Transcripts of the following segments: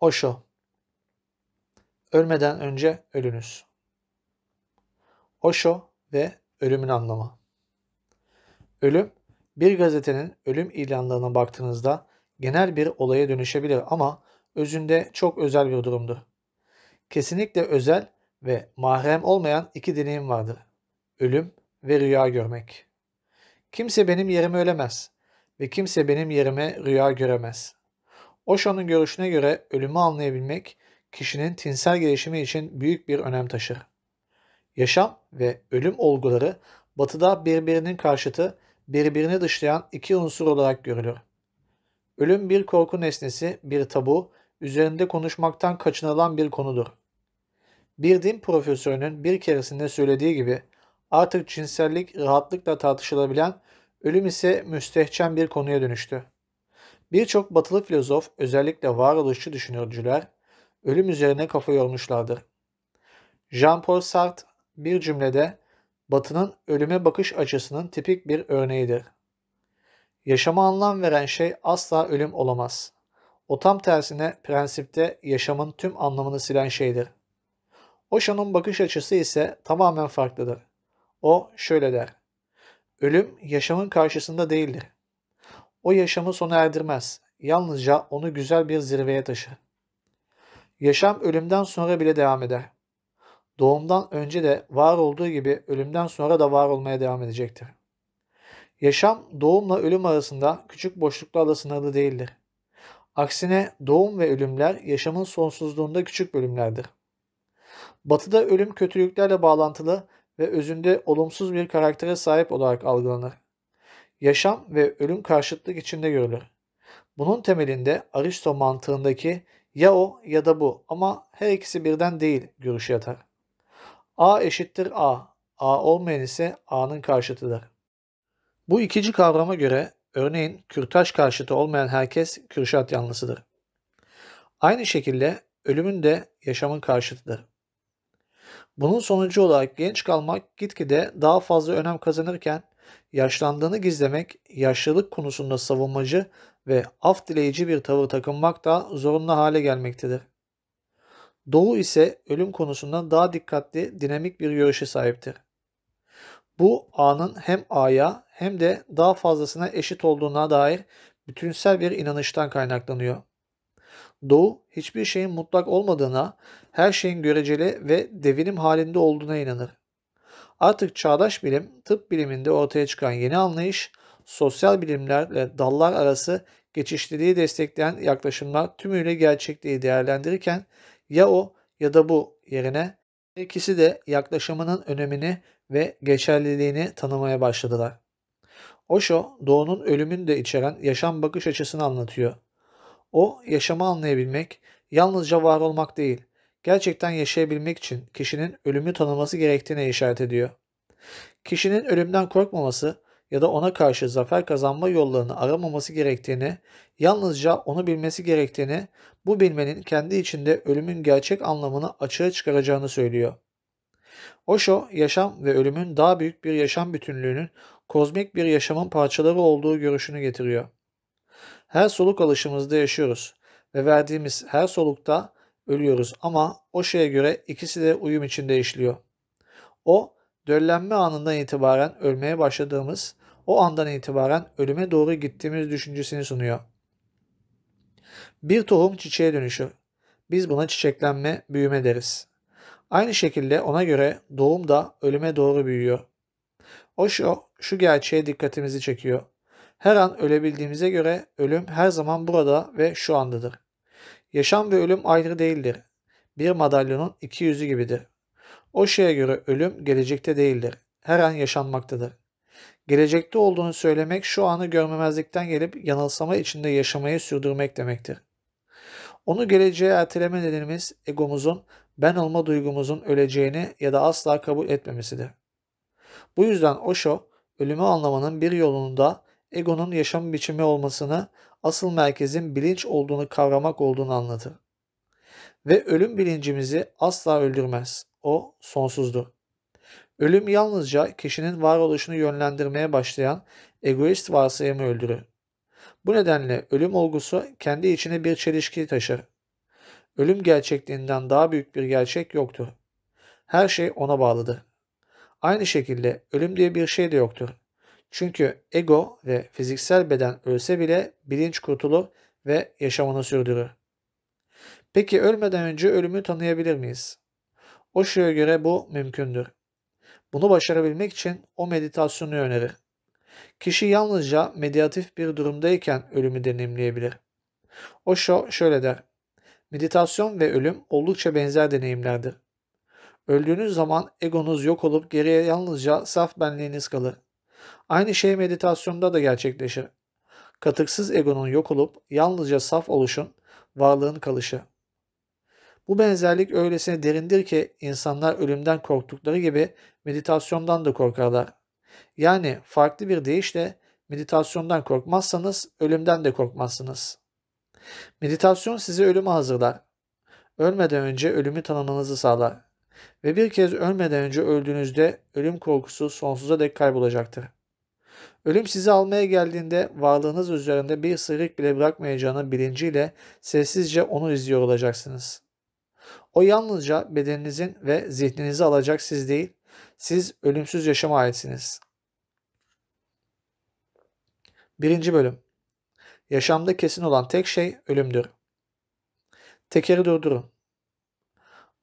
Osho Ölmeden önce ölünüz. Osho ve ölümün anlamı. Ölüm, bir gazetenin ölüm ilanlarına baktığınızda genel bir olaya dönüşebilir ama özünde çok özel bir durumdur. Kesinlikle özel ve mahrem olmayan iki deneyim vardır. Ölüm ve rüya görmek. Kimse benim yerime ölemez ve kimse benim yerime rüya göremez. Osho'nun görüşüne göre ölümü anlayabilmek kişinin tinsel gelişimi için büyük bir önem taşır. Yaşam ve ölüm olguları batıda birbirinin karşıtı, birbirini dışlayan iki unsur olarak görülür. Ölüm bir korku nesnesi, bir tabu, üzerinde konuşmaktan kaçınılan bir konudur. Bir din profesörünün bir keresinde söylediği gibi artık cinsellik rahatlıkla tartışılabilen, ölüm ise müstehcen bir konuya dönüştü. Birçok batılı filozof, özellikle varoluşçu düşünürcüler, ölüm üzerine kafa yormuşlardır. Jean-Paul Sartre bir cümlede Batı'nın ölüme bakış açısının tipik bir örneğidir. Yaşama anlam veren şey asla ölüm olamaz. O tam tersine prensipte yaşamın tüm anlamını silen şeydir. Osho'nun bakış açısı ise tamamen farklıdır. O şöyle der. Ölüm yaşamın karşısında değildir. O yaşamı sona erdirmez. Yalnızca onu güzel bir zirveye taşır. Yaşam ölümden sonra bile devam eder. Doğumdan önce de var olduğu gibi ölümden sonra da var olmaya devam edecektir. Yaşam doğumla ölüm arasında küçük boşluklarla sınırlı değildir. Aksine doğum ve ölümler yaşamın sonsuzluğunda küçük bölümlerdir. Batıda ölüm kötülüklerle bağlantılı ve özünde olumsuz bir karaktere sahip olarak algılanır. Yaşam ve ölüm karşıtlık içinde görülür. Bunun temelinde Aristo mantığındaki ya o ya da bu ama her ikisi birden değil görüşü yatar. A eşittir A. A olmayan ise A'nın karşıtıdır. Bu ikinci kavrama göre örneğin kürtaj karşıtı olmayan herkes kürşat yanlısıdır. Aynı şekilde ölümün de yaşamın karşıtıdır. Bunun sonucu olarak genç kalmak gitgide daha fazla önem kazanırken yaşlandığını gizlemek, yaşlılık konusunda savunmacı ve af dileyici bir tavır takınmak da zorunlu hale gelmektedir. Doğu ise ölüm konusunda daha dikkatli, dinamik bir görüşe sahiptir. Bu A'nın hem A'ya hem de daha fazlasına eşit olduğuna dair bütünsel bir inanıştan kaynaklanıyor. Doğu hiçbir şeyin mutlak olmadığına, her şeyin göreceli ve devinim halinde olduğuna inanır. Artık çağdaş bilim, tıp biliminde ortaya çıkan yeni anlayış, sosyal bilimlerle dallar arası geçişliliği destekleyen yaklaşımlar tümüyle gerçekliği değerlendirirken ya o ya da bu yerine ikisi de yaklaşımının önemini ve geçerliliğini tanımaya başladılar. Osho, doğunun ölümünü de içeren yaşam bakış açısını anlatıyor. O, yaşamı anlayabilmek, yalnızca var olmak değil, gerçekten yaşayabilmek için kişinin ölümü tanıması gerektiğine işaret ediyor. Kişinin ölümden korkmaması ya da ona karşı zafer kazanma yollarını aramaması gerektiğini, yalnızca onu bilmesi gerektiğini, bu bilmenin kendi içinde ölümün gerçek anlamını açığa çıkaracağını söylüyor. Osho, yaşam ve ölümün daha büyük bir yaşam bütünlüğünün kozmik bir yaşamın parçaları olduğu görüşünü getiriyor. Her soluk alışımızda yaşıyoruz ve verdiğimiz her solukta ölüyoruz ama o şeye göre ikisi de uyum içinde işliyor. O, döllenme anından itibaren ölmeye başladığımız, o andan itibaren ölüme doğru gittiğimiz düşüncesini sunuyor. Bir tohum çiçeğe dönüşür. Biz buna çiçeklenme, büyüme deriz. Aynı şekilde ona göre doğum da ölüme doğru büyüyor. O şu, şu gerçeğe dikkatimizi çekiyor. Her an ölebildiğimize göre ölüm her zaman burada ve şu andadır. Yaşam ve ölüm ayrı değildir. Bir madalyonun iki yüzü gibidir. O şeye göre ölüm gelecekte değildir. Her an yaşanmaktadır. Gelecekte olduğunu söylemek şu anı görmemezlikten gelip yanılsama içinde yaşamayı sürdürmek demektir. Onu geleceğe erteleme nedenimiz egomuzun, ben olma duygumuzun öleceğini ya da asla kabul etmemesidir. Bu yüzden Osho, ölümü anlamanın bir yolunda egonun yaşam biçimi olmasını, asıl merkezin bilinç olduğunu kavramak olduğunu anlatır. Ve ölüm bilincimizi asla öldürmez. O sonsuzdur. Ölüm yalnızca kişinin varoluşunu yönlendirmeye başlayan egoist varsayımı öldürür. Bu nedenle ölüm olgusu kendi içine bir çelişki taşır. Ölüm gerçekliğinden daha büyük bir gerçek yoktur. Her şey ona bağlıdır. Aynı şekilde ölüm diye bir şey de yoktur. Çünkü ego ve fiziksel beden ölse bile bilinç kurtulur ve yaşamını sürdürür. Peki ölmeden önce ölümü tanıyabilir miyiz? Osho'ya göre bu mümkündür. Bunu başarabilmek için o meditasyonu önerir. Kişi yalnızca meditatif bir durumdayken ölümü deneyimleyebilir. Osho şöyle der. Meditasyon ve ölüm oldukça benzer deneyimlerdir. Öldüğünüz zaman egonuz yok olup geriye yalnızca saf benliğiniz kalır. Aynı şey meditasyonda da gerçekleşir. Katıksız egonun yok olup yalnızca saf oluşun, varlığın kalışı. Bu benzerlik öylesine derindir ki insanlar ölümden korktukları gibi meditasyondan da korkarlar. Yani farklı bir deyişle meditasyondan korkmazsanız ölümden de korkmazsınız. Meditasyon sizi ölüme hazırlar. Ölmeden önce ölümü tanımanızı sağlar. Ve bir kez ölmeden önce öldüğünüzde ölüm korkusu sonsuza dek kaybolacaktır. Ölüm sizi almaya geldiğinde varlığınız üzerinde bir sırrık bile bırakmayacağını bilinciyle sessizce onu izliyor olacaksınız. O yalnızca bedeninizin ve zihninizi alacak siz değil, siz ölümsüz yaşama aitsiniz. Birinci bölüm Yaşamda kesin olan tek şey ölümdür. Tekeri durdurun.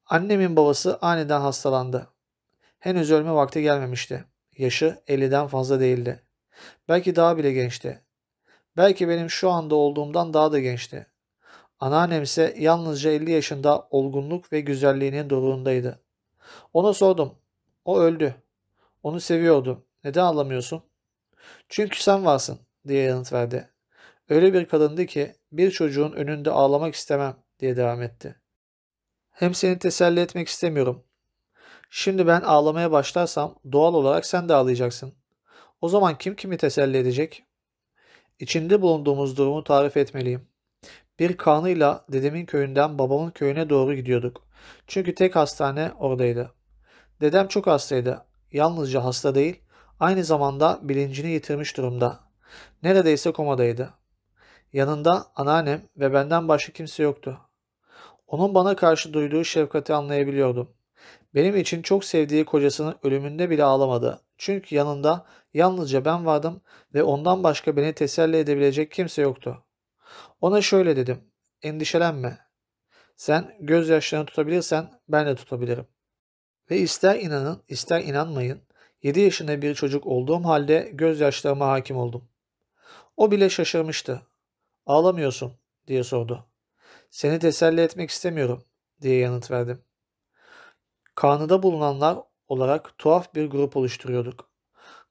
Annemin babası aniden hastalandı. Henüz ölme vakti gelmemişti. Yaşı 50'den fazla değildi. Belki daha bile gençti. Belki benim şu anda olduğumdan daha da gençti. Anneannem ise yalnızca 50 yaşında olgunluk ve güzelliğinin doruğundaydı. Ona sordum. O öldü. Onu seviyordum. Neden ağlamıyorsun? Çünkü sen varsın diye yanıt verdi. Öyle bir kadındı ki bir çocuğun önünde ağlamak istemem diye devam etti. Hem seni teselli etmek istemiyorum. Şimdi ben ağlamaya başlarsam doğal olarak sen de ağlayacaksın. O zaman kim kimi teselli edecek? İçinde bulunduğumuz durumu tarif etmeliyim. Bir kanıyla dedemin köyünden babamın köyüne doğru gidiyorduk. Çünkü tek hastane oradaydı. Dedem çok hastaydı. Yalnızca hasta değil, aynı zamanda bilincini yitirmiş durumda. Neredeyse komadaydı. Yanında anneannem ve benden başka kimse yoktu. Onun bana karşı duyduğu şefkati anlayabiliyordum. Benim için çok sevdiği kocasının ölümünde bile ağlamadı. Çünkü yanında yalnızca ben vardım ve ondan başka beni teselli edebilecek kimse yoktu. Ona şöyle dedim. Endişelenme. Sen gözyaşlarını tutabilirsen ben de tutabilirim. Ve ister inanın ister inanmayın 7 yaşında bir çocuk olduğum halde gözyaşlarıma hakim oldum. O bile şaşırmıştı. Ağlamıyorsun diye sordu. Seni teselli etmek istemiyorum diye yanıt verdim. Kanıda bulunanlar olarak tuhaf bir grup oluşturuyorduk.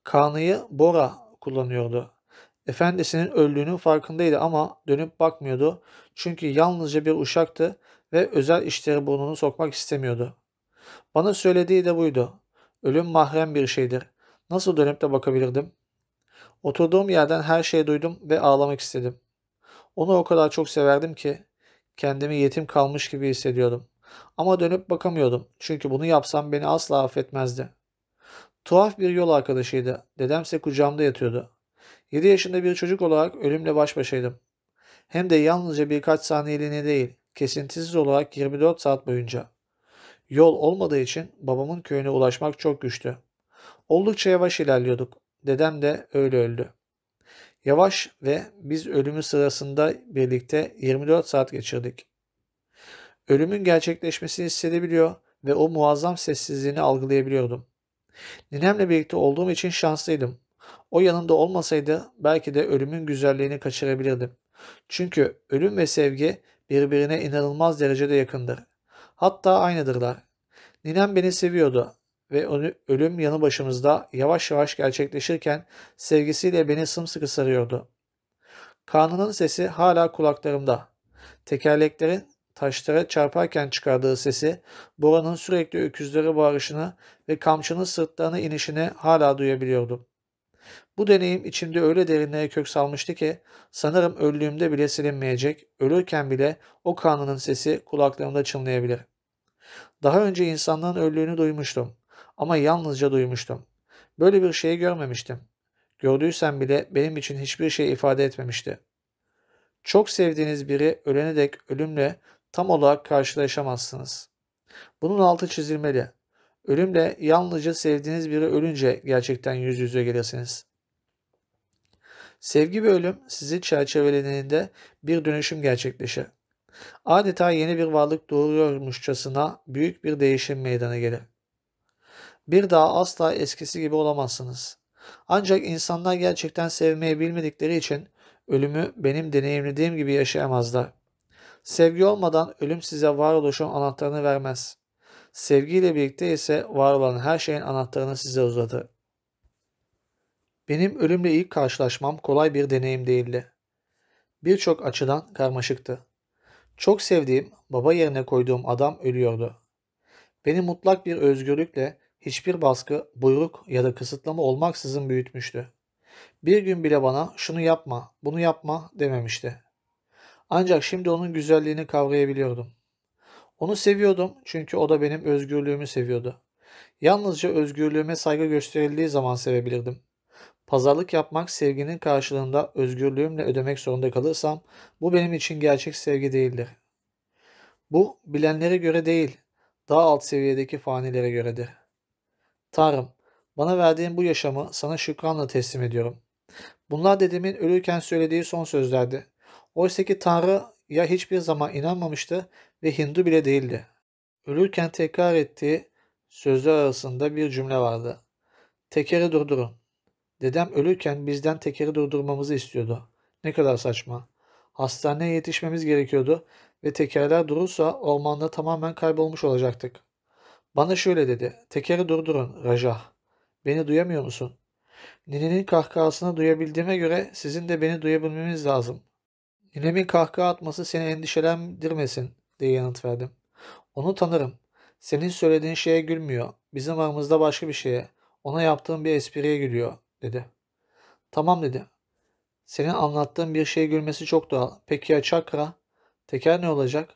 Kanıyı Bora kullanıyordu. Efendisinin öldüğünün farkındaydı ama dönüp bakmıyordu. Çünkü yalnızca bir uşaktı ve özel işleri burnunu sokmak istemiyordu. Bana söylediği de buydu. Ölüm mahrem bir şeydir. Nasıl dönüp de bakabilirdim? Oturduğum yerden her şeyi duydum ve ağlamak istedim. Onu o kadar çok severdim ki kendimi yetim kalmış gibi hissediyordum. Ama dönüp bakamıyordum. Çünkü bunu yapsam beni asla affetmezdi. Tuhaf bir yol arkadaşıydı. Dedemse kucağımda yatıyordu. 7 yaşında bir çocuk olarak ölümle baş başaydım. Hem de yalnızca birkaç saniyeliğine değil, kesintisiz olarak 24 saat boyunca. Yol olmadığı için babamın köyüne ulaşmak çok güçtü. Oldukça yavaş ilerliyorduk. Dedem de öyle öldü. Yavaş ve biz ölümü sırasında birlikte 24 saat geçirdik. Ölümün gerçekleşmesini hissedebiliyor ve o muazzam sessizliğini algılayabiliyordum. Ninemle birlikte olduğum için şanslıydım. O yanında olmasaydı belki de ölümün güzelliğini kaçırabilirdim. Çünkü ölüm ve sevgi birbirine inanılmaz derecede yakındır. Hatta aynıdırlar. Ninem beni seviyordu ve ölüm yanı başımızda yavaş yavaş gerçekleşirken sevgisiyle beni sımsıkı sarıyordu. Kanının sesi hala kulaklarımda. Tekerleklerin taşlara çarparken çıkardığı sesi, Bora'nın sürekli öküzlere bağırışını ve kamçının sırtlarına inişini hala duyabiliyordum. Bu deneyim içimde öyle derinlere kök salmıştı ki sanırım öldüğümde bile silinmeyecek, ölürken bile o kanının sesi kulaklarımda çınlayabilir. Daha önce insanların öldüğünü duymuştum ama yalnızca duymuştum. Böyle bir şeyi görmemiştim. Gördüysem bile benim için hiçbir şey ifade etmemişti. Çok sevdiğiniz biri ölene dek ölümle tam olarak karşılaşamazsınız. Bunun altı çizilmeli. Ölümle yalnızca sevdiğiniz biri ölünce gerçekten yüz yüze gelirsiniz. Sevgi ve ölüm sizi çerçevelediğinde bir dönüşüm gerçekleşir. Adeta yeni bir varlık doğuruyormuşçasına büyük bir değişim meydana gelir. Bir daha asla eskisi gibi olamazsınız. Ancak insanlar gerçekten sevmeyi bilmedikleri için ölümü benim deneyimlediğim gibi yaşayamazlar. Sevgi olmadan ölüm size varoluşun anahtarını vermez. Sevgiyle birlikte ise var olan her şeyin anahtarını size uzatır. Benim ölümle ilk karşılaşmam kolay bir deneyim değildi. Birçok açıdan karmaşıktı. Çok sevdiğim, baba yerine koyduğum adam ölüyordu. Beni mutlak bir özgürlükle hiçbir baskı, buyruk ya da kısıtlama olmaksızın büyütmüştü. Bir gün bile bana şunu yapma, bunu yapma dememişti. Ancak şimdi onun güzelliğini kavrayabiliyordum. Onu seviyordum çünkü o da benim özgürlüğümü seviyordu. Yalnızca özgürlüğüme saygı gösterildiği zaman sevebilirdim. Pazarlık yapmak sevginin karşılığında özgürlüğümle ödemek zorunda kalırsam bu benim için gerçek sevgi değildir. Bu bilenlere göre değil, daha alt seviyedeki fanilere göredir. Tanrım, bana verdiğin bu yaşamı sana şükranla teslim ediyorum. Bunlar dedemin ölürken söylediği son sözlerdi. Oysa ki Tanrı ya hiçbir zaman inanmamıştı ve Hindu bile değildi. Ölürken tekrar ettiği sözler arasında bir cümle vardı. Tekeri durdurun. Dedem ölürken bizden tekeri durdurmamızı istiyordu. Ne kadar saçma. Hastaneye yetişmemiz gerekiyordu ve tekerler durursa ormanda tamamen kaybolmuş olacaktık. Bana şöyle dedi. Tekeri durdurun Rajah. Beni duyamıyor musun? Ninenin kahkahasını duyabildiğime göre sizin de beni duyabilmeniz lazım. Ninemin kahkaha atması seni endişelendirmesin diye yanıt verdim. Onu tanırım. Senin söylediğin şeye gülmüyor. Bizim aramızda başka bir şeye. Ona yaptığım bir espriye gülüyor dedi. Tamam dedi. Senin anlattığın bir şeye gülmesi çok doğal. Peki ya çakra? Teker ne olacak?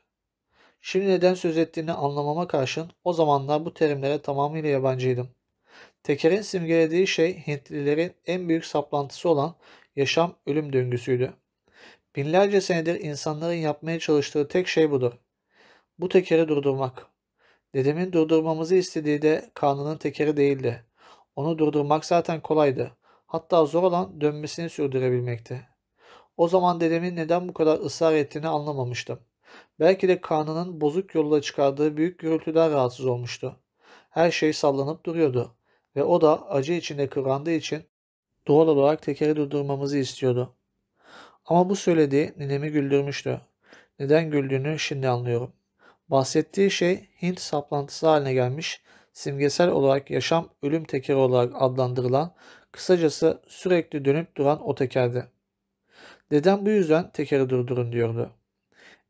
Şimdi neden söz ettiğini anlamama karşın o zamanlar bu terimlere tamamıyla yabancıydım. Teker'in simgelediği şey Hintlilerin en büyük saplantısı olan yaşam-ölüm döngüsüydü. Binlerce senedir insanların yapmaya çalıştığı tek şey budur. Bu tekeri durdurmak. Dedemin durdurmamızı istediği de kanının tekeri değildi. Onu durdurmak zaten kolaydı. Hatta zor olan dönmesini sürdürebilmekti. O zaman dedemin neden bu kadar ısrar ettiğini anlamamıştım. Belki de kanının bozuk yolla çıkardığı büyük gürültüden rahatsız olmuştu. Her şey sallanıp duruyordu ve o da acı içinde kıvrandığı için doğal olarak tekeri durdurmamızı istiyordu. Ama bu söylediği ninemi güldürmüştü. Neden güldüğünü şimdi anlıyorum. Bahsettiği şey Hint saplantısı haline gelmiş, simgesel olarak yaşam ölüm tekeri olarak adlandırılan, kısacası sürekli dönüp duran o tekerdi. Dedem bu yüzden tekeri durdurun diyordu.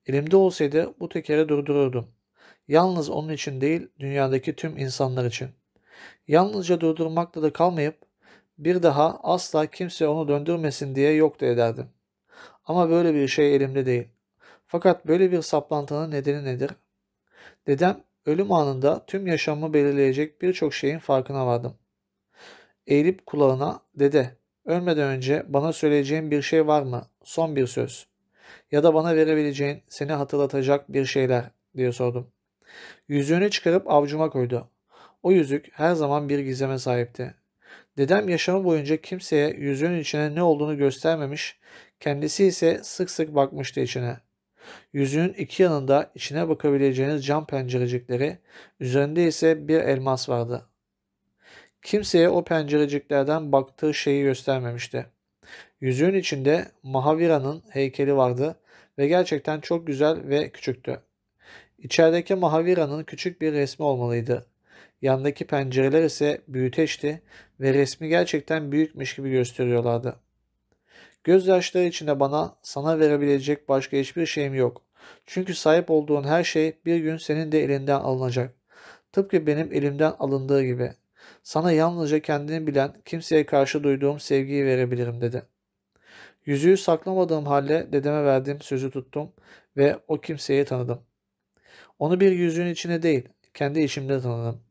Elimde olsaydı bu tekeri durdururdum. Yalnız onun için değil, dünyadaki tüm insanlar için. Yalnızca durdurmakla da kalmayıp, bir daha asla kimse onu döndürmesin diye yok da ederdim. Ama böyle bir şey elimde değil. Fakat böyle bir saplantının nedeni nedir? Dedem ölüm anında tüm yaşamımı belirleyecek birçok şeyin farkına vardım. Eğilip kulağına dede ölmeden önce bana söyleyeceğin bir şey var mı? Son bir söz. Ya da bana verebileceğin seni hatırlatacak bir şeyler diye sordum. Yüzüğünü çıkarıp avcuma koydu. O yüzük her zaman bir gizeme sahipti. Dedem yaşamı boyunca kimseye yüzüğün içine ne olduğunu göstermemiş, kendisi ise sık sık bakmıştı içine. Yüzüğün iki yanında içine bakabileceğiniz cam pencerecikleri, üzerinde ise bir elmas vardı. Kimseye o pencereciklerden baktığı şeyi göstermemişti. Yüzüğün içinde Mahavira'nın heykeli vardı ve gerçekten çok güzel ve küçüktü. İçerideki Mahavira'nın küçük bir resmi olmalıydı. Yandaki pencereler ise büyüteçti ve resmi gerçekten büyükmüş gibi gösteriyorlardı. Gözyaşları içinde bana sana verebilecek başka hiçbir şeyim yok. Çünkü sahip olduğun her şey bir gün senin de elinden alınacak. Tıpkı benim elimden alındığı gibi. Sana yalnızca kendini bilen, kimseye karşı duyduğum sevgiyi verebilirim dedi. Yüzüğü saklamadığım halde dedeme verdiğim sözü tuttum ve o kimseyi tanıdım. Onu bir yüzüğün içine değil, kendi içimde tanıdım.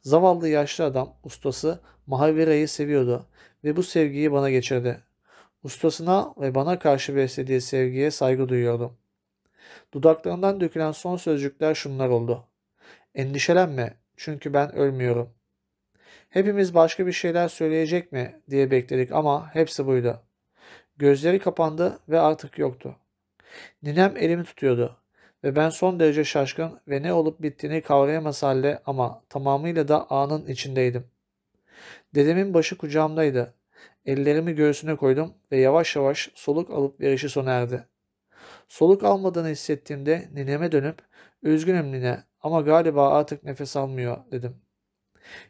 Zavallı yaşlı adam, ustası Mahavira'yı seviyordu ve bu sevgiyi bana geçirdi. Ustasına ve bana karşı beslediği sevgiye saygı duyuyordum. Dudaklarından dökülen son sözcükler şunlar oldu. Endişelenme çünkü ben ölmüyorum. Hepimiz başka bir şeyler söyleyecek mi diye bekledik ama hepsi buydu. Gözleri kapandı ve artık yoktu. Ninem elimi tutuyordu ve ben son derece şaşkın ve ne olup bittiğini kavrayamaz halde ama tamamıyla da anın içindeydim. Dedemin başı kucağımdaydı. Ellerimi göğsüne koydum ve yavaş yavaş soluk alıp verişi sona erdi. Soluk almadığını hissettiğimde nineme dönüp üzgünüm nine ama galiba artık nefes almıyor dedim.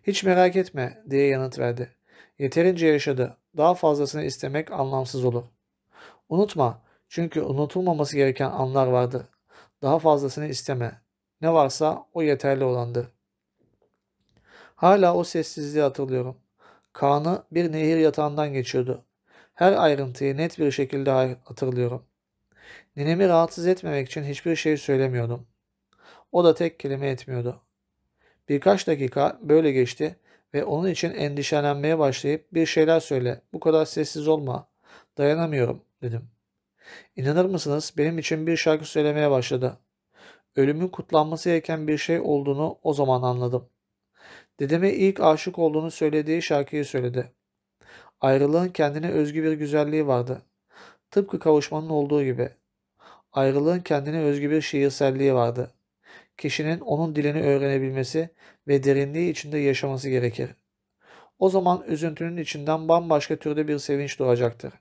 Hiç merak etme diye yanıt verdi. Yeterince yaşadı. Daha fazlasını istemek anlamsız olur. Unutma çünkü unutulmaması gereken anlar vardır. Daha fazlasını isteme. Ne varsa o yeterli olandır. Hala o sessizliği hatırlıyorum. Kaan'ı bir nehir yatağından geçiyordu. Her ayrıntıyı net bir şekilde hatırlıyorum. Ninemi rahatsız etmemek için hiçbir şey söylemiyordum. O da tek kelime etmiyordu. Birkaç dakika böyle geçti ve onun için endişelenmeye başlayıp bir şeyler söyle, bu kadar sessiz olma, dayanamıyorum dedim. İnanır mısınız benim için bir şarkı söylemeye başladı. Ölümün kutlanması gereken bir şey olduğunu o zaman anladım. Dedeme ilk aşık olduğunu söylediği şarkıyı söyledi. Ayrılığın kendine özgü bir güzelliği vardı. Tıpkı kavuşmanın olduğu gibi. Ayrılığın kendine özgü bir şiirselliği vardı. Kişinin onun dilini öğrenebilmesi ve derinliği içinde yaşaması gerekir. O zaman üzüntünün içinden bambaşka türde bir sevinç doğacaktır.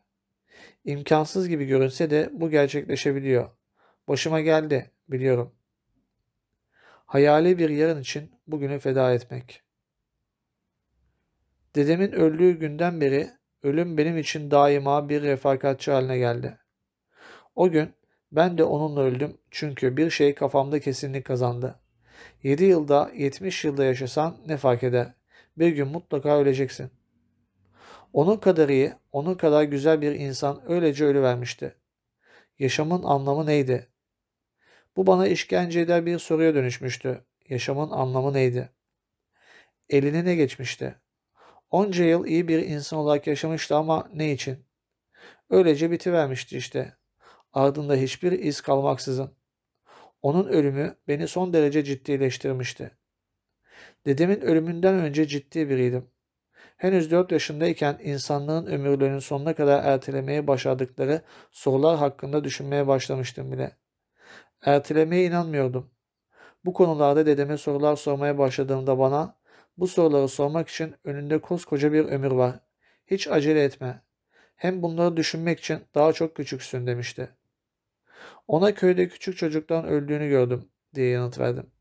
İmkansız gibi görünse de bu gerçekleşebiliyor. Başıma geldi, biliyorum. Hayali bir yarın için bugünü feda etmek. Dedemin öldüğü günden beri ölüm benim için daima bir refakatçi haline geldi. O gün ben de onunla öldüm çünkü bir şey kafamda kesinlik kazandı. 7 yılda 70 yılda yaşasan ne fark eder? Bir gün mutlaka öleceksin. Onun kadar iyi, onun kadar güzel bir insan öylece ölüvermişti. Yaşamın anlamı neydi? Bu bana işkence eder bir soruya dönüşmüştü. Yaşamın anlamı neydi? Eline ne geçmişti? Onca yıl iyi bir insan olarak yaşamıştı ama ne için? Öylece bitivermişti işte. Ardında hiçbir iz kalmaksızın. Onun ölümü beni son derece ciddileştirmişti. Dedemin ölümünden önce ciddi biriydim. Henüz 4 yaşındayken insanlığın ömürlerinin sonuna kadar ertelemeye başardıkları sorular hakkında düşünmeye başlamıştım bile. Ertelemeye inanmıyordum. Bu konularda dedeme sorular sormaya başladığımda bana bu soruları sormak için önünde koskoca bir ömür var. Hiç acele etme. Hem bunları düşünmek için daha çok küçüksün demişti. Ona köyde küçük çocukların öldüğünü gördüm diye yanıt verdim.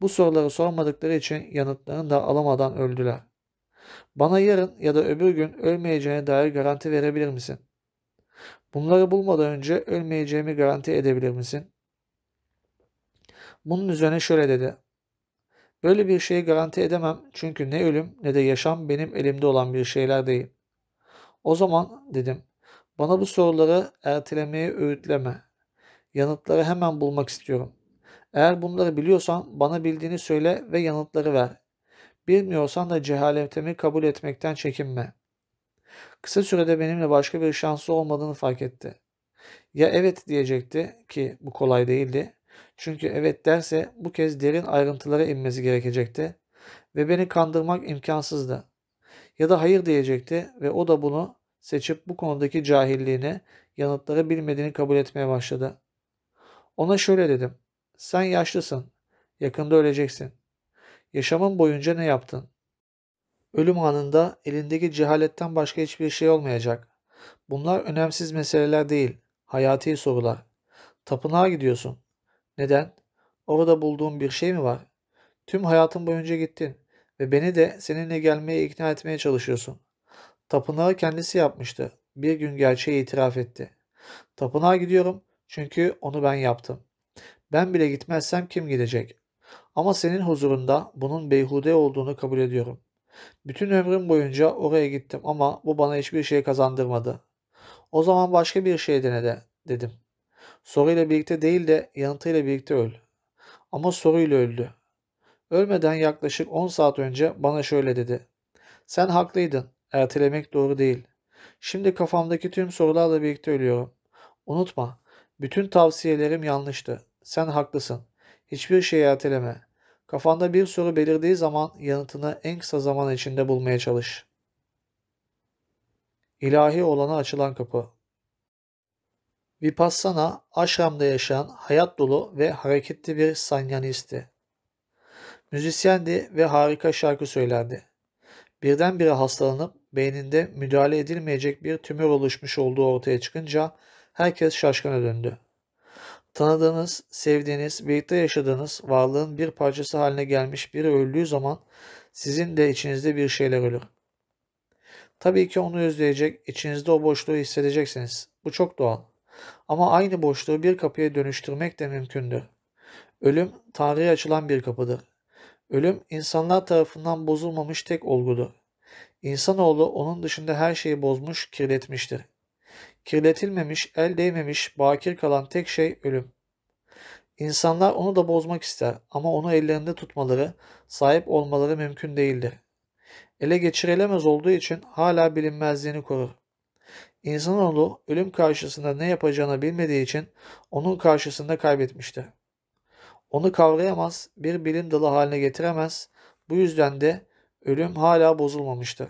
Bu soruları sormadıkları için yanıtlarını da alamadan öldüler. Bana yarın ya da öbür gün ölmeyeceğine dair garanti verebilir misin? Bunları bulmadan önce ölmeyeceğimi garanti edebilir misin? Bunun üzerine şöyle dedi. Böyle bir şeyi garanti edemem çünkü ne ölüm ne de yaşam benim elimde olan bir şeyler değil. O zaman dedim, bana bu soruları ertelemeye öğütleme. Yanıtları hemen bulmak istiyorum. Eğer bunları biliyorsan bana bildiğini söyle ve yanıtları ver. Bilmiyorsan da cehaletimi kabul etmekten çekinme. Kısa sürede benimle başka bir şansı olmadığını fark etti. Ya evet diyecekti ki bu kolay değildi. Çünkü evet derse bu kez derin ayrıntılara inmesi gerekecekti ve beni kandırmak imkansızdı. Ya da hayır diyecekti ve o da bunu seçip bu konudaki cahilliğini, yanıtları bilmediğini kabul etmeye başladı. Ona şöyle dedim. Sen yaşlısın. Yakında öleceksin. Yaşamın boyunca ne yaptın? Ölüm anında elindeki cehaletten başka hiçbir şey olmayacak. Bunlar önemsiz meseleler değil. Hayati sorular. Tapınağa gidiyorsun. Neden? Orada bulduğun bir şey mi var? Tüm hayatın boyunca gittin ve beni de seninle gelmeye ikna etmeye çalışıyorsun. Tapınağı kendisi yapmıştı. Bir gün gerçeği itiraf etti. Tapınağa gidiyorum çünkü onu ben yaptım. Ben bile gitmezsem kim gidecek? Ama senin huzurunda bunun beyhude olduğunu kabul ediyorum. Bütün ömrüm boyunca oraya gittim ama bu bana hiçbir şey kazandırmadı. O zaman başka bir şey dene de dedim. Soruyla birlikte değil de yanıtıyla birlikte öl. Ama soruyla öldü. Ölmeden yaklaşık 10 saat önce bana şöyle dedi. Sen haklıydın. Ertelemek doğru değil. Şimdi kafamdaki tüm sorularla birlikte ölüyorum. Unutma, Bütün tavsiyelerim yanlıştı. Sen haklısın. Hiçbir şeyi erteleme. Kafanda bir soru belirdiği zaman yanıtını en kısa zaman içinde bulmaya çalış. İlahi olana açılan kapı. Vipassana, aşramda yaşayan hayat dolu ve hareketli bir sanyanisti. Müzisyendi ve harika şarkı söylerdi. Birdenbire hastalanıp beyninde müdahale edilmeyecek bir tümör oluşmuş olduğu ortaya çıkınca herkes şaşkına döndü. Tanıdığınız, sevdiğiniz, birlikte yaşadığınız varlığın bir parçası haline gelmiş biri öldüğü zaman sizin de içinizde bir şeyler ölür. Tabii ki onu özleyecek, içinizde o boşluğu hissedeceksiniz. Bu çok doğal. Ama aynı boşluğu bir kapıya dönüştürmek de mümkündür. Ölüm Tanrı'ya açılan bir kapıdır. Ölüm insanlar tarafından bozulmamış tek olgudur. İnsanoğlu onun dışında her şeyi bozmuş, kirletmiştir. Kirletilmemiş, el değmemiş, bakir kalan tek şey ölüm. İnsanlar onu da bozmak ister ama onu ellerinde tutmaları, sahip olmaları mümkün değildir. Ele geçirilemez olduğu için hala bilinmezliğini korur. İnsanoğlu ölüm karşısında ne yapacağını bilmediği için onun karşısında kaybetmiştir. Onu kavrayamaz, bir bilim dalı haline getiremez. Bu yüzden de ölüm hala bozulmamıştır.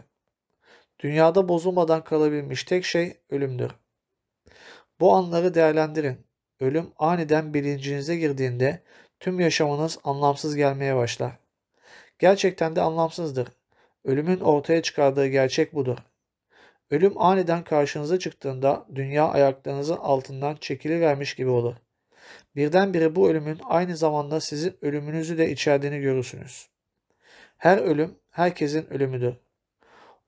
Dünyada bozulmadan kalabilmiş tek şey ölümdür. Bu anları değerlendirin. Ölüm aniden bilincinize girdiğinde tüm yaşamınız anlamsız gelmeye başlar. Gerçekten de anlamsızdır. Ölümün ortaya çıkardığı gerçek budur. Ölüm aniden karşınıza çıktığında dünya ayaklarınızın altından çekilivermiş gibi olur. Birdenbire bu ölümün aynı zamanda sizin ölümünüzü de içerdiğini görürsünüz. Her ölüm herkesin ölümüdür.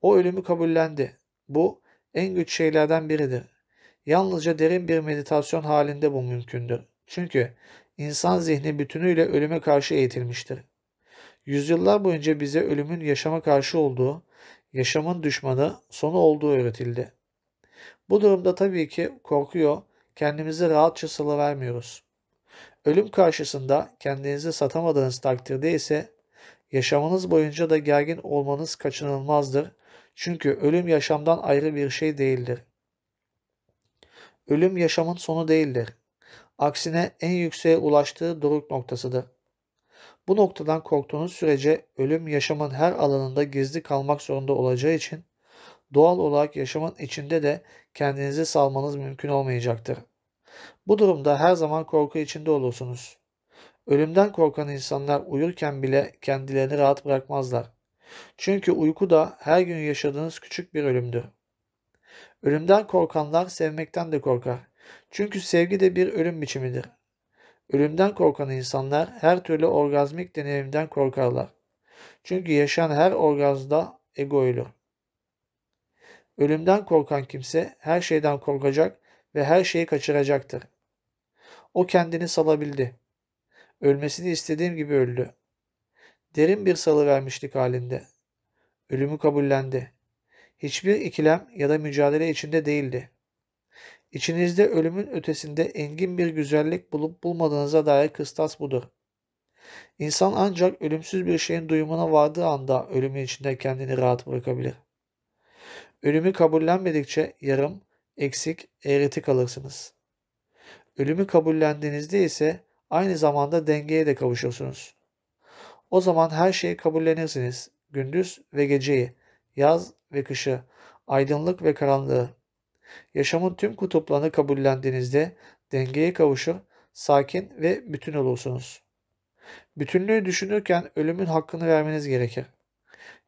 O ölümü kabullendi. Bu en güç şeylerden biridir. Yalnızca derin bir meditasyon halinde bu mümkündür. Çünkü insan zihni bütünüyle ölüme karşı eğitilmiştir. Yüzyıllar boyunca bize ölümün yaşama karşı olduğu, yaşamın düşmanı, sonu olduğu öğretildi. Bu durumda tabii ki korkuyor, kendimizi rahatça salıvermiyoruz. Ölüm karşısında kendinizi satamadığınız takdirde ise yaşamınız boyunca da gergin olmanız kaçınılmazdır. Çünkü ölüm yaşamdan ayrı bir şey değildir. Ölüm yaşamın sonu değildir. Aksine en yükseğe ulaştığı doruk noktasıdır. Bu noktadan korktuğunuz sürece ölüm yaşamın her alanında gizli kalmak zorunda olacağı için doğal olarak yaşamın içinde de kendinizi salmanız mümkün olmayacaktır. Bu durumda her zaman korku içinde olursunuz. Ölümden korkan insanlar uyurken bile kendilerini rahat bırakmazlar. Çünkü uyku da her gün yaşadığınız küçük bir ölümdür. Ölümden korkanlar sevmekten de korkar. Çünkü sevgi de bir ölüm biçimidir. Ölümden korkan insanlar her türlü orgazmik deneyimden korkarlar. Çünkü yaşayan her orgazda ego ölür. Ölümden korkan kimse her şeyden korkacak ve her şeyi kaçıracaktır. O kendini salabildi. Ölmesini istediğim gibi öldü. Derin bir salı vermişlik halinde. Ölümü kabullendi. Hiçbir ikilem ya da mücadele içinde değildi. İçinizde ölümün ötesinde engin bir güzellik bulup bulmadığınıza dair kıstas budur. İnsan ancak ölümsüz bir şeyin duyumuna vardığı anda ölümün içinde kendini rahat bırakabilir. Ölümü kabullenmedikçe yarım, eksik, eğreti kalırsınız. Ölümü kabullendiğinizde ise aynı zamanda dengeye de kavuşursunuz. O zaman her şeyi kabullenirsiniz. Gündüz ve geceyi, yaz ve kışı, aydınlık ve karanlığı. Yaşamın tüm kutuplarını kabullendiğinizde dengeye kavuşur, sakin ve bütün olursunuz. Bütünlüğü düşünürken ölümün hakkını vermeniz gerekir.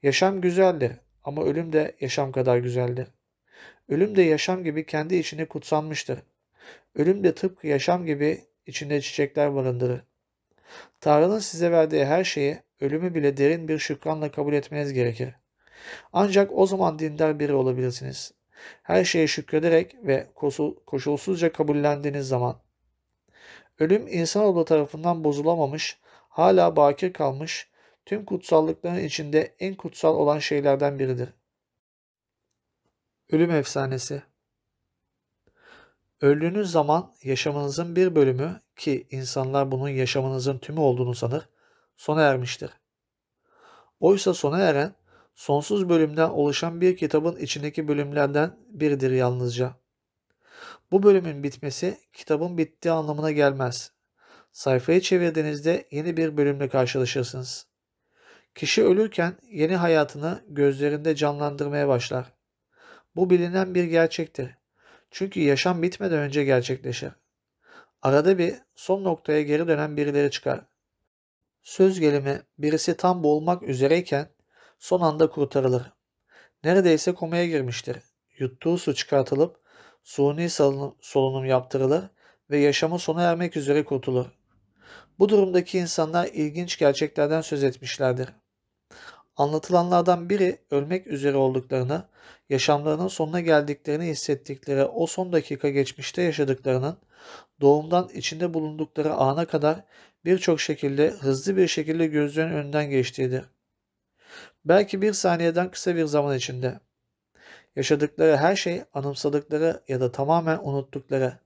Yaşam güzeldir ama ölüm de yaşam kadar güzeldir. Ölüm de yaşam gibi kendi içine kutsanmıştır. Ölüm de tıpkı yaşam gibi içinde çiçekler barındırır. Tanrı'nın size verdiği her şeyi, ölümü bile derin bir şükranla kabul etmeniz gerekir. Ancak o zaman dindar biri olabilirsiniz. Her şeye şükrederek ve koşulsuzca kabullendiğiniz zaman. Ölüm insanoğlu tarafından bozulamamış, hala bakir kalmış, tüm kutsallıkların içinde en kutsal olan şeylerden biridir. Ölüm efsanesi Öldüğünüz zaman yaşamınızın bir bölümü ki insanlar bunun yaşamınızın tümü olduğunu sanır, sona ermiştir. Oysa sona eren, sonsuz bölümden oluşan bir kitabın içindeki bölümlerden biridir yalnızca. Bu bölümün bitmesi kitabın bittiği anlamına gelmez. Sayfayı çevirdiğinizde yeni bir bölümle karşılaşırsınız. Kişi ölürken yeni hayatını gözlerinde canlandırmaya başlar. Bu bilinen bir gerçektir. Çünkü yaşam bitmeden önce gerçekleşir. Arada bir son noktaya geri dönen birileri çıkar. Söz gelimi birisi tam boğulmak üzereyken son anda kurtarılır. Neredeyse komaya girmiştir. Yuttuğu su çıkartılıp suni solunum yaptırılır ve yaşamı sona ermek üzere kurtulur. Bu durumdaki insanlar ilginç gerçeklerden söz etmişlerdir. Anlatılanlardan biri ölmek üzere olduklarını, yaşamlarının sonuna geldiklerini hissettikleri o son dakika geçmişte yaşadıklarının doğumdan içinde bulundukları ana kadar birçok şekilde hızlı bir şekilde gözlerinin önünden geçtiğidir. Belki bir saniyeden kısa bir zaman içinde. Yaşadıkları her şey anımsadıkları ya da tamamen unuttukları,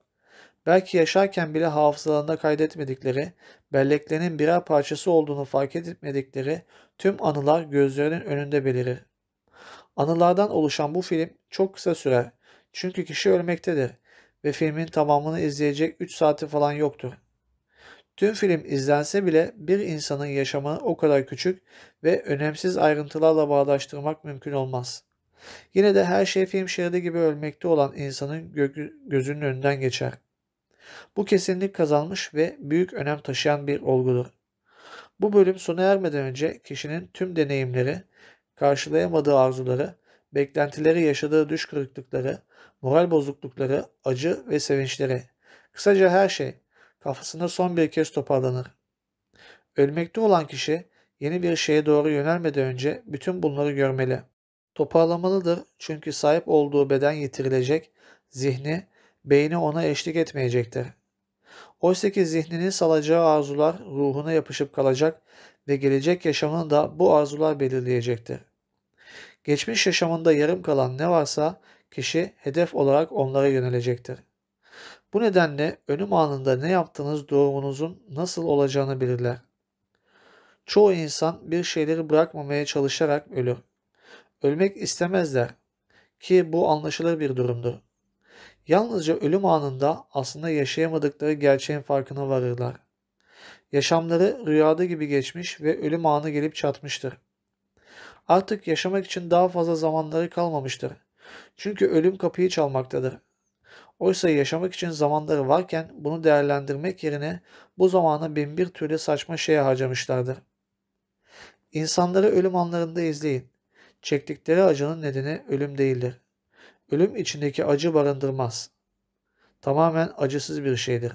belki yaşarken bile hafızalarında kaydetmedikleri, belleklerinin birer parçası olduğunu fark etmedikleri tüm anılar gözlerinin önünde belirir. Anılardan oluşan bu film çok kısa sürer. Çünkü kişi ölmektedir ve filmin tamamını izleyecek 3 saati falan yoktur. Tüm film izlense bile bir insanın yaşamını o kadar küçük ve önemsiz ayrıntılarla bağdaştırmak mümkün olmaz. Yine de her şey film şeridi gibi ölmekte olan insanın gö- gözünün önünden geçer. Bu kesinlik kazanmış ve büyük önem taşıyan bir olgudur. Bu bölüm sona ermeden önce kişinin tüm deneyimleri, karşılayamadığı arzuları, beklentileri yaşadığı düş kırıklıkları, moral bozuklukları, acı ve sevinçleri, kısaca her şey kafasında son bir kez toparlanır. Ölmekte olan kişi yeni bir şeye doğru yönelmeden önce bütün bunları görmeli. Toparlamalıdır çünkü sahip olduğu beden yitirilecek, zihni, beyni ona eşlik etmeyecektir. Oysa ki zihninin salacağı arzular ruhuna yapışıp kalacak ve gelecek yaşamını da bu arzular belirleyecektir. Geçmiş yaşamında yarım kalan ne varsa kişi hedef olarak onlara yönelecektir. Bu nedenle ölüm anında ne yaptığınız doğumunuzun nasıl olacağını belirler. Çoğu insan bir şeyleri bırakmamaya çalışarak ölür. Ölmek istemezler ki bu anlaşılır bir durumdur. Yalnızca ölüm anında aslında yaşayamadıkları gerçeğin farkına varırlar. Yaşamları rüyada gibi geçmiş ve ölüm anı gelip çatmıştır. Artık yaşamak için daha fazla zamanları kalmamıştır. Çünkü ölüm kapıyı çalmaktadır. Oysa yaşamak için zamanları varken bunu değerlendirmek yerine bu zamanı bin bir türlü saçma şeye harcamışlardır. İnsanları ölüm anlarında izleyin. Çektikleri acının nedeni ölüm değildir. Ölüm içindeki acı barındırmaz. Tamamen acısız bir şeydir.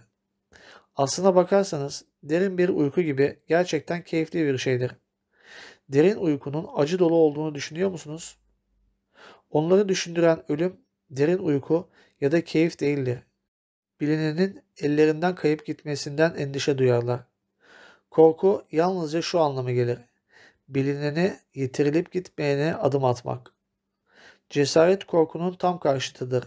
Aslına bakarsanız derin bir uyku gibi gerçekten keyifli bir şeydir. Derin uykunun acı dolu olduğunu düşünüyor musunuz? Onları düşündüren ölüm, derin uyku ya da keyif değildir. Bilinenin ellerinden kayıp gitmesinden endişe duyarlar. Korku yalnızca şu anlamı gelir. Bilineni yitirilip gitmeyene adım atmak. Cesaret korkunun tam karşıtıdır.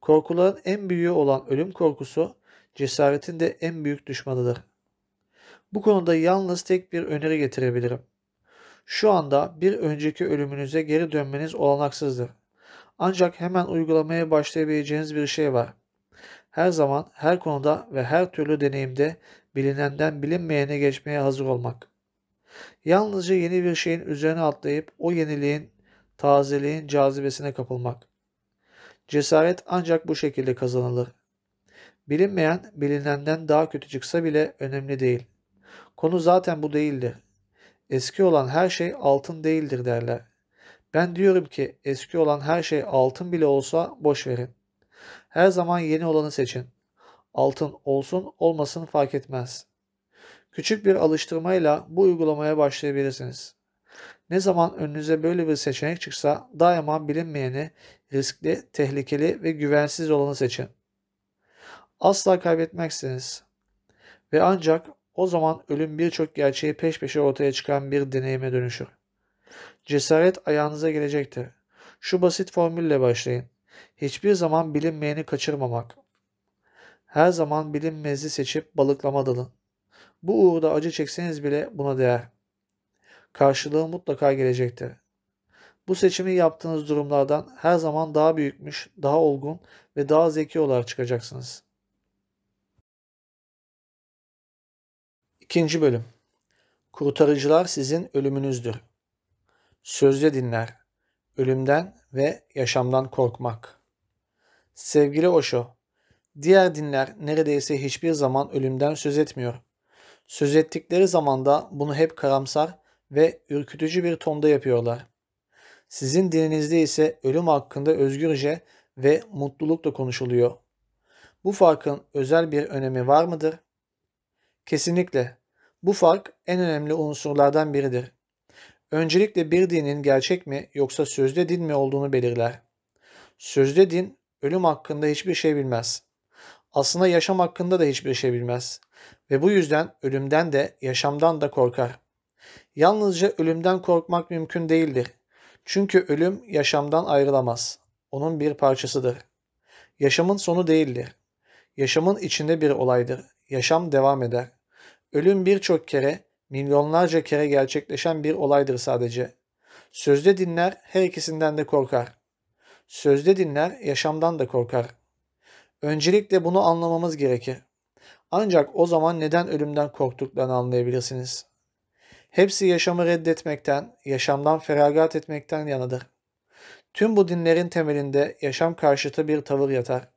Korkuların en büyüğü olan ölüm korkusu cesaretin de en büyük düşmanıdır. Bu konuda yalnız tek bir öneri getirebilirim. Şu anda bir önceki ölümünüze geri dönmeniz olanaksızdır. Ancak hemen uygulamaya başlayabileceğiniz bir şey var. Her zaman, her konuda ve her türlü deneyimde bilinenden bilinmeyene geçmeye hazır olmak. Yalnızca yeni bir şeyin üzerine atlayıp o yeniliğin, tazeliğin cazibesine kapılmak. Cesaret ancak bu şekilde kazanılır. Bilinmeyen bilinenden daha kötü çıksa bile önemli değil. Konu zaten bu değildir. Eski olan her şey altın değildir derler. Ben diyorum ki eski olan her şey altın bile olsa boş verin. Her zaman yeni olanı seçin. Altın olsun olmasın fark etmez. Küçük bir alıştırmayla bu uygulamaya başlayabilirsiniz. Ne zaman önünüze böyle bir seçenek çıksa daima bilinmeyeni, riskli, tehlikeli ve güvensiz olanı seçin. Asla kaybetmeksiniz. Ve ancak o zaman ölüm birçok gerçeği peş peşe ortaya çıkan bir deneyime dönüşür. Cesaret ayağınıza gelecektir. Şu basit formülle başlayın. Hiçbir zaman bilinmeyeni kaçırmamak. Her zaman bilinmezi seçip balıklama dalın. Bu uğurda acı çekseniz bile buna değer. Karşılığı mutlaka gelecektir. Bu seçimi yaptığınız durumlardan her zaman daha büyükmüş, daha olgun ve daha zeki olarak çıkacaksınız. İkinci bölüm. Kurtarıcılar sizin ölümünüzdür. Sözde dinler. Ölümden ve yaşamdan korkmak. Sevgili Osho, diğer dinler neredeyse hiçbir zaman ölümden söz etmiyor. Söz ettikleri zaman da bunu hep karamsar ve ürkütücü bir tonda yapıyorlar. Sizin dininizde ise ölüm hakkında özgürce ve mutlulukla konuşuluyor. Bu farkın özel bir önemi var mıdır? Kesinlikle. Bu fark en önemli unsurlardan biridir. Öncelikle bir dinin gerçek mi yoksa sözde din mi olduğunu belirler. Sözde din ölüm hakkında hiçbir şey bilmez. Aslında yaşam hakkında da hiçbir şey bilmez ve bu yüzden ölümden de yaşamdan da korkar. Yalnızca ölümden korkmak mümkün değildir. Çünkü ölüm yaşamdan ayrılamaz. Onun bir parçasıdır. Yaşamın sonu değildir. Yaşamın içinde bir olaydır. Yaşam devam eder. Ölüm birçok kere, milyonlarca kere gerçekleşen bir olaydır sadece. Sözde dinler her ikisinden de korkar. Sözde dinler yaşamdan da korkar. Öncelikle bunu anlamamız gerekir. Ancak o zaman neden ölümden korktuklarını anlayabilirsiniz. Hepsi yaşamı reddetmekten, yaşamdan feragat etmekten yanadır. Tüm bu dinlerin temelinde yaşam karşıtı bir tavır yatar.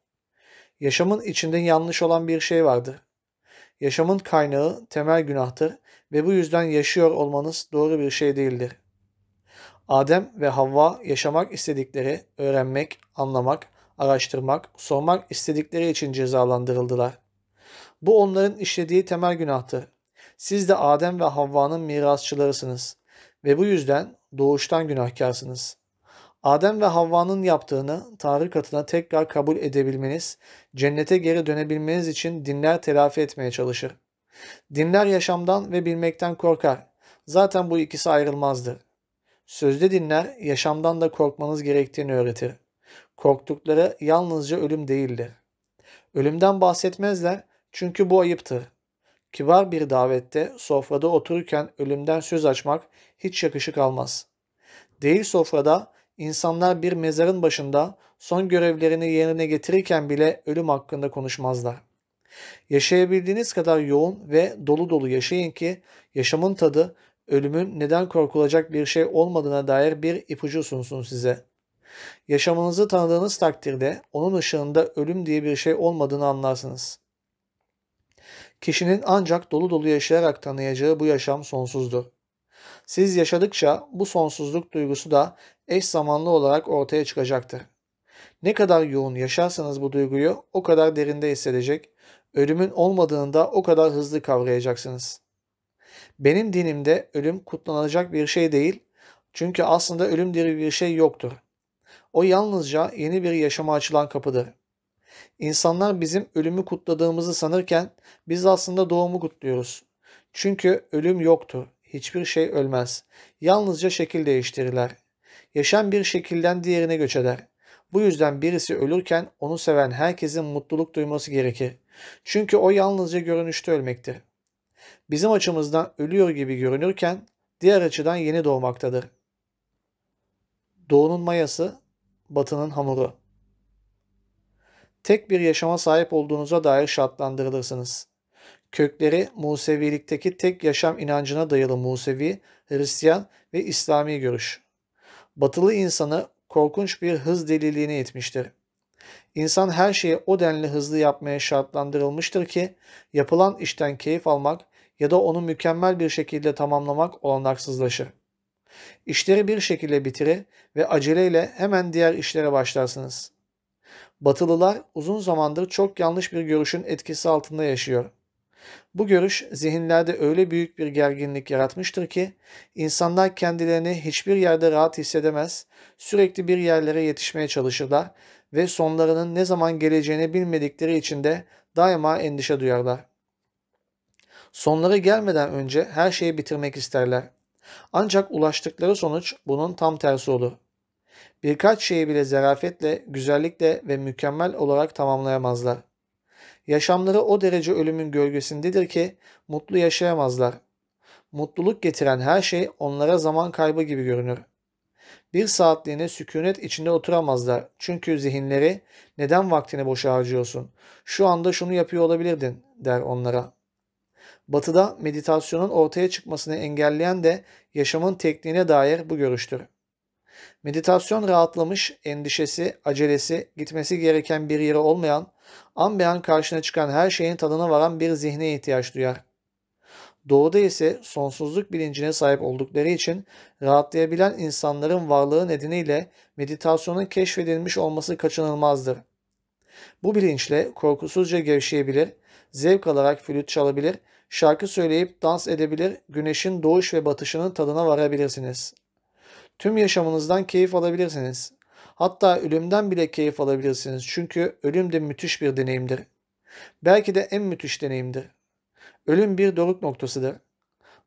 Yaşamın içinde yanlış olan bir şey vardır. Yaşamın kaynağı temel günahtır ve bu yüzden yaşıyor olmanız doğru bir şey değildir. Adem ve Havva yaşamak istedikleri, öğrenmek, anlamak, araştırmak, sormak istedikleri için cezalandırıldılar. Bu onların işlediği temel günahtır. Siz de Adem ve Havva'nın mirasçılarısınız ve bu yüzden doğuştan günahkarsınız. Adem ve Havva'nın yaptığını Tanrı katına tekrar kabul edebilmeniz, cennete geri dönebilmeniz için dinler telafi etmeye çalışır. Dinler yaşamdan ve bilmekten korkar. Zaten bu ikisi ayrılmazdır. Sözde dinler yaşamdan da korkmanız gerektiğini öğretir. Korktukları yalnızca ölüm değildir. Ölümden bahsetmezler çünkü bu ayıptır. Kibar bir davette sofrada otururken ölümden söz açmak hiç yakışık almaz. Değil sofrada insanlar bir mezarın başında son görevlerini yerine getirirken bile ölüm hakkında konuşmazlar. Yaşayabildiğiniz kadar yoğun ve dolu dolu yaşayın ki yaşamın tadı ölümün neden korkulacak bir şey olmadığına dair bir ipucu sunsun size. Yaşamınızı tanıdığınız takdirde onun ışığında ölüm diye bir şey olmadığını anlarsınız. Kişinin ancak dolu dolu yaşayarak tanıyacağı bu yaşam sonsuzdur. Siz yaşadıkça bu sonsuzluk duygusu da eş zamanlı olarak ortaya çıkacaktır. Ne kadar yoğun yaşarsanız bu duyguyu o kadar derinde hissedecek, ölümün olmadığını da o kadar hızlı kavrayacaksınız. Benim dinimde ölüm kutlanacak bir şey değil, çünkü aslında ölüm diye bir şey yoktur. O yalnızca yeni bir yaşama açılan kapıdır. İnsanlar bizim ölümü kutladığımızı sanırken biz aslında doğumu kutluyoruz. Çünkü ölüm yoktur. Hiçbir şey ölmez. Yalnızca şekil değiştirirler. Yaşam bir şekilden diğerine göç eder. Bu yüzden birisi ölürken onu seven herkesin mutluluk duyması gerekir. Çünkü o yalnızca görünüşte ölmektir. Bizim açımızdan ölüyor gibi görünürken diğer açıdan yeni doğmaktadır. Doğunun mayası, batının hamuru. Tek bir yaşama sahip olduğunuza dair şartlandırılırsınız. Kökleri Musevilikteki tek yaşam inancına dayalı Musevi, Hristiyan ve İslami görüş. Batılı insanı korkunç bir hız deliliğine itmiştir. İnsan her şeyi o denli hızlı yapmaya şartlandırılmıştır ki yapılan işten keyif almak ya da onu mükemmel bir şekilde tamamlamak olanaksızlaşır. İşleri bir şekilde bitirir ve aceleyle hemen diğer işlere başlarsınız. Batılılar uzun zamandır çok yanlış bir görüşün etkisi altında yaşıyor. Bu görüş zihinlerde öyle büyük bir gerginlik yaratmıştır ki insanlar kendilerini hiçbir yerde rahat hissedemez, sürekli bir yerlere yetişmeye çalışırlar ve sonlarının ne zaman geleceğini bilmedikleri için de daima endişe duyarlar. Sonları gelmeden önce her şeyi bitirmek isterler. Ancak ulaştıkları sonuç bunun tam tersi olur. Birkaç şeyi bile zarafetle, güzellikle ve mükemmel olarak tamamlayamazlar. Yaşamları o derece ölümün gölgesindedir ki mutlu yaşayamazlar. Mutluluk getiren her şey onlara zaman kaybı gibi görünür. Bir saatliğine sükunet içinde oturamazlar. Çünkü zihinleri neden vaktini boşa harcıyorsun? Şu anda şunu yapıyor olabilirdin der onlara. Batı'da meditasyonun ortaya çıkmasını engelleyen de yaşamın tekniğine dair bu görüştür. Meditasyon rahatlamış, endişesi, acelesi, gitmesi gereken bir yere olmayan, an beyan karşına çıkan her şeyin tadına varan bir zihne ihtiyaç duyar. Doğuda ise sonsuzluk bilincine sahip oldukları için rahatlayabilen insanların varlığı nedeniyle meditasyonun keşfedilmiş olması kaçınılmazdır. Bu bilinçle korkusuzca gevşeyebilir, zevk alarak flüt çalabilir, şarkı söyleyip dans edebilir, güneşin doğuş ve batışının tadına varabilirsiniz. Tüm yaşamınızdan keyif alabilirsiniz. Hatta ölümden bile keyif alabilirsiniz. Çünkü ölüm de müthiş bir deneyimdir. Belki de en müthiş deneyimdir. Ölüm bir doruk noktasıdır.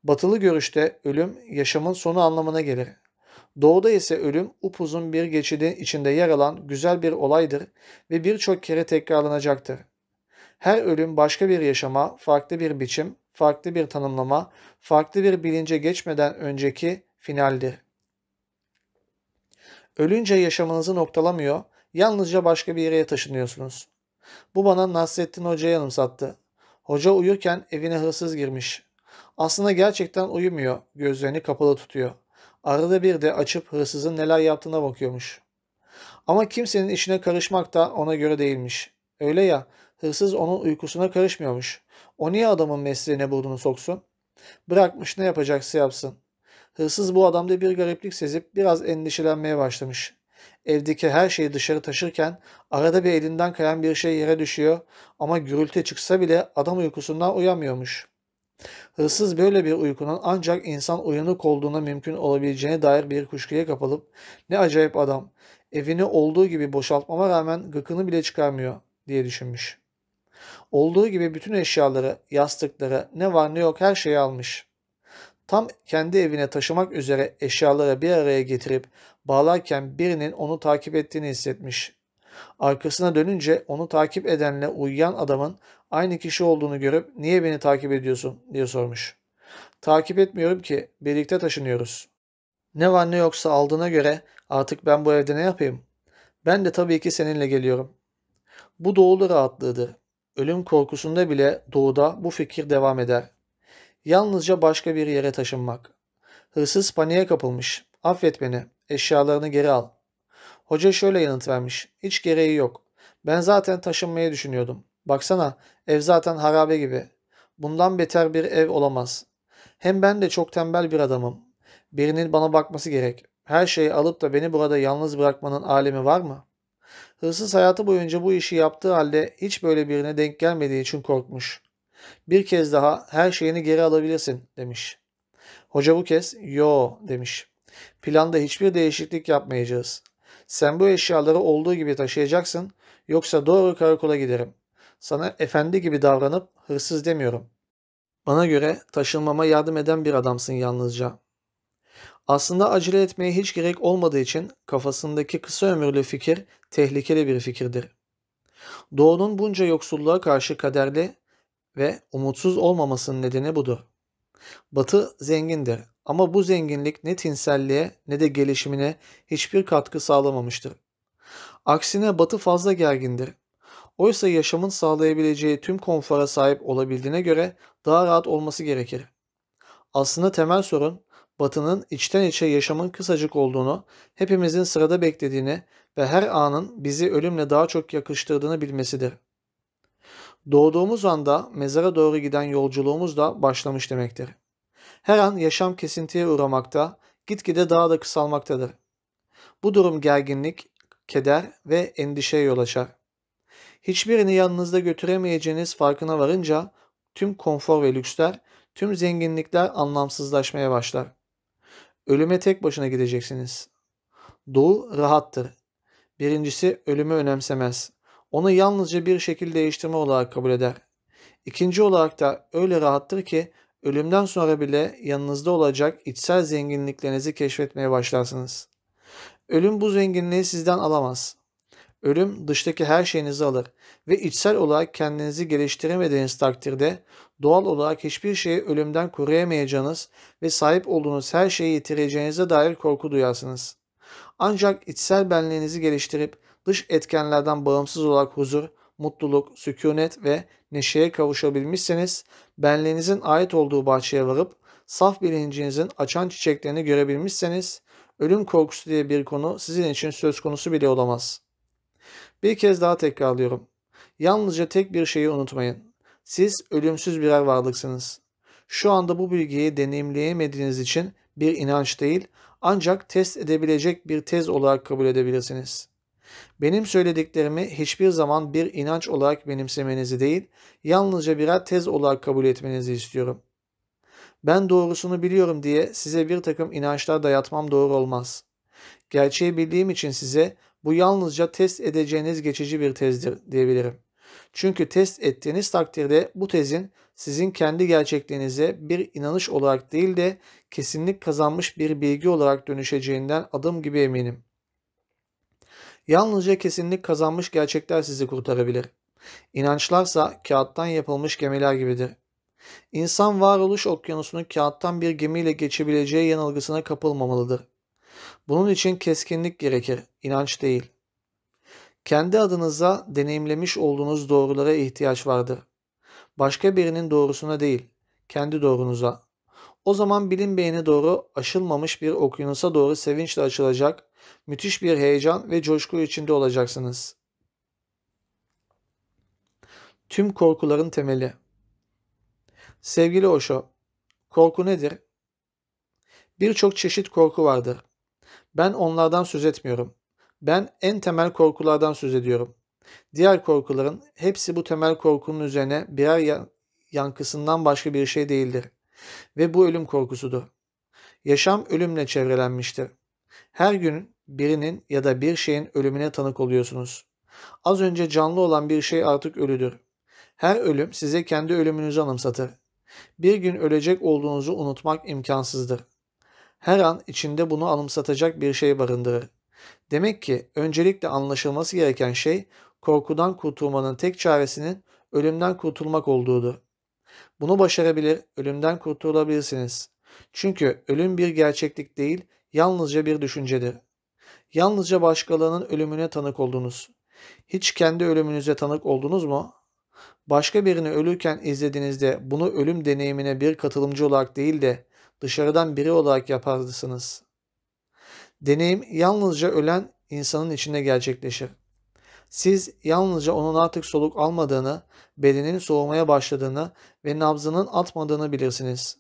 Batılı görüşte ölüm yaşamın sonu anlamına gelir. Doğuda ise ölüm upuzun bir geçidin içinde yer alan güzel bir olaydır ve birçok kere tekrarlanacaktır. Her ölüm başka bir yaşama, farklı bir biçim, farklı bir tanımlama, farklı bir bilince geçmeden önceki finaldir. Ölünce yaşamınızı noktalamıyor, yalnızca başka bir yere taşınıyorsunuz. Bu bana Nasrettin Hoca'yı anımsattı. Hoca uyurken evine hırsız girmiş. Aslında gerçekten uyumuyor, gözlerini kapalı tutuyor. Arada bir de açıp hırsızın neler yaptığına bakıyormuş. Ama kimsenin işine karışmak da ona göre değilmiş. Öyle ya, hırsız onun uykusuna karışmıyormuş. O niye adamın mesleğine burnunu soksun? Bırakmış ne yapacaksa yapsın. Hırsız bu adamda bir gariplik sezip biraz endişelenmeye başlamış. Evdeki her şeyi dışarı taşırken arada bir elinden kayan bir şey yere düşüyor ama gürültü çıksa bile adam uykusundan uyanmıyormuş. Hırsız böyle bir uykunun ancak insan uyanık olduğuna mümkün olabileceğine dair bir kuşkuya kapılıp ne acayip adam evini olduğu gibi boşaltmama rağmen gıkını bile çıkarmıyor diye düşünmüş. Olduğu gibi bütün eşyaları, yastıkları, ne var ne yok her şeyi almış. Tam kendi evine taşımak üzere eşyaları bir araya getirip bağlarken birinin onu takip ettiğini hissetmiş. Arkasına dönünce onu takip edenle uyuyan adamın aynı kişi olduğunu görüp niye beni takip ediyorsun diye sormuş. Takip etmiyorum ki birlikte taşınıyoruz. Ne var ne yoksa aldığına göre artık ben bu evde ne yapayım? Ben de tabii ki seninle geliyorum. Bu doğulu rahatlığıdır. Ölüm korkusunda bile doğuda bu fikir devam eder. Yalnızca başka bir yere taşınmak. Hırsız paniğe kapılmış. Affet beni. Eşyalarını geri al. Hoca şöyle yanıt vermiş. Hiç gereği yok. Ben zaten taşınmayı düşünüyordum. Baksana ev zaten harabe gibi. Bundan beter bir ev olamaz. Hem ben de çok tembel bir adamım. Birinin bana bakması gerek. Her şeyi alıp da beni burada yalnız bırakmanın alemi var mı? Hırsız hayatı boyunca bu işi yaptığı halde hiç böyle birine denk gelmediği için korkmuş. Bir kez daha her şeyini geri alabilirsin demiş. Hoca bu kez yo demiş. Planda hiçbir değişiklik yapmayacağız. Sen bu eşyaları olduğu gibi taşıyacaksın yoksa doğru karakola giderim. Sana efendi gibi davranıp hırsız demiyorum. Bana göre taşınmama yardım eden bir adamsın yalnızca. Aslında acele etmeye hiç gerek olmadığı için kafasındaki kısa ömürlü fikir tehlikeli bir fikirdir. Doğunun bunca yoksulluğa karşı kaderli ve umutsuz olmamasının nedeni budur. Batı zengindir ama bu zenginlik ne tinselliğe ne de gelişimine hiçbir katkı sağlamamıştır. Aksine Batı fazla gergindir. Oysa yaşamın sağlayabileceği tüm konfora sahip olabildiğine göre daha rahat olması gerekir. Aslında temel sorun Batı'nın içten içe yaşamın kısacık olduğunu, hepimizin sırada beklediğini ve her anın bizi ölümle daha çok yakıştırdığını bilmesidir. Doğduğumuz anda mezara doğru giden yolculuğumuz da başlamış demektir. Her an yaşam kesintiye uğramakta, gitgide daha da kısalmaktadır. Bu durum gerginlik, keder ve endişeye yol açar. Hiçbirini yanınızda götüremeyeceğiniz farkına varınca tüm konfor ve lüksler, tüm zenginlikler anlamsızlaşmaya başlar. Ölüme tek başına gideceksiniz. Doğu rahattır. Birincisi ölümü önemsemez. Onu yalnızca bir şekil değiştirme olarak kabul eder. İkinci olarak da öyle rahattır ki ölümden sonra bile yanınızda olacak içsel zenginliklerinizi keşfetmeye başlarsınız. Ölüm bu zenginliği sizden alamaz. Ölüm dıştaki her şeyinizi alır ve içsel olarak kendinizi geliştiremediğiniz takdirde doğal olarak hiçbir şeyi ölümden koruyamayacağınız ve sahip olduğunuz her şeyi yitireceğinize dair korku duyarsınız. Ancak içsel benliğinizi geliştirip dış etkenlerden bağımsız olarak huzur, mutluluk, sükunet ve neşeye kavuşabilmişseniz, benliğinizin ait olduğu bahçeye varıp saf bilincinizin açan çiçeklerini görebilmişseniz, ölüm korkusu diye bir konu sizin için söz konusu bile olamaz. Bir kez daha tekrarlıyorum. Yalnızca tek bir şeyi unutmayın. Siz ölümsüz birer varlıksınız. Şu anda bu bilgiyi deneyimleyemediğiniz için bir inanç değil, ancak test edebilecek bir tez olarak kabul edebilirsiniz. Benim söylediklerimi hiçbir zaman bir inanç olarak benimsemenizi değil, yalnızca birer tez olarak kabul etmenizi istiyorum. Ben doğrusunu biliyorum diye size bir takım inançlar dayatmam doğru olmaz. Gerçeği bildiğim için size bu yalnızca test edeceğiniz geçici bir tezdir diyebilirim. Çünkü test ettiğiniz takdirde bu tezin sizin kendi gerçekliğinize bir inanış olarak değil de kesinlik kazanmış bir bilgi olarak dönüşeceğinden adım gibi eminim. Yalnızca kesinlik kazanmış gerçekler sizi kurtarabilir. İnançlarsa kağıttan yapılmış gemiler gibidir. İnsan varoluş okyanusunu kağıttan bir gemiyle geçebileceği yanılgısına kapılmamalıdır. Bunun için keskinlik gerekir, inanç değil. Kendi adınıza deneyimlemiş olduğunuz doğrulara ihtiyaç vardır. Başka birinin doğrusuna değil, kendi doğrunuza. O zaman bilim beyni doğru aşılmamış bir okyanusa doğru sevinçle açılacak, müthiş bir heyecan ve coşku içinde olacaksınız. Tüm korkuların temeli Sevgili Osho, korku nedir? Birçok çeşit korku vardır. Ben onlardan söz etmiyorum. Ben en temel korkulardan söz ediyorum. Diğer korkuların hepsi bu temel korkunun üzerine birer yankısından başka bir şey değildir. Ve bu ölüm korkusudur. Yaşam ölümle çevrelenmiştir. Her gün birinin ya da bir şeyin ölümüne tanık oluyorsunuz. Az önce canlı olan bir şey artık ölüdür. Her ölüm size kendi ölümünüzü anımsatır. Bir gün ölecek olduğunuzu unutmak imkansızdır. Her an içinde bunu anımsatacak bir şey barındırır. Demek ki öncelikle anlaşılması gereken şey korkudan kurtulmanın tek çaresinin ölümden kurtulmak olduğudur. Bunu başarabilir, ölümden kurtulabilirsiniz. Çünkü ölüm bir gerçeklik değil, yalnızca bir düşüncedir. Yalnızca başkalarının ölümüne tanık oldunuz. Hiç kendi ölümünüze tanık oldunuz mu? Başka birini ölürken izlediğinizde bunu ölüm deneyimine bir katılımcı olarak değil de dışarıdan biri olarak yapardısınız. Deneyim yalnızca ölen insanın içinde gerçekleşir. Siz yalnızca onun artık soluk almadığını, bedenin soğumaya başladığını ve nabzının atmadığını bilirsiniz.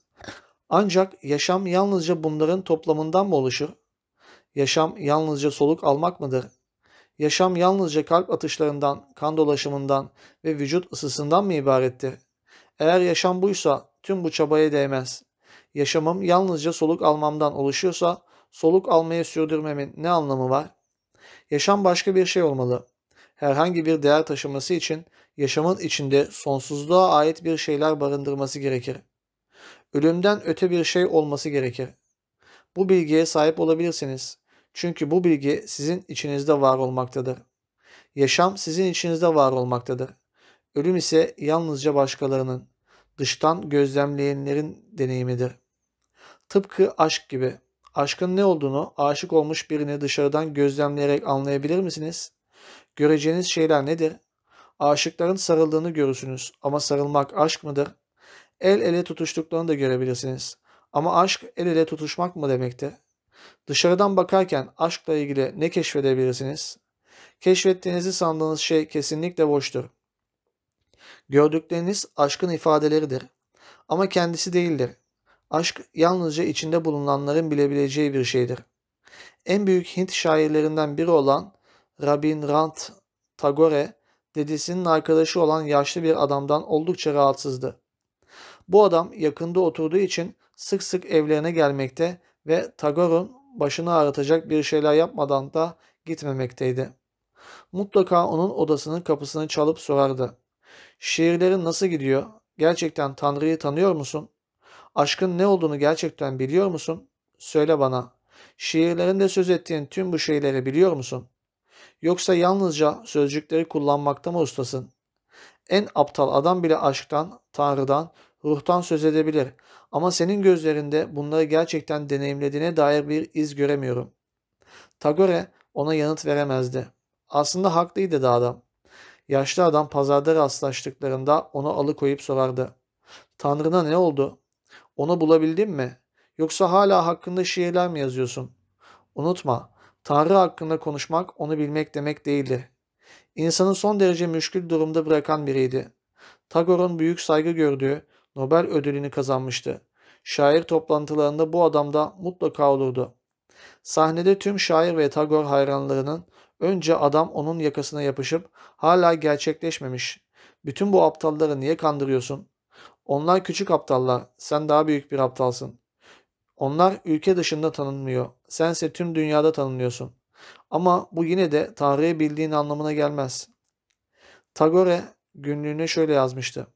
Ancak yaşam yalnızca bunların toplamından mı oluşur? Yaşam yalnızca soluk almak mıdır? Yaşam yalnızca kalp atışlarından, kan dolaşımından ve vücut ısısından mı ibarettir? Eğer yaşam buysa tüm bu çabaya değmez. Yaşamım yalnızca soluk almamdan oluşuyorsa soluk almayı sürdürmemin ne anlamı var? Yaşam başka bir şey olmalı. Herhangi bir değer taşıması için yaşamın içinde sonsuzluğa ait bir şeyler barındırması gerekir. Ölümden öte bir şey olması gerekir. Bu bilgiye sahip olabilirsiniz. Çünkü bu bilgi sizin içinizde var olmaktadır. Yaşam sizin içinizde var olmaktadır. Ölüm ise yalnızca başkalarının, dıştan gözlemleyenlerin deneyimidir. Tıpkı aşk gibi. Aşkın ne olduğunu aşık olmuş birini dışarıdan gözlemleyerek anlayabilir misiniz? Göreceğiniz şeyler nedir? Aşıkların sarıldığını görürsünüz ama sarılmak aşk mıdır? El ele tutuştuklarını da görebilirsiniz. Ama aşk el ele tutuşmak mı demektir? Dışarıdan bakarken aşkla ilgili ne keşfedebilirsiniz? Keşfettiğinizi sandığınız şey kesinlikle boştur. Gördükleriniz aşkın ifadeleridir. Ama kendisi değildir. Aşk yalnızca içinde bulunanların bilebileceği bir şeydir. En büyük Hint şairlerinden biri olan Rabindranath Tagore, dedesinin arkadaşı olan yaşlı bir adamdan oldukça rahatsızdı. Bu adam yakında oturduğu için sık sık evlerine gelmekte ve Tagore'un başını ağrıtacak bir şeyler yapmadan da gitmemekteydi. Mutlaka onun odasının kapısını çalıp sorardı. Şiirlerin nasıl gidiyor? Gerçekten Tanrı'yı tanıyor musun? Aşkın ne olduğunu gerçekten biliyor musun? Söyle bana. Şiirlerinde söz ettiğin tüm bu şeyleri biliyor musun? Yoksa yalnızca sözcükleri kullanmakta mı ustasın? En aptal adam bile aşktan, Tanrı'dan, ruhtan söz edebilir. Ama senin gözlerinde bunları gerçekten deneyimlediğine dair bir iz göremiyorum. Tagore ona yanıt veremezdi. Aslında haklıydı da adam. Yaşlı adam pazarda rastlaştıklarında onu alıkoyup sorardı. Tanrına ne oldu? Onu bulabildin mi? Yoksa hala hakkında şiirler mi yazıyorsun? Unutma, Tanrı hakkında konuşmak onu bilmek demek değildir. İnsanı son derece müşkül durumda bırakan biriydi. Tagore'un büyük saygı gördüğü Nobel ödülünü kazanmıştı. Şair toplantılarında bu adam da mutlaka olurdu. Sahnede tüm şair ve Tagore hayranlarının önce adam onun yakasına yapışıp hala gerçekleşmemiş. Bütün bu aptalları niye kandırıyorsun? Onlar küçük aptallar, sen daha büyük bir aptalsın. Onlar ülke dışında tanınmıyor, sense tüm dünyada tanınıyorsun. Ama bu yine de Tanrı'yı bildiğin anlamına gelmez. Tagore günlüğüne şöyle yazmıştı.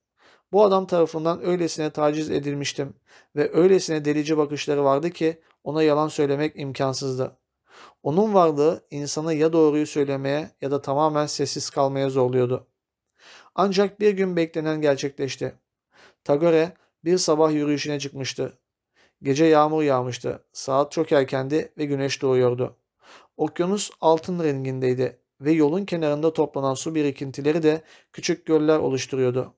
Bu adam tarafından öylesine taciz edilmiştim ve öylesine delici bakışları vardı ki ona yalan söylemek imkansızdı. Onun varlığı insanı ya doğruyu söylemeye ya da tamamen sessiz kalmaya zorluyordu. Ancak bir gün beklenen gerçekleşti. Tagore bir sabah yürüyüşüne çıkmıştı. Gece yağmur yağmıştı. Saat çok erkendi ve güneş doğuyordu. Okyanus altın rengindeydi ve yolun kenarında toplanan su birikintileri de küçük göller oluşturuyordu.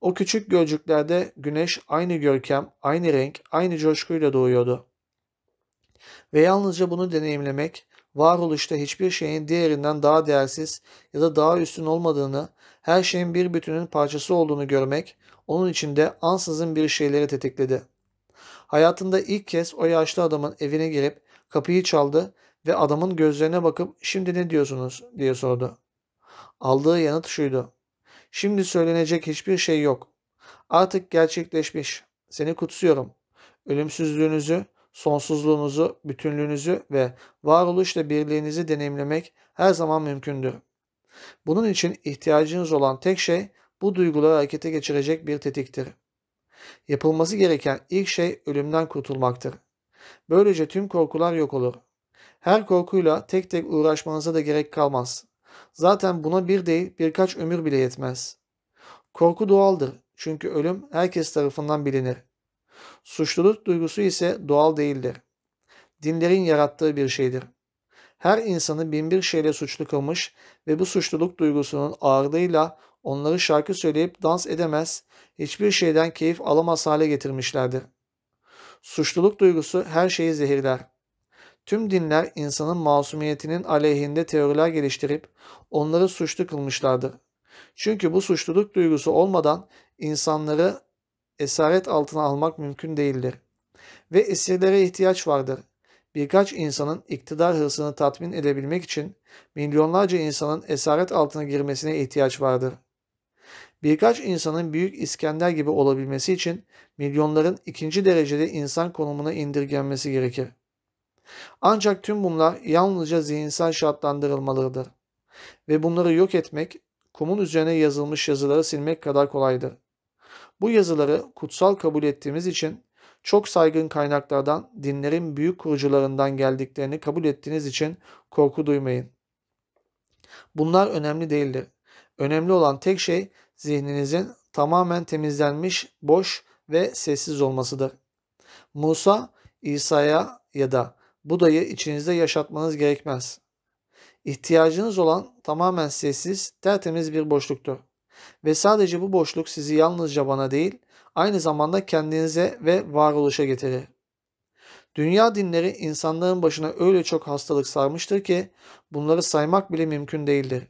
O küçük gölcüklerde güneş aynı görkem, aynı renk, aynı coşkuyla doğuyordu. Ve yalnızca bunu deneyimlemek, varoluşta hiçbir şeyin diğerinden daha değersiz ya da daha üstün olmadığını, her şeyin bir bütünün parçası olduğunu görmek, onun içinde ansızın bir şeyleri tetikledi. Hayatında ilk kez o yaşlı adamın evine girip kapıyı çaldı ve adamın gözlerine bakıp şimdi ne diyorsunuz diye sordu. Aldığı yanıt şuydu. Şimdi söylenecek hiçbir şey yok. Artık gerçekleşmiş. Seni kutsuyorum. Ölümsüzlüğünüzü, sonsuzluğunuzu, bütünlüğünüzü ve varoluşla birliğinizi deneyimlemek her zaman mümkündür. Bunun için ihtiyacınız olan tek şey bu duyguları harekete geçirecek bir tetiktir. Yapılması gereken ilk şey ölümden kurtulmaktır. Böylece tüm korkular yok olur. Her korkuyla tek tek uğraşmanıza da gerek kalmaz. Zaten buna bir değil birkaç ömür bile yetmez. Korku doğaldır çünkü ölüm herkes tarafından bilinir. Suçluluk duygusu ise doğal değildir. Dinlerin yarattığı bir şeydir. Her insanı binbir şeyle suçlu kılmış ve bu suçluluk duygusunun ağırlığıyla onları şarkı söyleyip dans edemez, hiçbir şeyden keyif alamaz hale getirmişlerdir. Suçluluk duygusu her şeyi zehirler. Tüm dinler insanın masumiyetinin aleyhinde teoriler geliştirip onları suçlu kılmışlardır. Çünkü bu suçluluk duygusu olmadan insanları esaret altına almak mümkün değildir. Ve esirlere ihtiyaç vardır. Birkaç insanın iktidar hırsını tatmin edebilmek için milyonlarca insanın esaret altına girmesine ihtiyaç vardır. Birkaç insanın Büyük İskender gibi olabilmesi için milyonların ikinci derecede insan konumuna indirgenmesi gerekir. Ancak tüm bunlar yalnızca zihinsel şartlandırılmalıdır. Ve bunları yok etmek, kumun üzerine yazılmış yazıları silmek kadar kolaydır. Bu yazıları kutsal kabul ettiğimiz için çok saygın kaynaklardan dinlerin büyük kurucularından geldiklerini kabul ettiğiniz için korku duymayın. Bunlar önemli değildir. Önemli olan tek şey zihninizin tamamen temizlenmiş, boş ve sessiz olmasıdır. Musa, İsa'ya ya da Buda'yı içinizde yaşatmanız gerekmez. İhtiyacınız olan tamamen sessiz, tertemiz bir boşluktur. Ve sadece bu boşluk sizi yalnızca bana değil, aynı zamanda kendinize ve varoluşa getirir. Dünya dinleri insanların başına öyle çok hastalık sarmıştır ki bunları saymak bile mümkün değildir.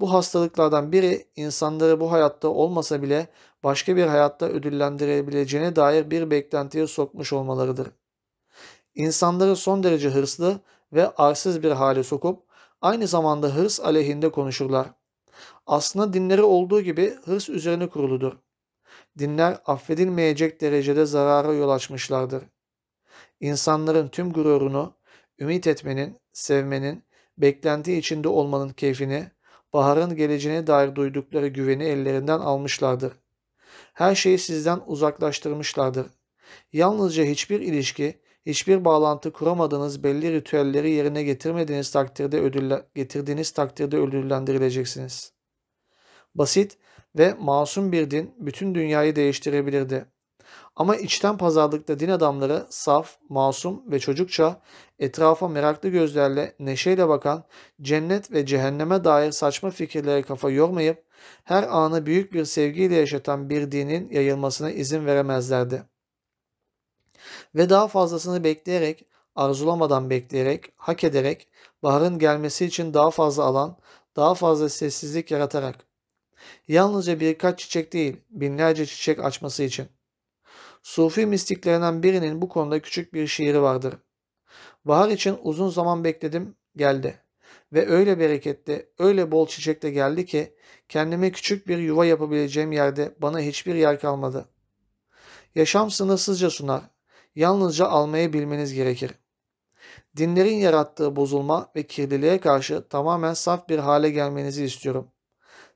Bu hastalıklardan biri insanları bu hayatta olmasa bile başka bir hayatta ödüllendirebileceğine dair bir beklentiye sokmuş olmalarıdır. İnsanları son derece hırslı ve arsız bir hale sokup aynı zamanda hırs aleyhinde konuşurlar. Aslında dinleri olduğu gibi hırs üzerine kuruludur. Dinler affedilmeyecek derecede zarara yol açmışlardır. İnsanların tüm gururunu, ümit etmenin, sevmenin, beklenti içinde olmanın keyfini, baharın geleceğine dair duydukları güveni ellerinden almışlardır. Her şeyi sizden uzaklaştırmışlardır. Yalnızca hiçbir ilişki, hiçbir bağlantı kuramadığınız belli ritüelleri yerine getirmediğiniz takdirde ödülle, getirdiğiniz takdirde ödüllendirileceksiniz. Basit ve masum bir din bütün dünyayı değiştirebilirdi. Ama içten pazarlıkta din adamları saf, masum ve çocukça etrafa meraklı gözlerle neşeyle bakan, cennet ve cehenneme dair saçma fikirlere kafa yormayıp her anı büyük bir sevgiyle yaşatan bir dinin yayılmasına izin veremezlerdi. Ve daha fazlasını bekleyerek, arzulamadan bekleyerek, hak ederek, baharın gelmesi için daha fazla alan, daha fazla sessizlik yaratarak, yalnızca birkaç çiçek değil, binlerce çiçek açması için. Sufi mistiklerinden birinin bu konuda küçük bir şiiri vardır. Bahar için uzun zaman bekledim, geldi. Ve öyle bereketli, öyle bol çiçekle geldi ki kendime küçük bir yuva yapabileceğim yerde bana hiçbir yer kalmadı. Yaşam sınırsızca sunar. Yalnızca almayı bilmeniz gerekir. Dinlerin yarattığı bozulma ve kirliliğe karşı tamamen saf bir hale gelmenizi istiyorum.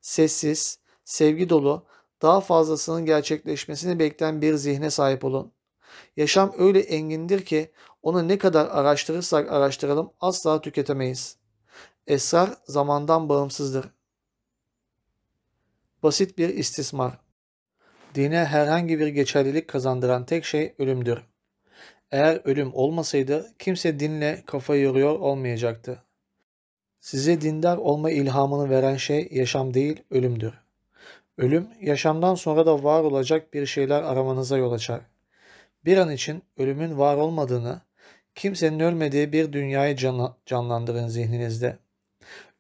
Sessiz, sevgi dolu, daha fazlasının gerçekleşmesini bekleyen bir zihne sahip olun. Yaşam öyle engindir ki onu ne kadar araştırırsak araştıralım asla tüketemeyiz. Esrar zamandan bağımsızdır. Basit bir istismar. Dine herhangi bir geçerlilik kazandıran tek şey ölümdür. Eğer ölüm olmasaydı kimse dinle kafa yoruyor olmayacaktı. Size dindar olma ilhamını veren şey yaşam değil ölümdür. Ölüm yaşamdan sonra da var olacak bir şeyler aramanıza yol açar. Bir an için ölümün var olmadığını, kimsenin ölmediği bir dünyayı canlandırın zihninizde.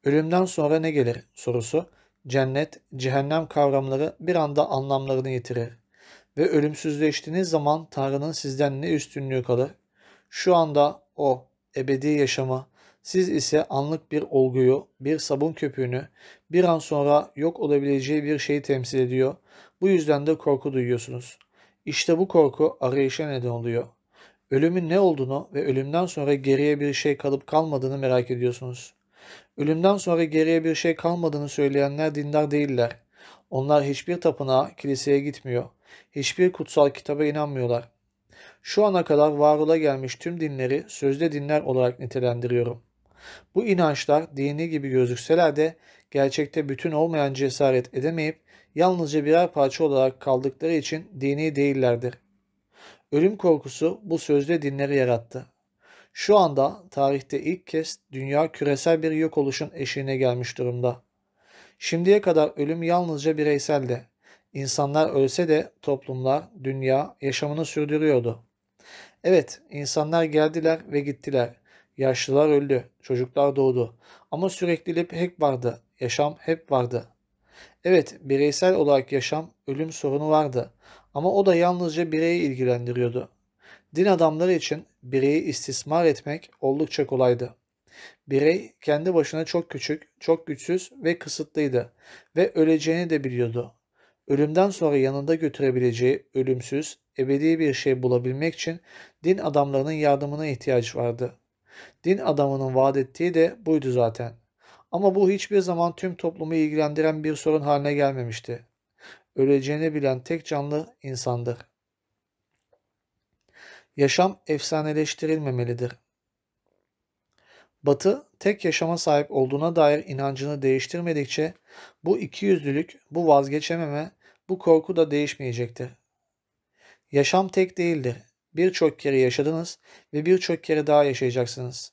Ölümden sonra ne gelir sorusu, cennet, cehennem kavramları bir anda anlamlarını yitirir. Ve ölümsüzleştiğiniz zaman Tanrı'nın sizden ne üstünlüğü kalır? Şu anda o, ebedi yaşamı, siz ise anlık bir olguyu, bir sabun köpüğünü, bir an sonra yok olabileceği bir şeyi temsil ediyor. Bu yüzden de korku duyuyorsunuz. İşte bu korku arayışa neden oluyor. Ölümün ne olduğunu ve ölümden sonra geriye bir şey kalıp kalmadığını merak ediyorsunuz. Ölümden sonra geriye bir şey kalmadığını söyleyenler dindar değiller. Onlar hiçbir tapınağa, kiliseye gitmiyor. Hiçbir kutsal kitaba inanmıyorlar. Şu ana kadar var ola gelmiş tüm dinleri sözde dinler olarak nitelendiriyorum. Bu inançlar dini gibi gözükseler de gerçekte bütün olmayan cesaret edemeyip yalnızca birer parça olarak kaldıkları için dini değillerdir. Ölüm korkusu bu sözde dinleri yarattı. Şu anda tarihte ilk kez dünya küresel bir yok oluşun eşiğine gelmiş durumda. Şimdiye kadar ölüm yalnızca bireyseldi. İnsanlar ölse de toplumlar, dünya yaşamını sürdürüyordu. Evet, insanlar geldiler ve gittiler. Yaşlılar öldü, çocuklar doğdu. Ama süreklilik hep vardı, yaşam hep vardı. Evet, bireysel olarak yaşam, ölüm sorunu vardı. Ama o da yalnızca bireyi ilgilendiriyordu. Din adamları için bireyi istismar etmek oldukça kolaydı. Birey kendi başına çok küçük, çok güçsüz ve kısıtlıydı ve öleceğini de biliyordu. Ölümden sonra yanında götürebileceği ölümsüz, ebedi bir şey bulabilmek için din adamlarının yardımına ihtiyaç vardı. Din adamının vaat ettiği de buydu zaten. Ama bu hiçbir zaman tüm toplumu ilgilendiren bir sorun haline gelmemişti. Öleceğini bilen tek canlı insandır. Yaşam efsaneleştirilmemelidir. Batı tek yaşama sahip olduğuna dair inancını değiştirmedikçe bu ikiyüzlülük, bu vazgeçememe, bu korku da değişmeyecektir. Yaşam tek değildir. Birçok kere yaşadınız ve birçok kere daha yaşayacaksınız.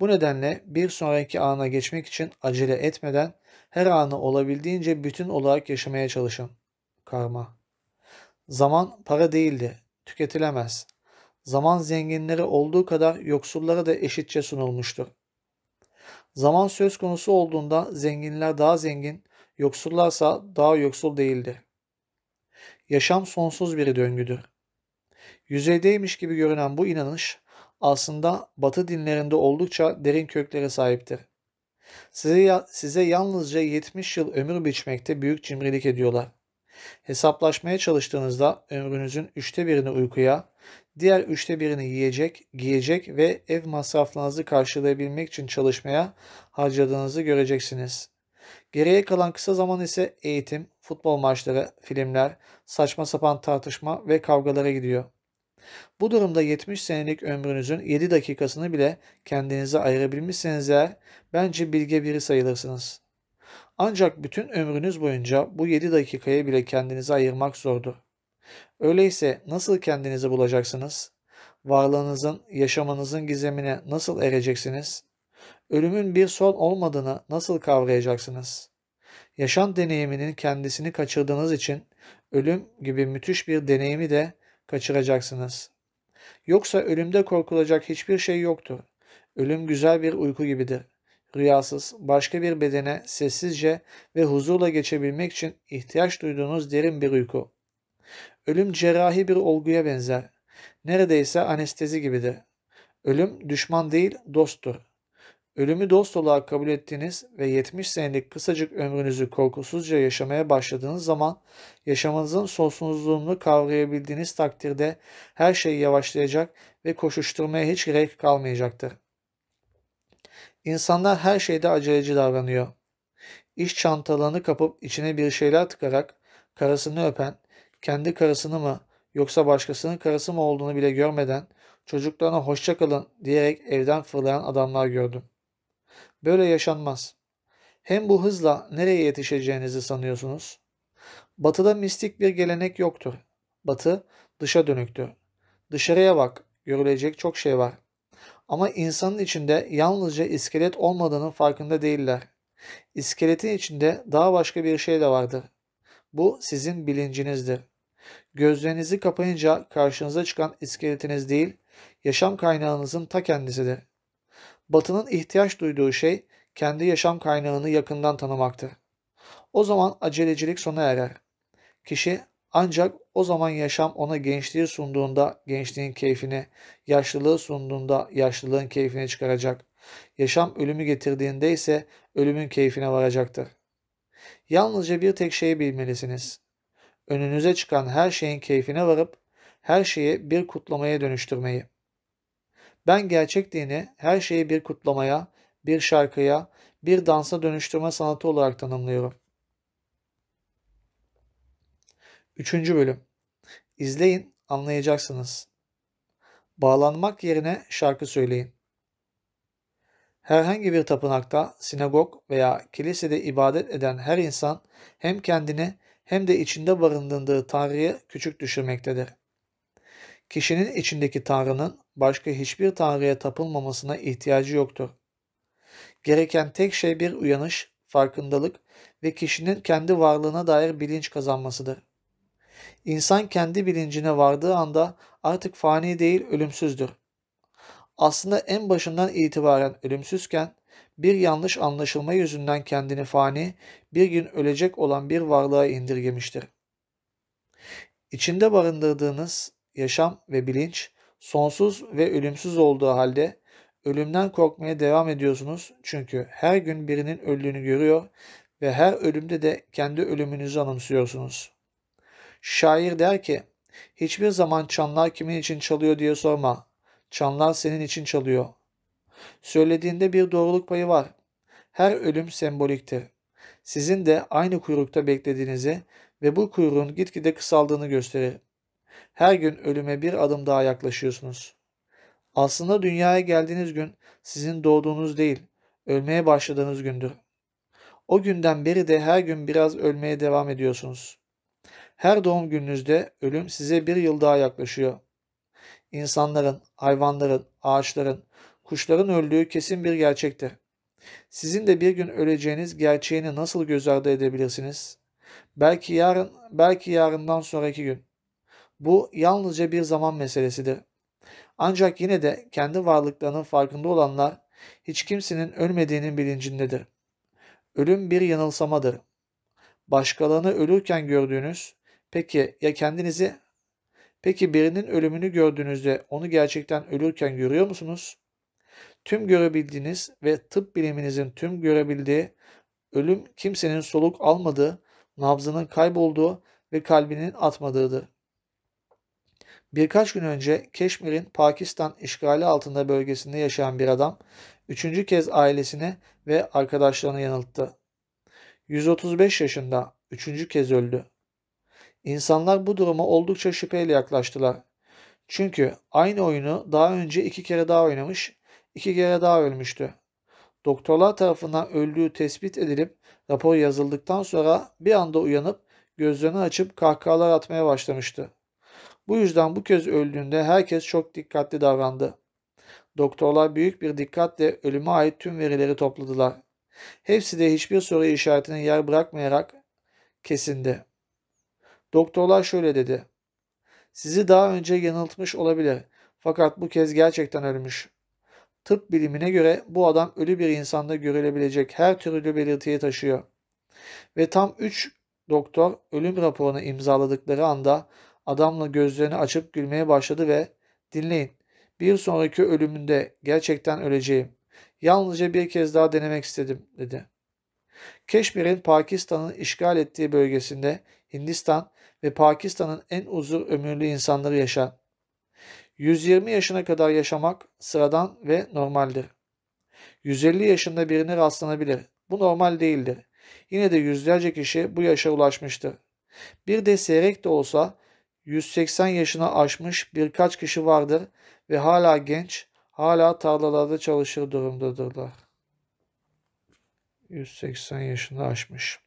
Bu nedenle bir sonraki ana geçmek için acele etmeden her anı olabildiğince bütün olarak yaşamaya çalışın. Karma Zaman para değildir, tüketilemez. Zaman zenginlere olduğu kadar yoksullara da eşitçe sunulmuştur. Zaman söz konusu olduğunda zenginler daha zengin, yoksullarsa daha yoksul değildir. Yaşam sonsuz bir döngüdür. Yüzeydeymiş gibi görünen bu inanış aslında Batı dinlerinde oldukça derin köklere sahiptir. Size, size yalnızca 70 yıl ömür biçmekte büyük cimrilik ediyorlar. Hesaplaşmaya çalıştığınızda ömrünüzün üçte birini uykuya, diğer üçte birini yiyecek, giyecek ve ev masraflarınızı karşılayabilmek için çalışmaya harcadığınızı göreceksiniz. Geriye kalan kısa zaman ise eğitim, futbol maçları, filmler, saçma sapan tartışma ve kavgalara gidiyor. Bu durumda 70 senelik ömrünüzün 7 dakikasını bile kendinize ayırabilmişseniz eğer bence bilge biri sayılırsınız. Ancak bütün ömrünüz boyunca bu 7 dakikaya bile kendinize ayırmak zordur. Öyleyse nasıl kendinizi bulacaksınız? Varlığınızın, yaşamanızın gizemine nasıl ereceksiniz? Ölümün bir son olmadığını nasıl kavrayacaksınız? Yaşam deneyiminin kendisini kaçırdığınız için ölüm gibi müthiş bir deneyimi de kaçıracaksınız. Yoksa ölümde korkulacak hiçbir şey yoktur. Ölüm güzel bir uyku gibidir. Rüyasız, başka bir bedene sessizce ve huzurla geçebilmek için ihtiyaç duyduğunuz derin bir uyku. Ölüm cerrahi bir olguya benzer. Neredeyse anestezi gibidir. Ölüm düşman değil, dosttur. Ölümü dost olarak kabul ettiğiniz ve 70 senelik kısacık ömrünüzü korkusuzca yaşamaya başladığınız zaman yaşamanızın sonsuzluğunu kavrayabildiğiniz takdirde her şey yavaşlayacak ve koşuşturmaya hiç gerek kalmayacaktır. İnsanlar her şeyde aceleci davranıyor. İş çantalarını kapıp içine bir şeyler tıkarak karısını öpen, kendi karısını mı yoksa başkasının karısı mı olduğunu bile görmeden çocuklarına hoşça kalın diyerek evden fırlayan adamlar gördüm. Böyle yaşanmaz. Hem bu hızla nereye yetişeceğinizi sanıyorsunuz? Batıda mistik bir gelenek yoktur. Batı dışa dönüktür. Dışarıya bak, görülecek çok şey var. Ama insanın içinde yalnızca iskelet olmadığının farkında değiller. İskeletin içinde daha başka bir şey de vardır. Bu sizin bilincinizdir. Gözlerinizi kapayınca karşınıza çıkan iskeletiniz değil, yaşam kaynağınızın ta kendisidir. Batının ihtiyaç duyduğu şey kendi yaşam kaynağını yakından tanımaktır. O zaman acelecilik sona erer. Kişi ancak o zaman yaşam ona gençliği sunduğunda gençliğin keyfini, yaşlılığı sunduğunda yaşlılığın keyfini çıkaracak. Yaşam ölümü getirdiğinde ise ölümün keyfine varacaktır. Yalnızca bir tek şeyi bilmelisiniz. Önünüze çıkan her şeyin keyfine varıp her şeyi bir kutlamaya dönüştürmeyi. Ben gerçek dini her şeyi bir kutlamaya, bir şarkıya, bir dansa dönüştürme sanatı olarak tanımlıyorum. Üçüncü bölüm. İzleyin, anlayacaksınız. Bağlanmak yerine şarkı söyleyin. Herhangi bir tapınakta, sinagog veya kilisede ibadet eden her insan hem kendini hem de içinde barındırdığı Tanrı'yı küçük düşürmektedir. Kişinin içindeki Tanrı'nın başka hiçbir Tanrı'ya tapılmamasına ihtiyacı yoktur. Gereken tek şey bir uyanış, farkındalık ve kişinin kendi varlığına dair bilinç kazanmasıdır. İnsan kendi bilincine vardığı anda artık fani değil ölümsüzdür. Aslında en başından itibaren ölümsüzken bir yanlış anlaşılma yüzünden kendini fani, bir gün ölecek olan bir varlığa indirgemiştir. İçinde barındırdığınız yaşam ve bilinç sonsuz ve ölümsüz olduğu halde ölümden korkmaya devam ediyorsunuz çünkü her gün birinin öldüğünü görüyor ve her ölümde de kendi ölümünüzü anımsıyorsunuz. Şair der ki, hiçbir zaman çanlar kimin için çalıyor diye sorma. Çanlar senin için çalıyor. Söylediğinde bir doğruluk payı var. Her ölüm semboliktir. Sizin de aynı kuyrukta beklediğinizi ve bu kuyruğun gitgide kısaldığını gösterir. Her gün ölüme bir adım daha yaklaşıyorsunuz. Aslında dünyaya geldiğiniz gün sizin doğduğunuz değil, ölmeye başladığınız gündür. O günden beri de her gün biraz ölmeye devam ediyorsunuz. Her doğum gününüzde ölüm size bir yıl daha yaklaşıyor. İnsanların, hayvanların, ağaçların, kuşların öldüğü kesin bir gerçektir. Sizin de bir gün öleceğiniz gerçeğini nasıl göz ardı edebilirsiniz? Belki yarın, belki yarından sonraki gün. Bu yalnızca bir zaman meselesidir. Ancak yine de kendi varlıklarının farkında olanlar hiç kimsenin ölmediğinin bilincindedir. Ölüm bir yanılsamadır. Başkalarını ölürken gördüğünüz, peki ya kendinizi, peki birinin ölümünü gördüğünüzde onu gerçekten ölürken görüyor musunuz? Tüm görebildiğiniz ve tıp biliminizin tüm görebildiği ölüm kimsenin soluk almadığı, nabzının kaybolduğu ve kalbinin atmadığıdır. Birkaç gün önce Keşmir'in Pakistan işgali altında bölgesinde yaşayan bir adam üçüncü kez ailesini ve arkadaşlarını yanılttı. 135 yaşında üçüncü kez öldü. İnsanlar bu duruma oldukça şüpheyle yaklaştılar. Çünkü aynı oyunu daha önce iki kere daha oynamış, iki kere daha ölmüştü. Doktorlar tarafından öldüğü tespit edilip rapor yazıldıktan sonra bir anda uyanıp gözlerini açıp kahkahalar atmaya başlamıştı. Bu yüzden bu kez öldüğünde herkes çok dikkatli davrandı. Doktorlar büyük bir dikkatle ölüme ait tüm verileri topladılar. Hepsi de hiçbir soru işaretine yer bırakmayarak kesindi. Doktorlar şöyle dedi. Sizi daha önce yanıltmış olabilir. Fakat bu kez gerçekten ölmüş. Tıp bilimine göre bu adam ölü bir insanda görülebilecek her türlü belirtiyi taşıyor. Ve tam 3 doktor ölüm raporunu imzaladıkları anda adamla gözlerini açıp gülmeye başladı ve dinleyin bir sonraki ölümünde gerçekten öleceğim. Yalnızca bir kez daha denemek istedim dedi. Keşmir'in Pakistan'ın işgal ettiği bölgesinde Hindistan ve Pakistan'ın en uzun ömürlü insanları yaşar. 120 yaşına kadar yaşamak sıradan ve normaldir. 150 yaşında birine rastlanabilir. Bu normal değildir. Yine de yüzlerce kişi bu yaşa ulaşmıştır. Bir de seyrek de olsa 180 yaşına aşmış birkaç kişi vardır ve hala genç, hala tarlalarda çalışır durumdadırlar. 180 yaşını aşmış.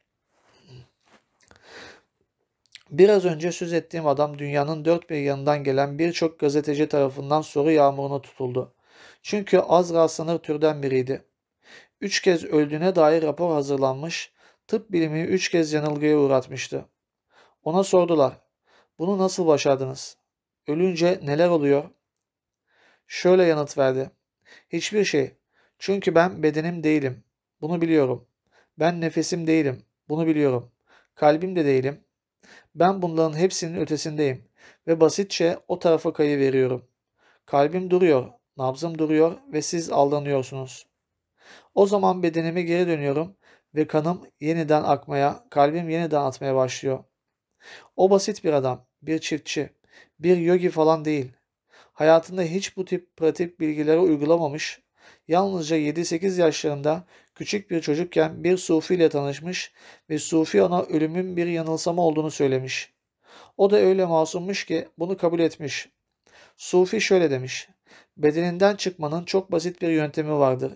Biraz önce söz ettiğim adam dünyanın dört bir yanından gelen birçok gazeteci tarafından soru yağmuruna tutuldu. Çünkü az rastlanır türden biriydi. Üç kez öldüğüne dair rapor hazırlanmış, tıp bilimi üç kez yanılgıya uğratmıştı. Ona sordular. Bunu nasıl başardınız? Ölünce neler oluyor? Şöyle yanıt verdi. Hiçbir şey. Çünkü ben bedenim değilim. Bunu biliyorum. Ben nefesim değilim. Bunu biliyorum. Kalbim de değilim. Ben bunların hepsinin ötesindeyim ve basitçe o tarafa kayı veriyorum. Kalbim duruyor, nabzım duruyor ve siz aldanıyorsunuz. O zaman bedenime geri dönüyorum ve kanım yeniden akmaya, kalbim yeniden atmaya başlıyor. O basit bir adam, bir çiftçi, bir yogi falan değil. Hayatında hiç bu tip pratik bilgileri uygulamamış, yalnızca 7-8 yaşlarında küçük bir çocukken bir Sufi ile tanışmış ve Sufi ona ölümün bir yanılsama olduğunu söylemiş. O da öyle masummuş ki bunu kabul etmiş. Sufi şöyle demiş. Bedeninden çıkmanın çok basit bir yöntemi vardır.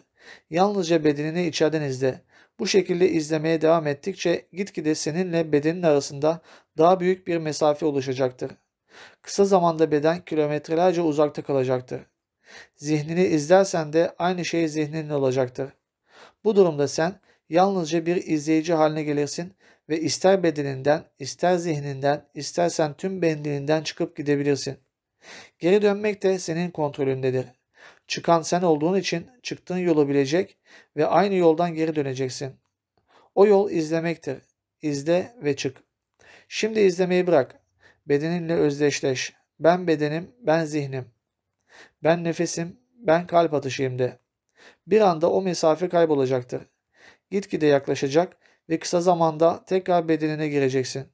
Yalnızca bedenini içeriden izle. Bu şekilde izlemeye devam ettikçe gitgide seninle bedenin arasında daha büyük bir mesafe oluşacaktır. Kısa zamanda beden kilometrelerce uzakta kalacaktır. Zihnini izlersen de aynı şey zihninin olacaktır. Bu durumda sen yalnızca bir izleyici haline gelirsin ve ister bedeninden, ister zihninden, istersen tüm bedeninden çıkıp gidebilirsin. Geri dönmek de senin kontrolündedir. Çıkan sen olduğun için çıktığın yolu bilecek ve aynı yoldan geri döneceksin. O yol izlemektir. İzle ve çık. Şimdi izlemeyi bırak. Bedeninle özdeşleş. Ben bedenim, ben zihnim. Ben nefesim, ben kalp atışıyım de. Bir anda o mesafe kaybolacaktır. Gitgide yaklaşacak ve kısa zamanda tekrar bedenine gireceksin.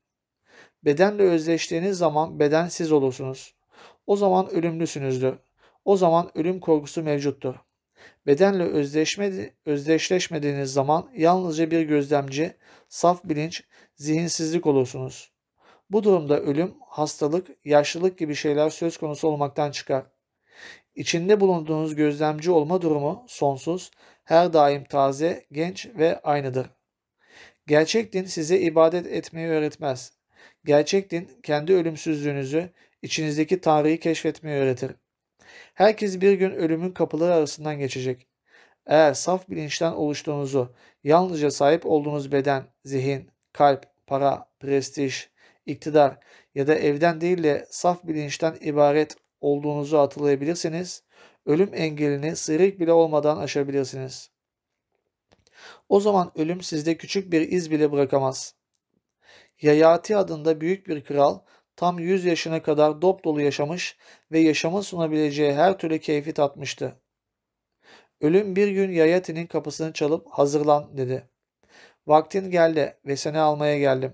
Bedenle özleştiğiniz zaman beden siz olursunuz. O zaman ölümlüsünüzdür. O zaman ölüm korkusu mevcuttur. Bedenle özdeşme, özdeşleşmediğiniz zaman yalnızca bir gözlemci, saf bilinç, zihinsizlik olursunuz. Bu durumda ölüm, hastalık, yaşlılık gibi şeyler söz konusu olmaktan çıkar. İçinde bulunduğunuz gözlemci olma durumu sonsuz, her daim taze, genç ve aynıdır. Gerçek din size ibadet etmeyi öğretmez. Gerçek din kendi ölümsüzlüğünüzü, içinizdeki Tanrı'yı keşfetmeyi öğretir. Herkes bir gün ölümün kapıları arasından geçecek. Eğer saf bilinçten oluştuğunuzu, yalnızca sahip olduğunuz beden, zihin, kalp, para, prestij, iktidar ya da evden değil de saf bilinçten ibaret olduğunuzu hatırlayabilirsiniz. Ölüm engelini sıyrık bile olmadan aşabilirsiniz. O zaman ölüm sizde küçük bir iz bile bırakamaz. Yayati adında büyük bir kral tam 100 yaşına kadar dop dolu yaşamış ve yaşamın sunabileceği her türlü keyfi tatmıştı. Ölüm bir gün Yayati'nin kapısını çalıp hazırlan dedi. Vaktin geldi ve seni almaya geldim.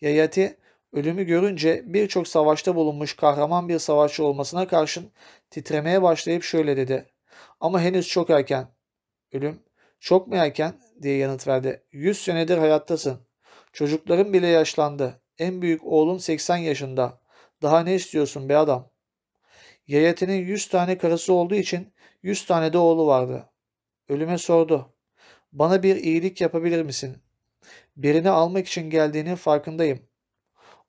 Yayati Ölümü görünce birçok savaşta bulunmuş kahraman bir savaşçı olmasına karşın titremeye başlayıp şöyle dedi. Ama henüz çok erken. Ölüm, çok mu erken diye yanıt verdi. Yüz senedir hayattasın. Çocukların bile yaşlandı. En büyük oğlun 80 yaşında. Daha ne istiyorsun be adam? Yayetinin 100 tane karısı olduğu için 100 tane de oğlu vardı. Ölüme sordu. Bana bir iyilik yapabilir misin? Birini almak için geldiğinin farkındayım.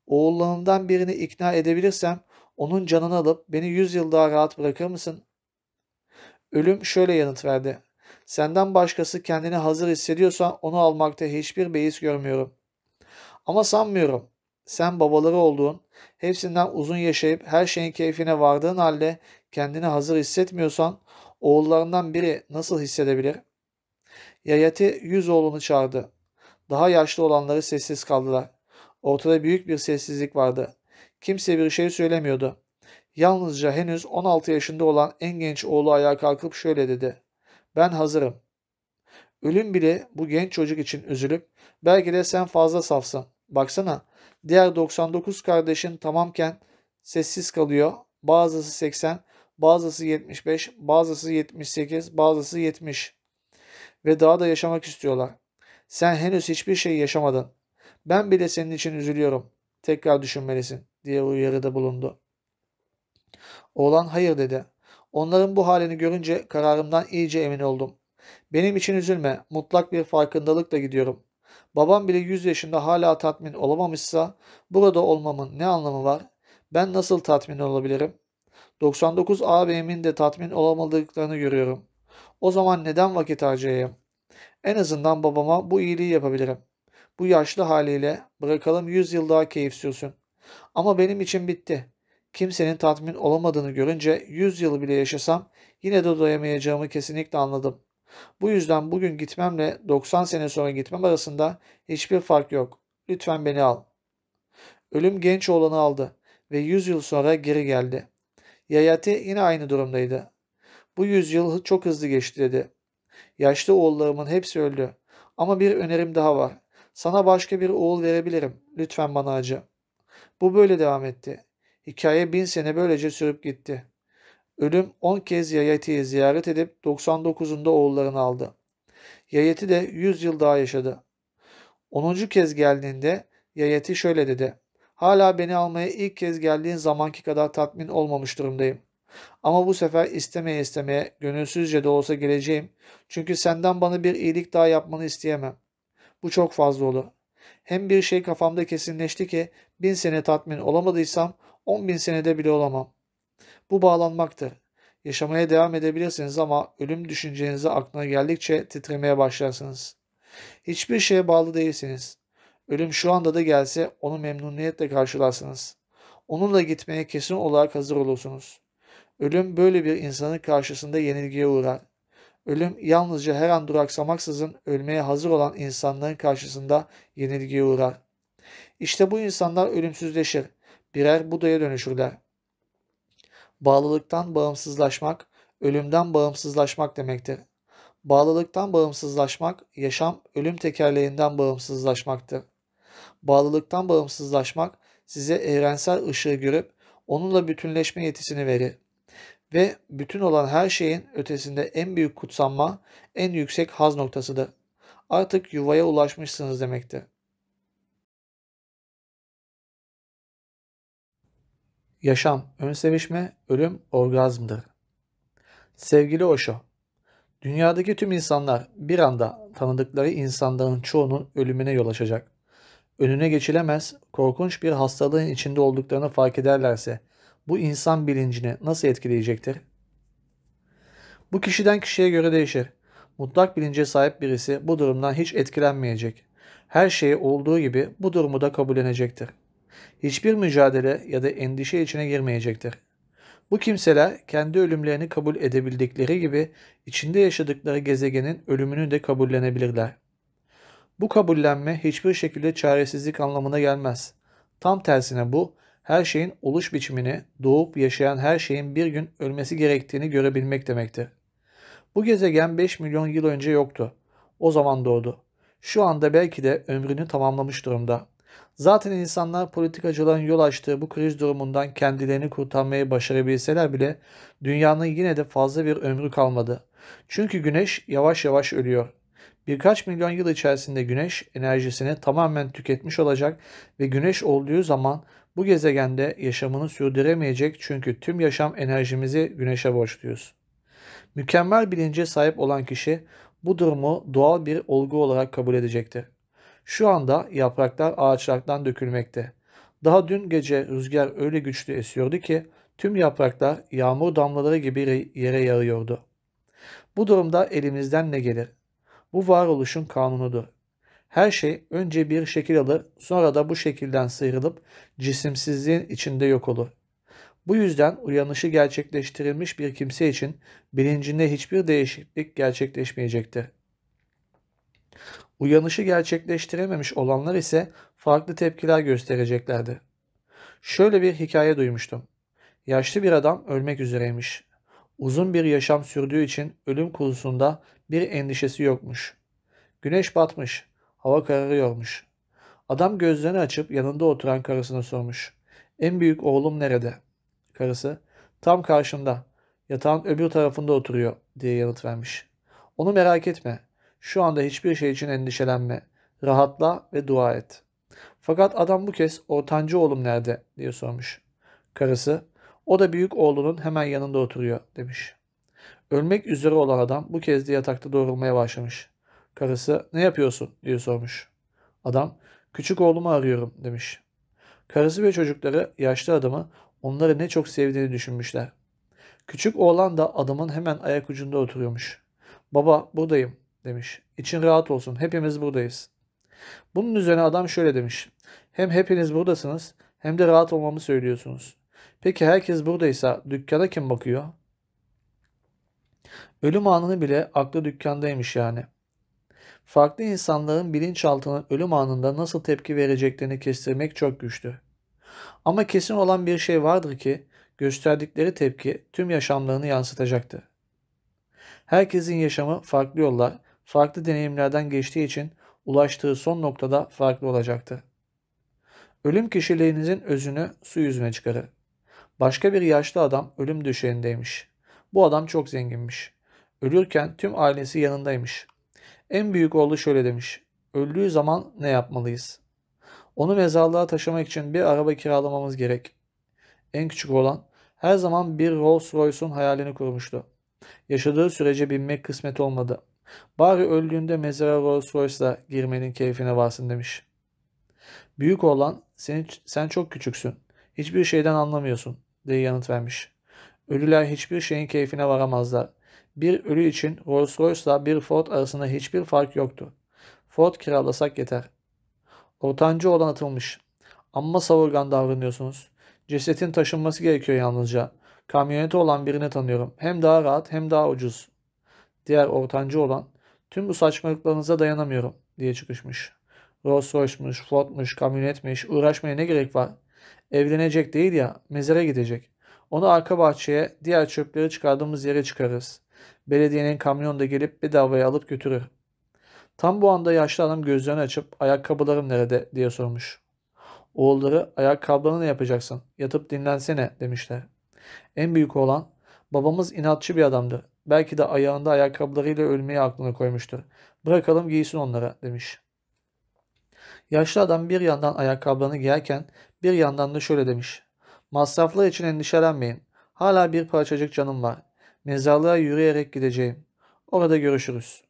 Oğullarından birini ikna edebilirsem Onun canını alıp beni yüz yıl daha rahat bırakır mısın? Ölüm şöyle yanıt verdi. Senden başkası kendini hazır hissediyorsa onu almakta hiçbir beis görmüyorum. Ama sanmıyorum. Sen babaları olduğun, hepsinden uzun yaşayıp her şeyin keyfine vardığın halde kendini hazır hissetmiyorsan oğullarından biri nasıl hissedebilir? Yayati yüz oğlunu çağırdı. Daha yaşlı olanları sessiz kaldılar. Ortada büyük bir sessizlik vardı. Kimse bir şey söylemiyordu. Yalnızca henüz 16 yaşında olan en genç oğlu ayağa kalkıp şöyle dedi. Ben hazırım. Ölüm bile bu genç çocuk için üzülüp belki de sen fazla safsın. Baksana diğer 99 kardeşin tamamken sessiz kalıyor. Bazısı 80, bazısı 75, bazısı 78, bazısı 70. Ve daha da yaşamak istiyorlar. Sen henüz hiçbir şey yaşamadın. Ben bile senin için üzülüyorum. Tekrar düşünmelisin diye uyarıda bulundu. Oğlan hayır dedi. Onların bu halini görünce kararımdan iyice emin oldum. Benim için üzülme, mutlak bir farkındalıkla gidiyorum. Babam bile 100 yaşında hala tatmin olamamışsa burada olmamın ne anlamı var? Ben nasıl tatmin olabilirim? 99 ağabeyimin de tatmin olamadıklarını görüyorum. O zaman neden vakit harcayayım? En azından babama bu iyiliği yapabilirim. Bu yaşlı haliyle bırakalım 100 yıl daha keyif sürsün. Ama benim için bitti. Kimsenin tatmin olamadığını görünce 100 yıl bile yaşasam yine de doyamayacağımı kesinlikle anladım. Bu yüzden bugün gitmemle 90 sene sonra gitmem arasında hiçbir fark yok. Lütfen beni al. Ölüm genç oğlanı aldı ve 100 yıl sonra geri geldi. Yayati yine aynı durumdaydı. Bu yüzyıl çok hızlı geçti dedi. Yaşlı oğullarımın hepsi öldü. Ama bir önerim daha var. Sana başka bir oğul verebilirim. Lütfen bana acı. Bu böyle devam etti. Hikaye bin sene böylece sürüp gitti. Ölüm 10 kez Yayeti'yi ziyaret edip 99'unda oğullarını aldı. Yayeti de 100 yıl daha yaşadı. 10. kez geldiğinde Yayeti şöyle dedi. Hala beni almaya ilk kez geldiğin zamanki kadar tatmin olmamış durumdayım. Ama bu sefer istemeye istemeye gönülsüzce de olsa geleceğim. Çünkü senden bana bir iyilik daha yapmanı isteyemem. Bu çok fazla olur. Hem bir şey kafamda kesinleşti ki bin sene tatmin olamadıysam on bin senede bile olamam. Bu bağlanmaktır. Yaşamaya devam edebilirsiniz ama ölüm düşüncenize aklına geldikçe titremeye başlarsınız. Hiçbir şeye bağlı değilsiniz. Ölüm şu anda da gelse onu memnuniyetle karşılarsınız. Onunla gitmeye kesin olarak hazır olursunuz. Ölüm böyle bir insanın karşısında yenilgiye uğrar. Ölüm yalnızca her an duraksamaksızın ölmeye hazır olan insanların karşısında yenilgiye uğrar. İşte bu insanlar ölümsüzleşir. Birer Buda'ya dönüşürler. Bağlılıktan bağımsızlaşmak, ölümden bağımsızlaşmak demektir. Bağlılıktan bağımsızlaşmak, yaşam ölüm tekerleğinden bağımsızlaşmaktır. Bağlılıktan bağımsızlaşmak size evrensel ışığı görüp onunla bütünleşme yetisini verir ve bütün olan her şeyin ötesinde en büyük kutsanma, en yüksek haz noktasıdır. Artık yuvaya ulaşmışsınız demektir. Yaşam, ön sevişme, ölüm, orgazmdır. Sevgili Osho, dünyadaki tüm insanlar bir anda tanıdıkları insanların çoğunun ölümüne yol açacak. Önüne geçilemez, korkunç bir hastalığın içinde olduklarını fark ederlerse bu insan bilincini nasıl etkileyecektir? Bu kişiden kişiye göre değişir. Mutlak bilince sahip birisi bu durumdan hiç etkilenmeyecek. Her şeyi olduğu gibi bu durumu da kabullenecektir. Hiçbir mücadele ya da endişe içine girmeyecektir. Bu kimseler kendi ölümlerini kabul edebildikleri gibi içinde yaşadıkları gezegenin ölümünü de kabullenebilirler. Bu kabullenme hiçbir şekilde çaresizlik anlamına gelmez. Tam tersine bu her şeyin oluş biçimini, doğup yaşayan her şeyin bir gün ölmesi gerektiğini görebilmek demektir. Bu gezegen 5 milyon yıl önce yoktu. O zaman doğdu. Şu anda belki de ömrünü tamamlamış durumda. Zaten insanlar politikacıların yol açtığı bu kriz durumundan kendilerini kurtarmayı başarabilseler bile dünyanın yine de fazla bir ömrü kalmadı. Çünkü güneş yavaş yavaş ölüyor. Birkaç milyon yıl içerisinde güneş enerjisini tamamen tüketmiş olacak ve güneş olduğu zaman bu gezegende yaşamını sürdüremeyecek çünkü tüm yaşam enerjimizi güneşe borçluyuz. Mükemmel bilince sahip olan kişi bu durumu doğal bir olgu olarak kabul edecektir. Şu anda yapraklar ağaçlardan dökülmekte. Daha dün gece rüzgar öyle güçlü esiyordu ki tüm yapraklar yağmur damlaları gibi yere yağıyordu. Bu durumda elimizden ne gelir? Bu varoluşun kanunudur. Her şey önce bir şekil alır, sonra da bu şekilden sıyrılıp cisimsizliğin içinde yok olur. Bu yüzden uyanışı gerçekleştirilmiş bir kimse için bilincinde hiçbir değişiklik gerçekleşmeyecektir. Uyanışı gerçekleştirememiş olanlar ise farklı tepkiler göstereceklerdi. Şöyle bir hikaye duymuştum. Yaşlı bir adam ölmek üzereymiş. Uzun bir yaşam sürdüğü için ölüm konusunda bir endişesi yokmuş. Güneş batmış, hava kararıyormuş. Adam gözlerini açıp yanında oturan karısına sormuş. En büyük oğlum nerede? Karısı, tam karşımda, yatağın öbür tarafında oturuyor diye yanıt vermiş. Onu merak etme, şu anda hiçbir şey için endişelenme, rahatla ve dua et. Fakat adam bu kez ortancı oğlum nerede diye sormuş. Karısı, o da büyük oğlunun hemen yanında oturuyor demiş. Ölmek üzere olan adam bu kez de yatakta doğrulmaya başlamış. Karısı ne yapıyorsun diye sormuş. Adam küçük oğlumu arıyorum demiş. Karısı ve çocukları yaşlı adamı onları ne çok sevdiğini düşünmüşler. Küçük oğlan da adamın hemen ayak ucunda oturuyormuş. Baba buradayım demiş. İçin rahat olsun hepimiz buradayız. Bunun üzerine adam şöyle demiş. Hem hepiniz buradasınız hem de rahat olmamı söylüyorsunuz. Peki herkes buradaysa dükkana kim bakıyor? Ölüm anını bile aklı dükkandaymış yani. Farklı insanların bilinçaltının ölüm anında nasıl tepki vereceklerini kestirmek çok güçtü. Ama kesin olan bir şey vardır ki gösterdikleri tepki tüm yaşamlarını yansıtacaktı. Herkesin yaşamı farklı yollar, farklı deneyimlerden geçtiği için ulaştığı son noktada farklı olacaktı. Ölüm kişiliğinizin özünü su yüzüne çıkarır. Başka bir yaşlı adam ölüm döşeğindeymiş. Bu adam çok zenginmiş. Ölürken tüm ailesi yanındaymış. En büyük oğlu şöyle demiş. Öldüğü zaman ne yapmalıyız? Onu mezarlığa taşımak için bir araba kiralamamız gerek. En küçük olan her zaman bir Rolls Royce'un hayalini kurmuştu. Yaşadığı sürece binmek kısmet olmadı. Bari öldüğünde mezara Rolls Royce'la girmenin keyfine varsın demiş. Büyük oğlan sen, sen çok küçüksün. Hiçbir şeyden anlamıyorsun diye yanıt vermiş. Ölüler hiçbir şeyin keyfine varamazlar. Bir ölü için Rolls Royce'la bir Ford arasında hiçbir fark yoktu. Ford kiralasak yeter. Ortancı olan atılmış. Amma savurgan davranıyorsunuz. Cesetin taşınması gerekiyor yalnızca. Kamyoneti olan birini tanıyorum. Hem daha rahat hem daha ucuz. Diğer ortancı olan tüm bu saçmalıklarınıza dayanamıyorum diye çıkışmış. Rolls Royce'muş, Ford'muş, kamyonetmiş uğraşmaya ne gerek var? Evlenecek değil ya mezara gidecek. Onu arka bahçeye diğer çöpleri çıkardığımız yere çıkarırız. Belediyenin kamyonu da gelip bedavaya alıp götürür. Tam bu anda yaşlı adam gözlerini açıp ayakkabılarım nerede diye sormuş. Oğulları ayakkabılarını ne yapacaksın? Yatıp dinlensene demişler. En büyük oğlan babamız inatçı bir adamdır. Belki de ayağında ayakkabılarıyla ölmeyi aklına koymuştur. Bırakalım giysin onlara demiş. Yaşlı adam bir yandan ayakkabılarını giyerken bir yandan da şöyle demiş. Masraflar için endişelenmeyin. Hala bir parçacık canım var. Mezarlığa yürüyerek gideceğim. Orada görüşürüz.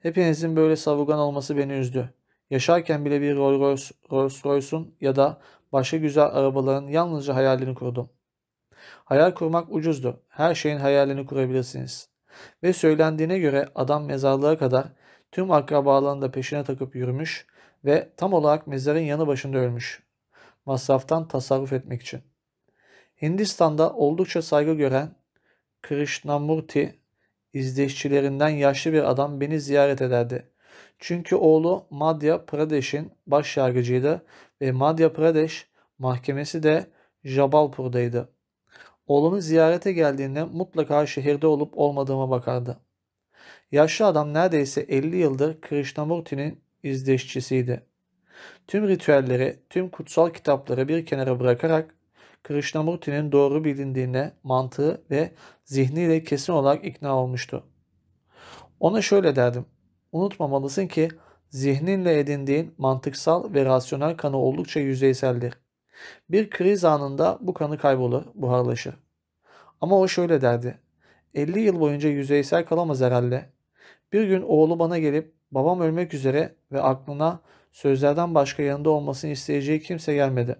Hepinizin böyle savurgan olması beni üzdü. Yaşarken bile bir Rolls, Royce'un ya da başka güzel arabaların yalnızca hayalini kurdum. Hayal kurmak ucuzdu. Her şeyin hayalini kurabilirsiniz. Ve söylendiğine göre adam mezarlığa kadar tüm akrabalarını da peşine takıp yürümüş ve tam olarak mezarın yanı başında ölmüş. Masraftan tasarruf etmek için. Hindistan'da oldukça saygı gören Krishnamurti izleyişçilerinden yaşlı bir adam beni ziyaret ederdi. Çünkü oğlu Madhya Pradesh'in baş yargıcıydı ve Madhya Pradesh mahkemesi de Jabalpur'daydı. Oğlumu ziyarete geldiğinde mutlaka şehirde olup olmadığıma bakardı. Yaşlı adam neredeyse 50 yıldır Krishnamurti'nin izleşçisiydi. Tüm ritüelleri, tüm kutsal kitapları bir kenara bırakarak Krishnamurti'nin doğru bilindiğine mantığı ve zihniyle kesin olarak ikna olmuştu. Ona şöyle derdim. Unutmamalısın ki zihninle edindiğin mantıksal ve rasyonel kanı oldukça yüzeyseldir. Bir kriz anında bu kanı kaybolur, buharlaşır. Ama o şöyle derdi. 50 yıl boyunca yüzeysel kalamaz herhalde. Bir gün oğlu bana gelip babam ölmek üzere ve aklına sözlerden başka yanında olmasını isteyeceği kimse gelmedi.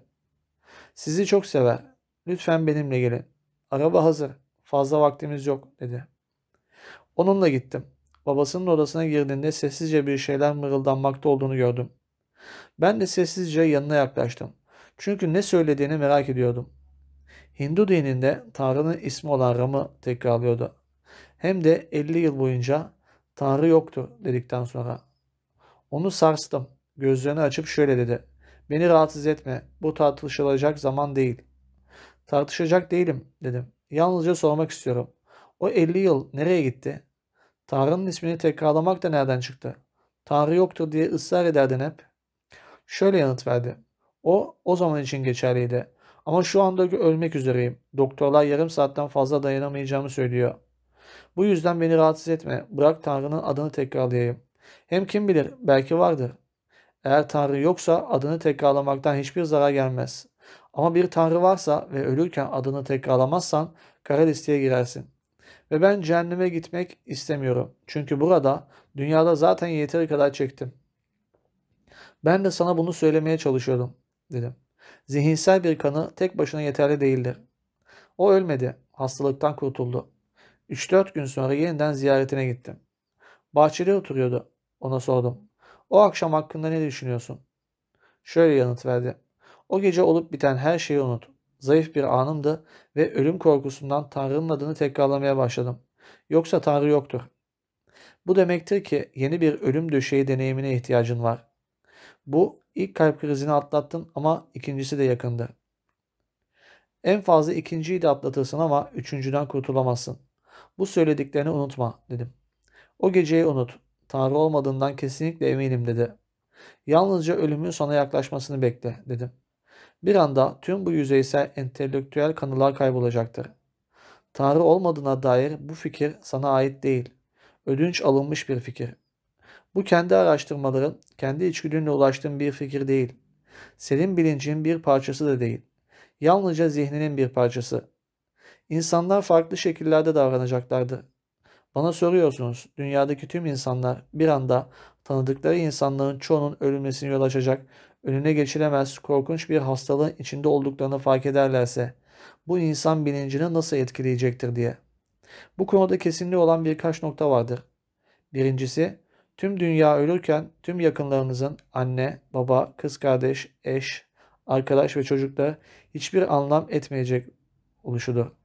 Sizi çok sever. Lütfen benimle gelin. Araba hazır. Fazla vaktimiz yok dedi. Onunla gittim. Babasının odasına girdiğinde sessizce bir şeyler mırıldanmakta olduğunu gördüm. Ben de sessizce yanına yaklaştım. Çünkü ne söylediğini merak ediyordum. Hindu dininde Tanrı'nın ismi olan Ram'ı tekrarlıyordu. Hem de 50 yıl boyunca Tanrı yoktur dedikten sonra. Onu sarstım. Gözlerini açıp şöyle dedi. Beni rahatsız etme. Bu tartışılacak zaman değil. Tartışacak değilim dedim. Yalnızca sormak istiyorum. O 50 yıl nereye gitti? Tanrı'nın ismini tekrarlamak da nereden çıktı? Tanrı yoktur diye ısrar ederdin hep. Şöyle yanıt verdi. O, o zaman için geçerliydi. Ama şu anda ölmek üzereyim. Doktorlar yarım saatten fazla dayanamayacağımı söylüyor. Bu yüzden beni rahatsız etme. Bırak Tanrı'nın adını tekrarlayayım. Hem kim bilir belki vardır. Eğer Tanrı yoksa adını tekrarlamaktan hiçbir zarar gelmez. Ama bir Tanrı varsa ve ölürken adını tekrarlamazsan kara listeye girersin. Ve ben cehenneme gitmek istemiyorum. Çünkü burada, dünyada zaten yeteri kadar çektim. Ben de sana bunu söylemeye çalışıyordum, dedim. Zihinsel bir kanı tek başına yeterli değildir. O ölmedi, hastalıktan kurtuldu. 3-4 gün sonra yeniden ziyaretine gittim. Bahçede oturuyordu. Ona sordum. O akşam hakkında ne düşünüyorsun? Şöyle yanıt verdi. O gece olup biten her şeyi unut. Zayıf bir anımdı ve ölüm korkusundan Tanrı'nın adını tekrarlamaya başladım. Yoksa Tanrı yoktur. Bu demektir ki yeni bir ölüm döşeği deneyimine ihtiyacın var. Bu ilk kalp krizini atlattın ama ikincisi de yakındı. En fazla ikinciyi de atlatırsın ama üçüncüden kurtulamazsın. Bu söylediklerini unutma dedim. O geceyi unut. Tanrı olmadığından kesinlikle eminim dedi. Yalnızca ölümün sana yaklaşmasını bekle dedim. Bir anda tüm bu yüzeysel entelektüel kanılar kaybolacaktır. Tanrı olmadığına dair bu fikir sana ait değil. Ödünç alınmış bir fikir. Bu kendi araştırmaların, kendi içgüdünle ulaştığın bir fikir değil. Senin bilincin bir parçası da değil. Yalnızca zihninin bir parçası. İnsanlar farklı şekillerde davranacaklardı. Bana soruyorsunuz, dünyadaki tüm insanlar bir anda tanıdıkları insanların çoğunun ölmesini yol açacak, önüne geçilemez, korkunç bir hastalığın içinde olduklarını fark ederlerse, bu insan bilincini nasıl etkileyecektir diye. Bu konuda kesinliği olan birkaç nokta vardır. Birincisi, tüm dünya ölürken tüm yakınlarınızın anne, baba, kız kardeş, eş, arkadaş ve çocuklar hiçbir anlam etmeyecek oluşudur.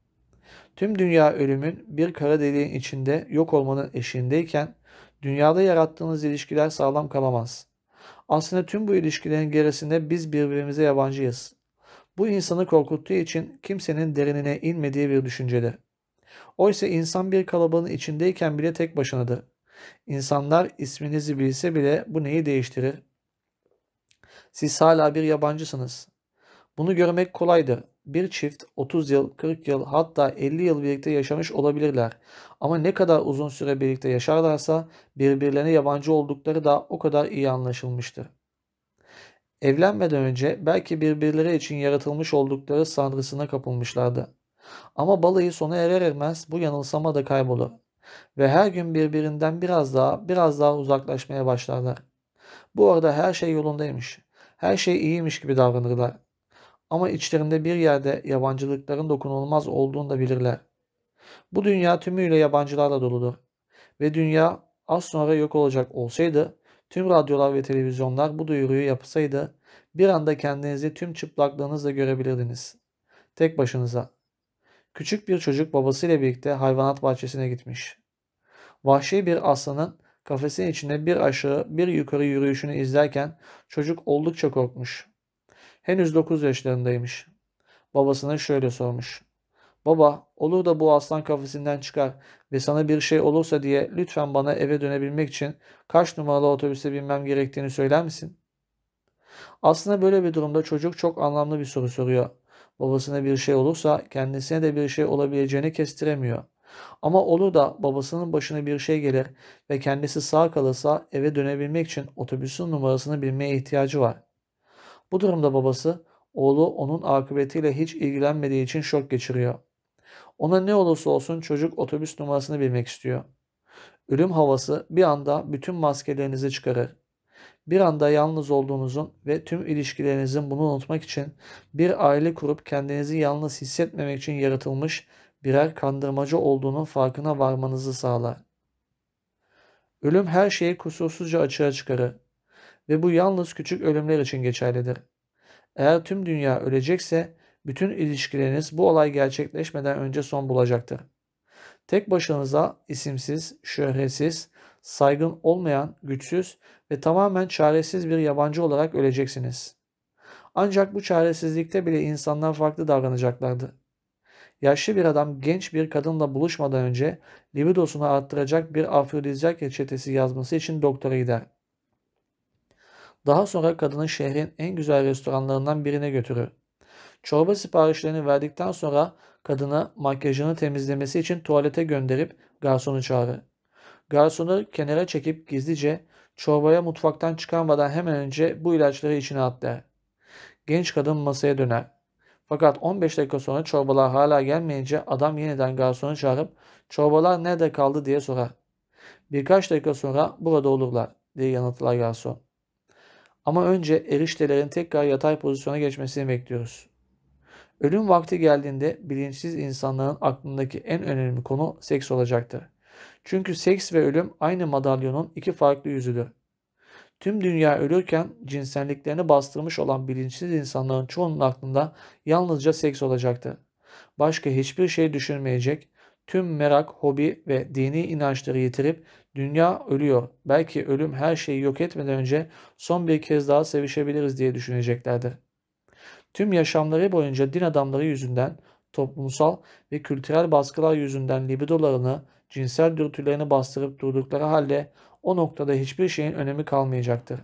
Tüm dünya ölümün bir kara deliğin içinde yok olmanın eşiğindeyken dünyada yarattığınız ilişkiler sağlam kalamaz. Aslında tüm bu ilişkilerin gerisinde biz birbirimize yabancıyız. Bu insanı korkuttuğu için kimsenin derinine inmediği bir düşüncedir. Oysa insan bir kalabalığın içindeyken bile tek başınadır. İnsanlar isminizi bilse bile bu neyi değiştirir? Siz hala bir yabancısınız. Bunu görmek kolaydır. Bir çift 30 yıl, 40 yıl hatta 50 yıl birlikte yaşamış olabilirler. Ama ne kadar uzun süre birlikte yaşarlarsa birbirlerine yabancı oldukları da o kadar iyi anlaşılmıştır. Evlenmeden önce belki birbirleri için yaratılmış oldukları sanrısına kapılmışlardı. Ama balayı sona erer ermez bu yanılsama da kaybolur. Ve her gün birbirinden biraz daha biraz daha uzaklaşmaya başlarlar. Bu arada her şey yolundaymış. Her şey iyiymiş gibi davranırlar. Ama içlerinde bir yerde yabancılıkların dokunulmaz olduğunu da bilirler. Bu dünya tümüyle yabancılarla doludur. Ve dünya az sonra yok olacak olsaydı, tüm radyolar ve televizyonlar bu duyuruyu yapsaydı, bir anda kendinizi tüm çıplaklığınızla görebilirdiniz. Tek başınıza. Küçük bir çocuk babasıyla birlikte hayvanat bahçesine gitmiş. Vahşi bir aslanın kafesin içinde bir aşağı bir yukarı yürüyüşünü izlerken çocuk oldukça korkmuş. Henüz 9 yaşlarındaymış. Babasına şöyle sormuş. Baba olur da bu aslan kafesinden çıkar ve sana bir şey olursa diye lütfen bana eve dönebilmek için kaç numaralı otobüse binmem gerektiğini söyler misin? Aslında böyle bir durumda çocuk çok anlamlı bir soru soruyor. Babasına bir şey olursa kendisine de bir şey olabileceğini kestiremiyor. Ama olur da babasının başına bir şey gelir ve kendisi sağ kalırsa eve dönebilmek için otobüsün numarasını bilmeye ihtiyacı var. Bu durumda babası oğlu onun akıbetiyle hiç ilgilenmediği için şok geçiriyor. Ona ne olursa olsun çocuk otobüs numarasını bilmek istiyor. Ölüm havası bir anda bütün maskelerinizi çıkarır. Bir anda yalnız olduğunuzun ve tüm ilişkilerinizin bunu unutmak için bir aile kurup kendinizi yalnız hissetmemek için yaratılmış birer kandırmacı olduğunun farkına varmanızı sağlar. Ölüm her şeyi kusursuzca açığa çıkarır ve bu yalnız küçük ölümler için geçerlidir. Eğer tüm dünya ölecekse bütün ilişkileriniz bu olay gerçekleşmeden önce son bulacaktır. Tek başınıza isimsiz, şöhretsiz, saygın olmayan, güçsüz ve tamamen çaresiz bir yabancı olarak öleceksiniz. Ancak bu çaresizlikte bile insanlar farklı davranacaklardı. Yaşlı bir adam genç bir kadınla buluşmadan önce libidosunu arttıracak bir afrodizyak reçetesi yazması için doktora gider. Daha sonra kadını şehrin en güzel restoranlarından birine götürür. Çorba siparişlerini verdikten sonra kadını makyajını temizlemesi için tuvalete gönderip garsonu çağırır. Garsonu kenara çekip gizlice çorbaya mutfaktan çıkarmadan hemen önce bu ilaçları içine at der. Genç kadın masaya döner. Fakat 15 dakika sonra çorbalar hala gelmeyince adam yeniden garsonu çağırıp çorbalar nerede kaldı diye sorar. Birkaç dakika sonra burada olurlar diye yanıtlar garson. Ama önce eriştelerin tekrar yatay pozisyona geçmesini bekliyoruz. Ölüm vakti geldiğinde bilinçsiz insanların aklındaki en önemli konu seks olacaktır. Çünkü seks ve ölüm aynı madalyonun iki farklı yüzüdür. Tüm dünya ölürken cinselliklerini bastırmış olan bilinçsiz insanların çoğunun aklında yalnızca seks olacaktır. Başka hiçbir şey düşünmeyecek, tüm merak, hobi ve dini inançları yitirip dünya ölüyor. Belki ölüm her şeyi yok etmeden önce son bir kez daha sevişebiliriz diye düşüneceklerdir. Tüm yaşamları boyunca din adamları yüzünden, toplumsal ve kültürel baskılar yüzünden libidolarını, cinsel dürtülerini bastırıp durdukları halde o noktada hiçbir şeyin önemi kalmayacaktır.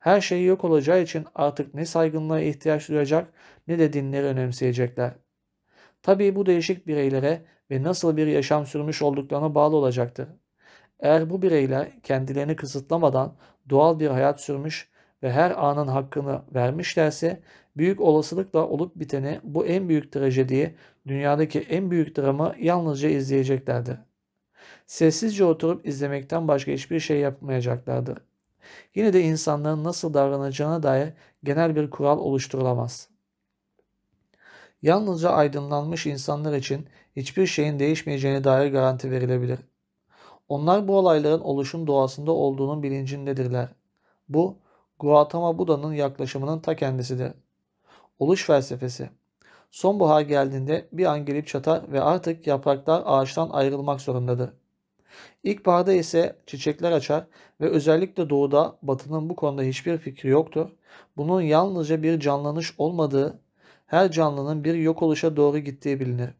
Her şey yok olacağı için artık ne saygınlığa ihtiyaç duyacak ne de dinleri önemseyecekler. Tabii bu değişik bireylere ve nasıl bir yaşam sürmüş olduklarına bağlı olacaktır. Eğer bu bireyler kendilerini kısıtlamadan doğal bir hayat sürmüş ve her anın hakkını vermişlerse büyük olasılıkla olup biteni bu en büyük trajediyi, dünyadaki en büyük dramı yalnızca izleyeceklerdir. Sessizce oturup izlemekten başka hiçbir şey yapmayacaklardır. Yine de insanların nasıl davranacağına dair genel bir kural oluşturulamaz. Yalnızca aydınlanmış insanlar için hiçbir şeyin değişmeyeceğine dair garanti verilebilir. Onlar bu olayların oluşum doğasında olduğunun bilincindedirler. Bu, Gautama Buda'nın yaklaşımının ta kendisidir. Oluş felsefesi Sonbahar geldiğinde bir an gelip çatar ve artık yapraklar ağaçtan ayrılmak zorundadır. İlkbaharda ise çiçekler açar ve özellikle doğuda batının bu konuda hiçbir fikri yoktur. Bunun yalnızca bir canlanış olmadığı, her canlının bir yok oluşa doğru gittiği bilinir.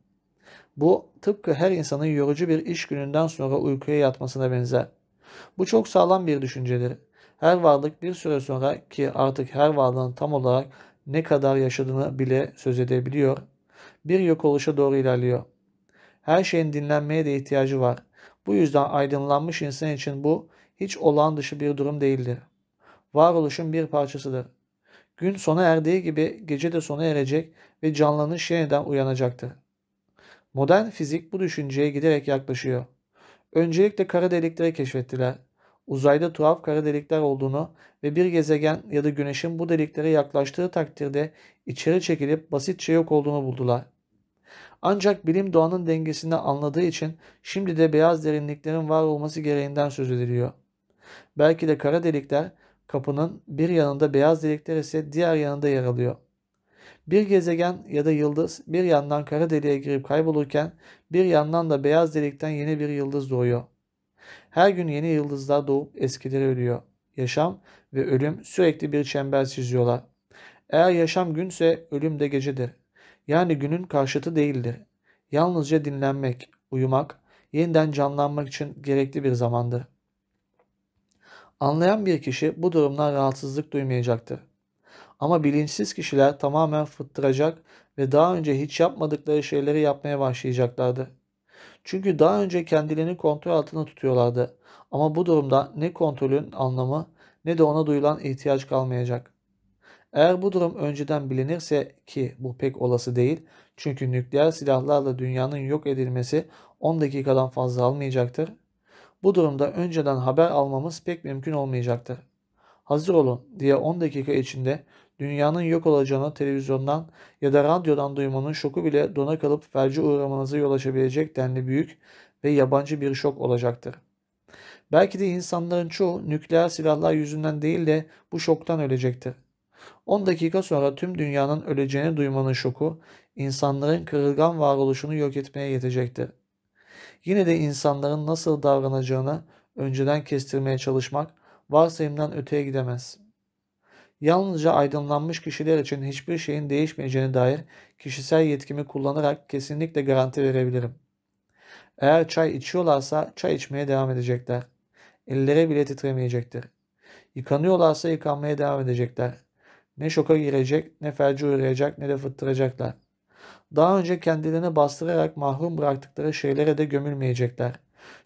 Bu tıpkı her insanın yorucu bir iş gününden sonra uykuya yatmasına benzer. Bu çok sağlam bir düşüncedir. Her varlık bir süre sonra ki artık her varlığın tam olarak ne kadar yaşadığını bile söz edebiliyor, bir yok oluşa doğru ilerliyor. Her şeyin dinlenmeye de ihtiyacı var. Bu yüzden aydınlanmış insan için bu hiç olağan dışı bir durum değildir. Varoluşun bir parçasıdır. Gün sona erdiği gibi gece de sona erecek ve canlanış yeniden uyanacaktır. Modern fizik bu düşünceye giderek yaklaşıyor. Öncelikle kara delikleri keşfettiler. Uzayda tuhaf kara delikler olduğunu ve bir gezegen ya da güneşin bu deliklere yaklaştığı takdirde içeri çekilip basitçe yok olduğunu buldular. Ancak bilim doğanın dengesini anladığı için şimdi de beyaz derinliklerin var olması gereğinden söz ediliyor. Belki de kara delikler kapının bir yanında beyaz delikler ise diğer yanında yer alıyor. Bir gezegen ya da yıldız bir yandan kara deliğe girip kaybolurken bir yandan da beyaz delikten yeni bir yıldız doğuyor. Her gün yeni yıldızlar doğup eskileri ölüyor. Yaşam ve ölüm sürekli bir çember çiziyorlar. Eğer yaşam günse ölüm de gecedir. Yani günün karşıtı değildir. Yalnızca dinlenmek, uyumak, yeniden canlanmak için gerekli bir zamandır. Anlayan bir kişi bu durumdan rahatsızlık duymayacaktır. Ama bilinçsiz kişiler tamamen fıttıracak ve daha önce hiç yapmadıkları şeyleri yapmaya başlayacaklardı. Çünkü daha önce kendilerini kontrol altında tutuyorlardı. Ama bu durumda ne kontrolün anlamı ne de ona duyulan ihtiyaç kalmayacak. Eğer bu durum önceden bilinirse ki bu pek olası değil çünkü nükleer silahlarla dünyanın yok edilmesi 10 dakikadan fazla almayacaktır. Bu durumda önceden haber almamız pek mümkün olmayacaktır. hazır olun diye 10 dakika içinde dünyanın yok olacağını televizyondan ya da radyodan duymanın şoku bile dona kalıp felce uğramanıza yol açabilecek denli büyük ve yabancı bir şok olacaktır. Belki de insanların çoğu nükleer silahlar yüzünden değil de bu şoktan ölecektir. 10 dakika sonra tüm dünyanın öleceğini duymanın şoku insanların kırılgan varoluşunu yok etmeye yetecektir. Yine de insanların nasıl davranacağını önceden kestirmeye çalışmak varsayımdan öteye gidemez. Yalnızca aydınlanmış kişiler için hiçbir şeyin değişmeyeceğine dair kişisel yetkimi kullanarak kesinlikle garanti verebilirim. Eğer çay içiyorlarsa çay içmeye devam edecekler. Elleri bile titremeyecektir. Yıkanıyorlarsa yıkanmaya devam edecekler. Ne şoka girecek, ne felce uğrayacak, ne de fıttıracaklar. Daha önce kendilerini bastırarak mahrum bıraktıkları şeylere de gömülmeyecekler.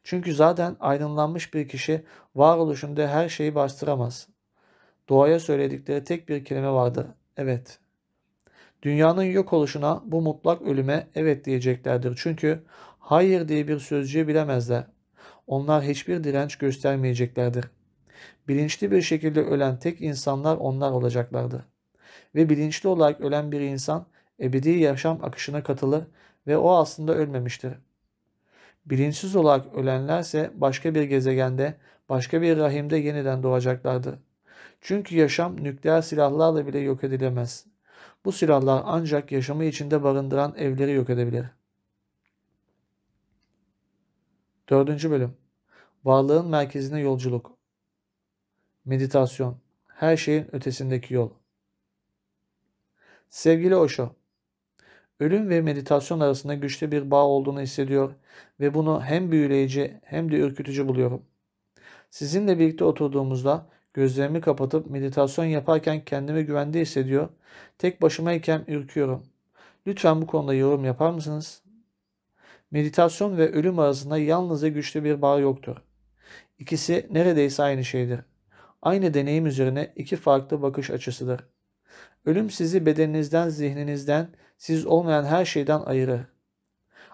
Çünkü zaten aydınlanmış bir kişi varoluşunda her şeyi bastıramaz. Doğaya söyledikleri tek bir kelime vardır. Evet. Dünyanın yok oluşuna bu mutlak ölüme evet diyeceklerdir. Çünkü hayır diye bir sözcüğü bilemezler. Onlar hiçbir direnç göstermeyeceklerdir. Bilinçli bir şekilde ölen tek insanlar onlar olacaklardır. Ve bilinçli olarak ölen bir insan ebedi yaşam akışına katılır ve o aslında ölmemiştir. Bilinçsiz olarak ölenlerse başka bir gezegende, başka bir rahimde yeniden doğacaklardır. Çünkü yaşam nükleer silahlarla bile yok edilemez. Bu silahlar ancak yaşamı içinde barındıran evleri yok edebilir. Dördüncü bölüm. Varlığın merkezine yolculuk. Meditasyon. Her şeyin ötesindeki yol. Sevgili Osho, ölüm ve meditasyon arasında güçlü bir bağ olduğunu hissediyor ve bunu hem büyüleyici hem de ürkütücü buluyorum. Sizinle birlikte oturduğumuzda gözlerimi kapatıp meditasyon yaparken kendimi güvende hissediyor, tek başımayken ürküyorum. Lütfen bu konuda yorum yapar mısınız? Meditasyon ve ölüm arasında yalnızca güçlü bir bağ yoktur. İkisi neredeyse aynı şeydir. Aynı deneyim üzerine iki farklı bakış açısıdır. Ölüm sizi bedeninizden, zihninizden, siz olmayan her şeyden ayırır.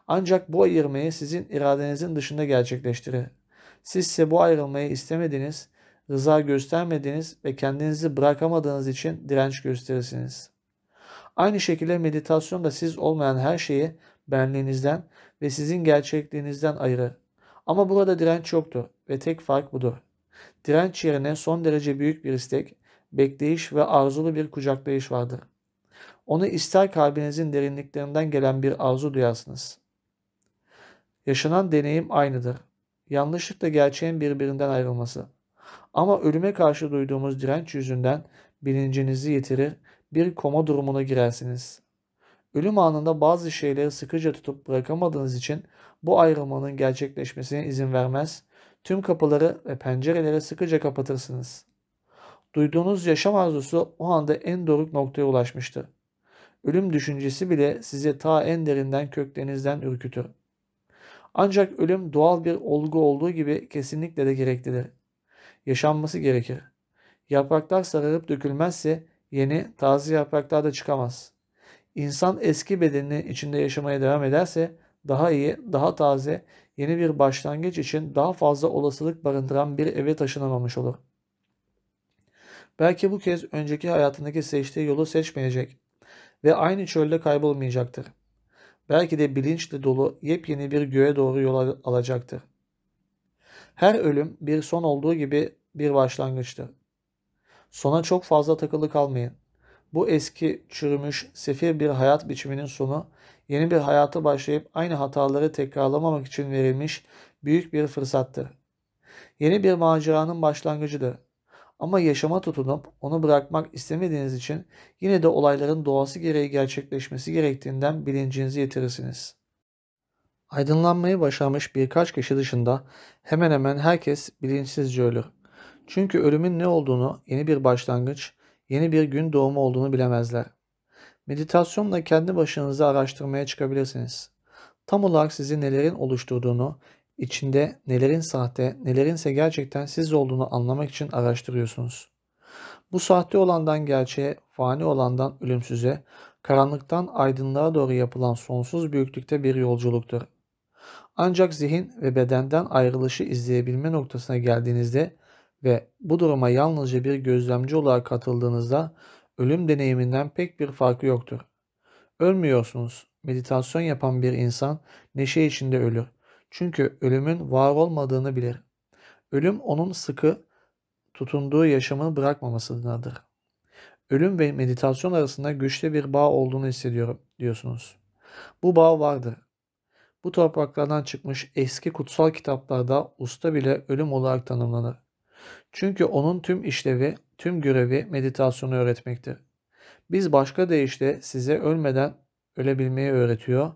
Ancak bu ayırmayı sizin iradenizin dışında gerçekleştirir. Siz ise bu ayrılmayı istemediniz, rıza göstermediniz ve kendinizi bırakamadığınız için direnç gösterirsiniz. Aynı şekilde meditasyon da siz olmayan her şeyi benliğinizden ve sizin gerçekliğinizden ayırır. Ama burada direnç yoktur ve tek fark budur. Direnç yerine son derece büyük bir istek, bekleyiş ve arzulu bir kucaklayış vardır. Onu ister kalbinizin derinliklerinden gelen bir arzu duyarsınız. Yaşanan deneyim aynıdır. Yanlışlıkla gerçeğin birbirinden ayrılması. Ama ölüme karşı duyduğumuz direnç yüzünden bilincinizi yitirir, bir koma durumuna girersiniz. Ölüm anında bazı şeyleri sıkıca tutup bırakamadığınız için bu ayrılmanın gerçekleşmesine izin vermez, tüm kapıları ve pencereleri sıkıca kapatırsınız. Duyduğunuz yaşam arzusu o anda en doruk noktaya ulaşmıştır. Ölüm düşüncesi bile sizi ta en derinden köklerinizden ürkütür. Ancak ölüm doğal bir olgu olduğu gibi kesinlikle de gereklidir. Yaşanması gerekir. Yapraklar sararıp dökülmezse yeni, taze yapraklar da çıkamaz. İnsan eski bedeninin içinde yaşamaya devam ederse daha iyi, daha taze, yeni bir başlangıç için daha fazla olasılık barındıran bir eve taşınamamış olur. Belki bu kez önceki hayatındaki seçtiği yolu seçmeyecek ve aynı çölde kaybolmayacaktır. Belki de bilinçle dolu yepyeni bir göğe doğru yol alacaktır. Her ölüm bir son olduğu gibi bir başlangıçtır. Sona çok fazla takılı kalmayın. Bu eski, çürümüş, sefil bir hayat biçiminin sonu, yeni bir hayata başlayıp aynı hataları tekrarlamamak için verilmiş büyük bir fırsattır. Yeni bir maceranın başlangıcıdır. Ama yaşama tutunup onu bırakmak istemediğiniz için yine de olayların doğası gereği gerçekleşmesi gerektiğinden bilincinizi yitirirsiniz. Aydınlanmayı başarmış birkaç kişi dışında hemen hemen herkes bilinçsizce ölür. Çünkü ölümün ne olduğunu, yeni bir başlangıç, yeni bir gün doğumu olduğunu bilemezler. Meditasyonla kendi başınıza araştırmaya çıkabilirsiniz. Tam olarak sizi nelerin oluşturduğunu, içinde nelerin sahte, nelerinse gerçekten siz olduğunu anlamak için araştırıyorsunuz. Bu sahte olandan gerçeğe, fani olandan ölümsüze, karanlıktan aydınlığa doğru yapılan sonsuz büyüklükte bir yolculuktur. Ancak zihin ve bedenden ayrılışı izleyebilme noktasına geldiğinizde ve bu duruma yalnızca bir gözlemci olarak katıldığınızda ölüm deneyiminden pek bir farkı yoktur. Ölmüyorsunuz. Meditasyon yapan bir insan neşe içinde ölür. Çünkü ölümün var olmadığını bilir. Ölüm onun sıkı tutunduğu yaşamını bırakmamasıdır. Ölüm ve meditasyon arasında güçlü bir bağ olduğunu hissediyorum diyorsunuz. Bu bağ vardır. Bu topraklardan çıkmış eski kutsal kitaplarda usta bile ölüm olarak tanımlanır. Çünkü onun tüm işlevi, tüm görevi meditasyonu öğretmektir. Biz başka deyişle size ölmeden ölebilmeyi öğretiyor.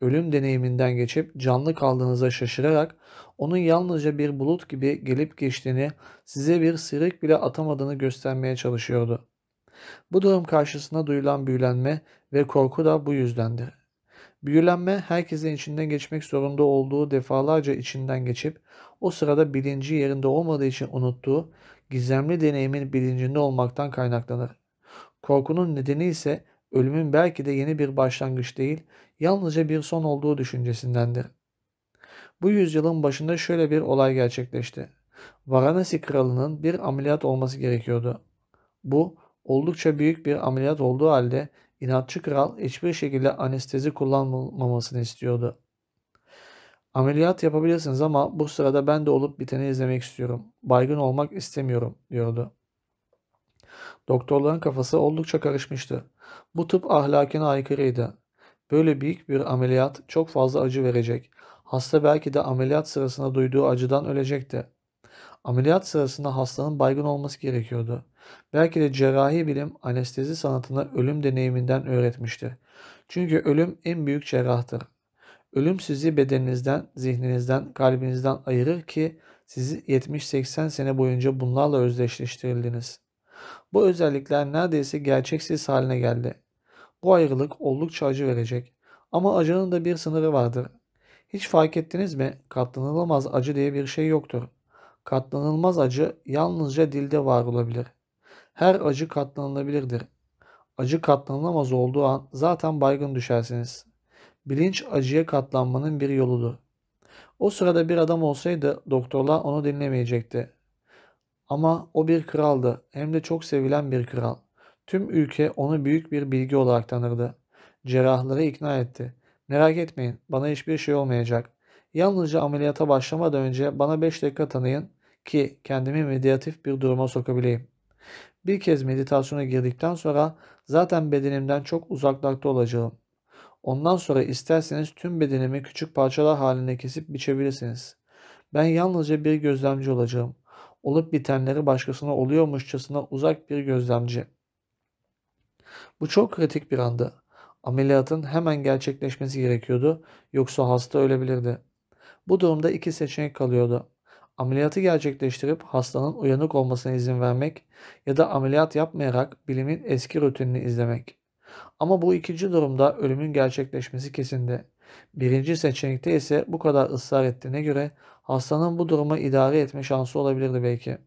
Ölüm deneyiminden geçip canlı kaldığınıza şaşırarak onun yalnızca bir bulut gibi gelip geçtiğini, size bir sıyrık bile atamadığını göstermeye çalışıyordu. Bu durum karşısında duyulan büyülenme ve korku da bu yüzdendir. Büyülenme herkesin içinden geçmek zorunda olduğu defalarca içinden geçip o sırada bilinci yerinde olmadığı için unuttuğu gizemli deneyimin bilincinde olmaktan kaynaklanır. Korkunun nedeni ise ölümün belki de yeni bir başlangıç değil, yalnızca bir son olduğu düşüncesindendir. Bu yüzyılın başında şöyle bir olay gerçekleşti. Varanasi kralının bir ameliyat olması gerekiyordu. Bu oldukça büyük bir ameliyat olduğu halde inatçı kral hiçbir şekilde anestezi kullanmamasını istiyordu. Ameliyat yapabilirsiniz ama bu sırada ben de olup biteni izlemek istiyorum. Baygın olmak istemiyorum diyordu. Doktorların kafası oldukça karışmıştı. Bu tıp ahlakına aykırıydı. Böyle büyük bir ameliyat çok fazla acı verecek. Hasta belki de ameliyat sırasında duyduğu acıdan ölecekti. Ameliyat sırasında hastanın baygın olması gerekiyordu. Belki de cerrahi bilim anestezi sanatını ölüm deneyiminden öğretmiştir. Çünkü ölüm en büyük cerrahtır. Ölüm sizi bedeninizden, zihninizden, kalbinizden ayırır ki sizi 70-80 sene boyunca bunlarla özdeşleştirildiniz. Bu özellikler neredeyse gerçeksiz haline geldi. Bu ayrılık oldukça acı verecek. Ama acının da bir sınırı vardır. Hiç fark ettiniz mi? Katlanılamaz acı diye bir şey yoktur. Katlanılmaz acı yalnızca dilde var olabilir. Her acı katlanılabilirdir. Acı katlanılamaz olduğu an zaten baygın düşersiniz. Bilinç acıya katlanmanın bir yoludur. O sırada bir adam olsaydı doktorlar onu dinlemeyecekti. Ama o bir kraldı, hem de çok sevilen bir kral. Tüm ülke onu büyük bir bilgi olarak tanırdı. Cerrahları ikna etti. Merak etmeyin, bana hiçbir şey olmayacak. Yalnızca ameliyata başlamadan önce bana 5 dakika tanıyın ki kendimi meditatif bir duruma sokabileyim. Bir kez meditasyona girdikten sonra zaten bedenimden çok uzaklarda olacağım. Ondan sonra isterseniz tüm bedenimi küçük parçalar halinde kesip biçebilirsiniz. Ben yalnızca bir gözlemci olacağım. Olup bitenleri başkasına oluyormuşçasına uzak bir gözlemci. Bu çok kritik bir andı. Ameliyatın hemen gerçekleşmesi gerekiyordu yoksa hasta ölebilirdi. Bu durumda iki seçenek kalıyordu. Ameliyatı gerçekleştirip hastanın uyanık olmasına izin vermek ya da ameliyat yapmayarak bilimin eski rutinini izlemek. Ama bu ikinci durumda ölümün gerçekleşmesi kesindi. Birinci seçenekte ise bu kadar ısrar ettiğine göre hastanın bu durumu idare etme şansı olabilirdi belki.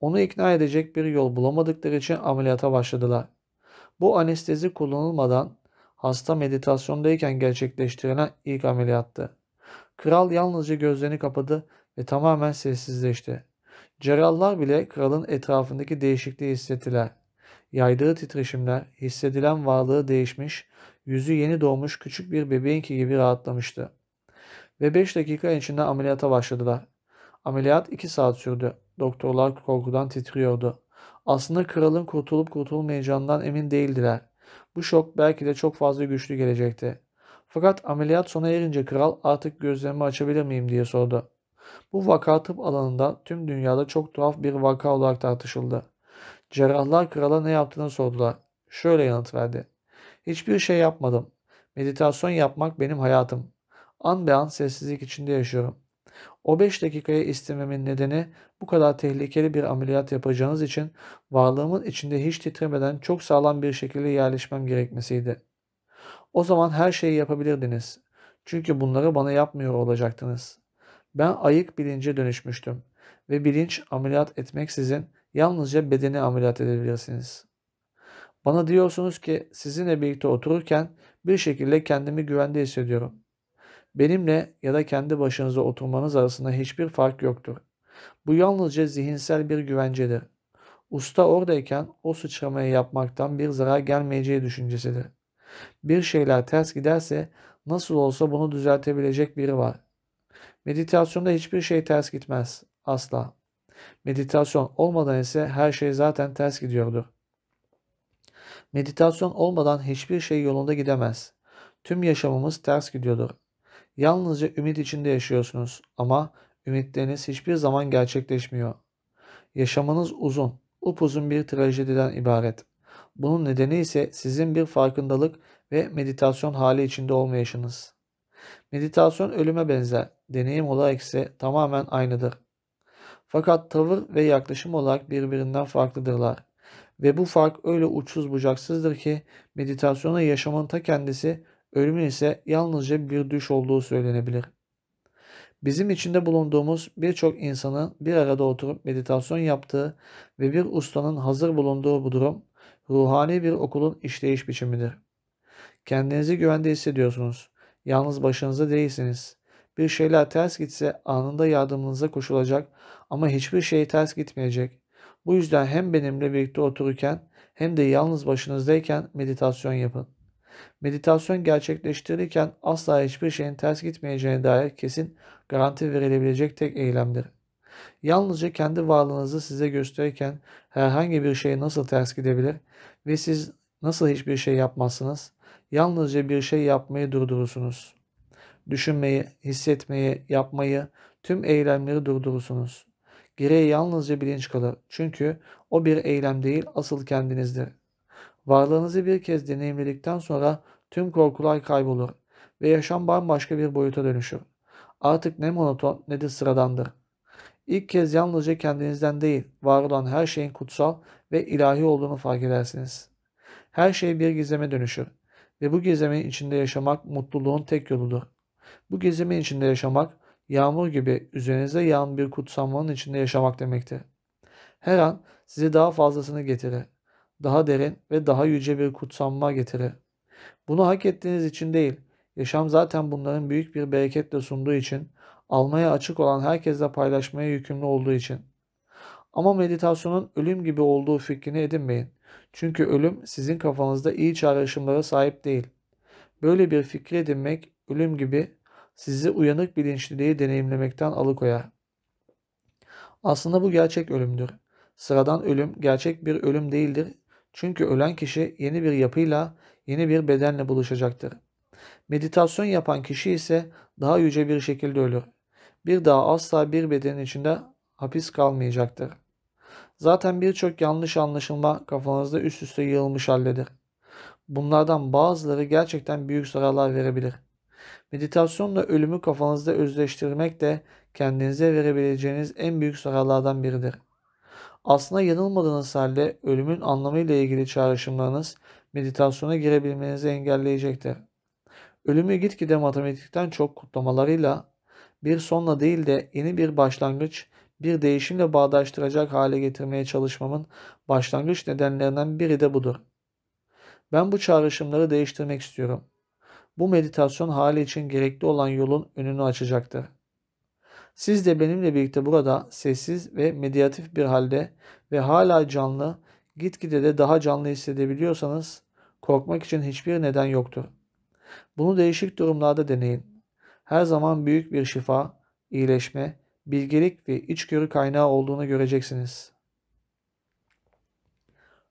Onu ikna edecek bir yol bulamadıkları için ameliyata başladılar. Bu anestezi kullanılmadan hasta meditasyondayken gerçekleştirilen ilk ameliyattı. Kral yalnızca gözlerini kapadı ve tamamen sessizleşti. Cerrahlar bile kralın etrafındaki değişikliği hissettiler. Yaydığı titreşimler, hissedilen varlığı değişmiş, yüzü yeni doğmuş küçük bir bebeğinki gibi rahatlamıştı. Ve 5 dakika içinde ameliyata başladılar. Ameliyat 2 saat sürdü. Doktorlar korkudan titriyordu. Aslında kralın kurtulup kurtulmayacağından emin değildiler. Bu şok belki de çok fazla güçlü gelecekti. Fakat ameliyat sona erince kral artık gözlerimi açabilir miyim diye sordu. Bu vaka tıp alanında tüm dünyada çok tuhaf bir vaka olarak tartışıldı. Cerrahlar krala ne yaptığını sordular. Şöyle yanıt verdi. Hiçbir şey yapmadım. Meditasyon yapmak benim hayatım. An be an sessizlik içinde yaşıyorum. O 5 dakikaya istememin nedeni bu kadar tehlikeli bir ameliyat yapacağınız için varlığımın içinde hiç titremeden çok sağlam bir şekilde yerleşmem gerekmesiydi. O zaman her şeyi yapabilirdiniz. Çünkü bunları bana yapmıyor olacaktınız. Ben ayık bilince dönüşmüştüm ve bilinç ameliyat etmeksizin yalnızca bedeni ameliyat edebilirsiniz. Bana diyorsunuz ki sizinle birlikte otururken bir şekilde kendimi güvende hissediyorum. Benimle ya da kendi başınıza oturmanız arasında hiçbir fark yoktur. Bu yalnızca zihinsel bir güvencedir. Usta oradayken o sıçramayı yapmaktan bir zarar gelmeyeceği düşüncesidir. Bir şeyler ters giderse nasıl olsa bunu düzeltebilecek biri var. Meditasyonda hiçbir şey ters gitmez. Asla. Meditasyon olmadan ise her şey zaten ters gidiyordur. Meditasyon olmadan hiçbir şey yolunda gidemez. Tüm yaşamımız ters gidiyordur. Yalnızca ümit içinde yaşıyorsunuz ama ümitleriniz hiçbir zaman gerçekleşmiyor. Yaşamınız uzun, upuzun bir trajediden ibaret. Bunun nedeni ise sizin bir farkındalık ve meditasyon hali içinde olmayışınız. Meditasyon ölüme benzer, deneyim olarak ise tamamen aynıdır. Fakat tavır ve yaklaşım olarak birbirinden farklıdırlar. Ve bu fark öyle uçsuz bucaksızdır ki meditasyona yaşamın ta kendisi, ölümün ise yalnızca bir düş olduğu söylenebilir. Bizim içinde bulunduğumuz birçok insanın bir arada oturup meditasyon yaptığı ve bir ustanın hazır bulunduğu bu durum, ruhani bir okulun işleyiş biçimidir. Kendinizi güvende hissediyorsunuz. Yalnız başınıza değilsiniz. Bir şeyler ters gitse anında yardımınıza koşulacak ama hiçbir şey ters gitmeyecek. Bu yüzden hem benimle birlikte otururken hem de yalnız başınızdayken meditasyon yapın. Meditasyon gerçekleştirirken asla hiçbir şeyin ters gitmeyeceğine dair kesin garanti verilebilecek tek eylemdir. Yalnızca kendi varlığınızı size gösterirken herhangi bir şey nasıl ters gidebilir ve siz nasıl hiçbir şey yapmazsınız? Yalnızca bir şey yapmayı durdurursunuz. Düşünmeyi, hissetmeyi, yapmayı, tüm eylemleri durdurursunuz. Geriye yalnızca bilinç kalır. Çünkü o bir eylem değil, asıl kendinizdir. Varlığınızı bir kez deneyimledikten sonra tüm korkular kaybolur ve yaşam bambaşka bir boyuta dönüşür. Artık ne monoton ne de sıradandır. İlk kez yalnızca kendinizden değil, var olan her şeyin kutsal ve ilahi olduğunu fark edersiniz. Her şey bir gizeme dönüşür ve bu gizemin içinde yaşamak mutluluğun tek yoludur. Bu gizemin içinde yaşamak, yağmur gibi üzerinize yağan bir kutsanmanın içinde yaşamak demektir. Her an size daha fazlasını getirir. Daha derin ve daha yüce bir kutsanma getirir. Bunu hak ettiğiniz için değil, yaşam zaten bunların büyük bir bereketle sunduğu için, almaya açık olan herkesle paylaşmaya yükümlü olduğu için. Ama meditasyonun ölüm gibi olduğu fikrini edinmeyin. Çünkü ölüm sizin kafanızda iyi çağrışımlara sahip değil. Böyle bir fikri edinmek ölüm gibi sizi uyanık bilinçliliği deneyimlemekten alıkoyar. Aslında bu gerçek ölümdür. Sıradan ölüm gerçek bir ölüm değildir. Çünkü ölen kişi yeni bir yapıyla, yeni bir bedenle buluşacaktır. Meditasyon yapan kişi ise daha yüce bir şekilde ölür. Bir daha asla bir bedenin içinde hapis kalmayacaktır. Zaten birçok yanlış anlaşılma kafanızda üst üste yığılmış haldedir. Bunlardan bazıları gerçekten büyük zararlar verebilir. Meditasyonla ölümü kafanızda özleştirmek de kendinize verebileceğiniz en büyük zararlardan biridir. Aslında yanılmadığınız halde ölümün anlamıyla ilgili çağrışımlarınız meditasyona girebilmenizi engelleyecektir. Ölümü gitgide matematikten çok kutlamalarıyla bir sonla değil de yeni bir başlangıç, bir değişimle bağdaştıracak hale getirmeye çalışmamın başlangıç nedenlerinden biri de budur. Ben bu çağrışımları değiştirmek istiyorum. Bu meditasyon hali için gerekli olan yolun önünü açacaktır. Siz de benimle birlikte burada sessiz ve meditatif bir halde ve hala canlı, gitgide de daha canlı hissedebiliyorsanız korkmak için hiçbir neden yoktur. Bunu değişik durumlarda deneyin. Her zaman büyük bir şifa, iyileşme, bilgelik ve içgörü kaynağı olduğunu göreceksiniz.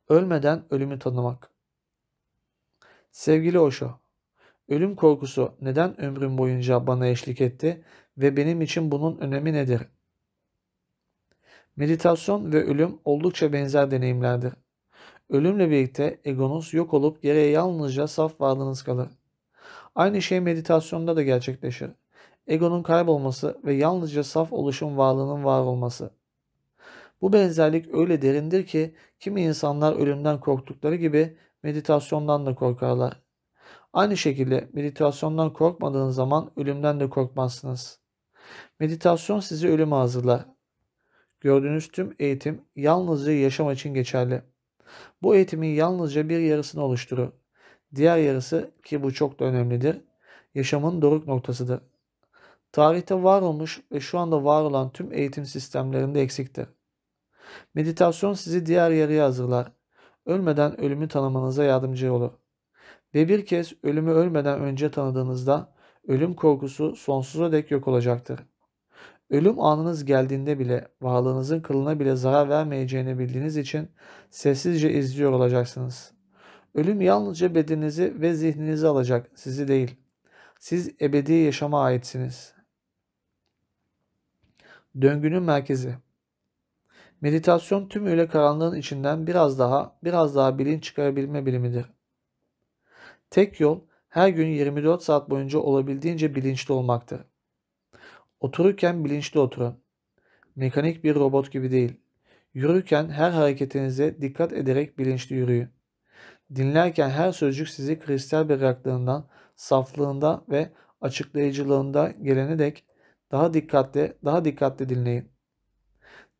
Ölmeden ölümü tanımak. Sevgili Osho, ölüm korkusu neden ömrüm boyunca bana eşlik etti ve benim için bunun önemi nedir? Meditasyon ve ölüm oldukça benzer deneyimlerdir. Ölümle birlikte egonuz yok olup geriye yalnızca saf varlığınız kalır. Aynı şey meditasyonda da gerçekleşir. Egonun kaybolması ve yalnızca saf oluşum varlığının var olması. Bu benzerlik öyle derindir ki kimi insanlar ölümden korktukları gibi meditasyondan da korkarlar. Aynı şekilde meditasyondan korkmadığınız zaman ölümden de korkmazsınız. Meditasyon sizi ölüme hazırlar. Gördüğünüz tüm eğitim yalnızca yaşam için geçerli. Bu eğitimin yalnızca bir yarısını oluşturur. Diğer yarısı ki bu çok da önemlidir, yaşamın doruk noktasıdır. Tarihte var olmuş ve şu anda var olan tüm eğitim sistemlerinde eksiktir. Meditasyon sizi diğer yarıya hazırlar. Ölmeden ölümü tanımanıza yardımcı olur. Ve bir kez ölümü ölmeden önce tanıdığınızda ölüm korkusu sonsuza dek yok olacaktır. Ölüm anınız geldiğinde bile varlığınızın kılına bile zarar vermeyeceğini bildiğiniz için sessizce izliyor olacaksınız. Ölüm yalnızca bedeninizi ve zihninizi alacak, sizi değil. Siz ebedi yaşama aitsiniz. Döngünün merkezi Meditasyon tümüyle karanlığın içinden biraz daha, biraz daha bilinç çıkarabilme bilimidir. Tek yol her gün 24 saat boyunca olabildiğince bilinçli olmaktır. Otururken bilinçli oturun. Mekanik bir robot gibi değil. Yürürken her hareketinize dikkat ederek bilinçli yürüyün. Dinlerken her sözcük sizi kristal berraklığından, saflığında ve açıklayıcılığında gelene dek daha dikkatli, daha dikkatli dinleyin.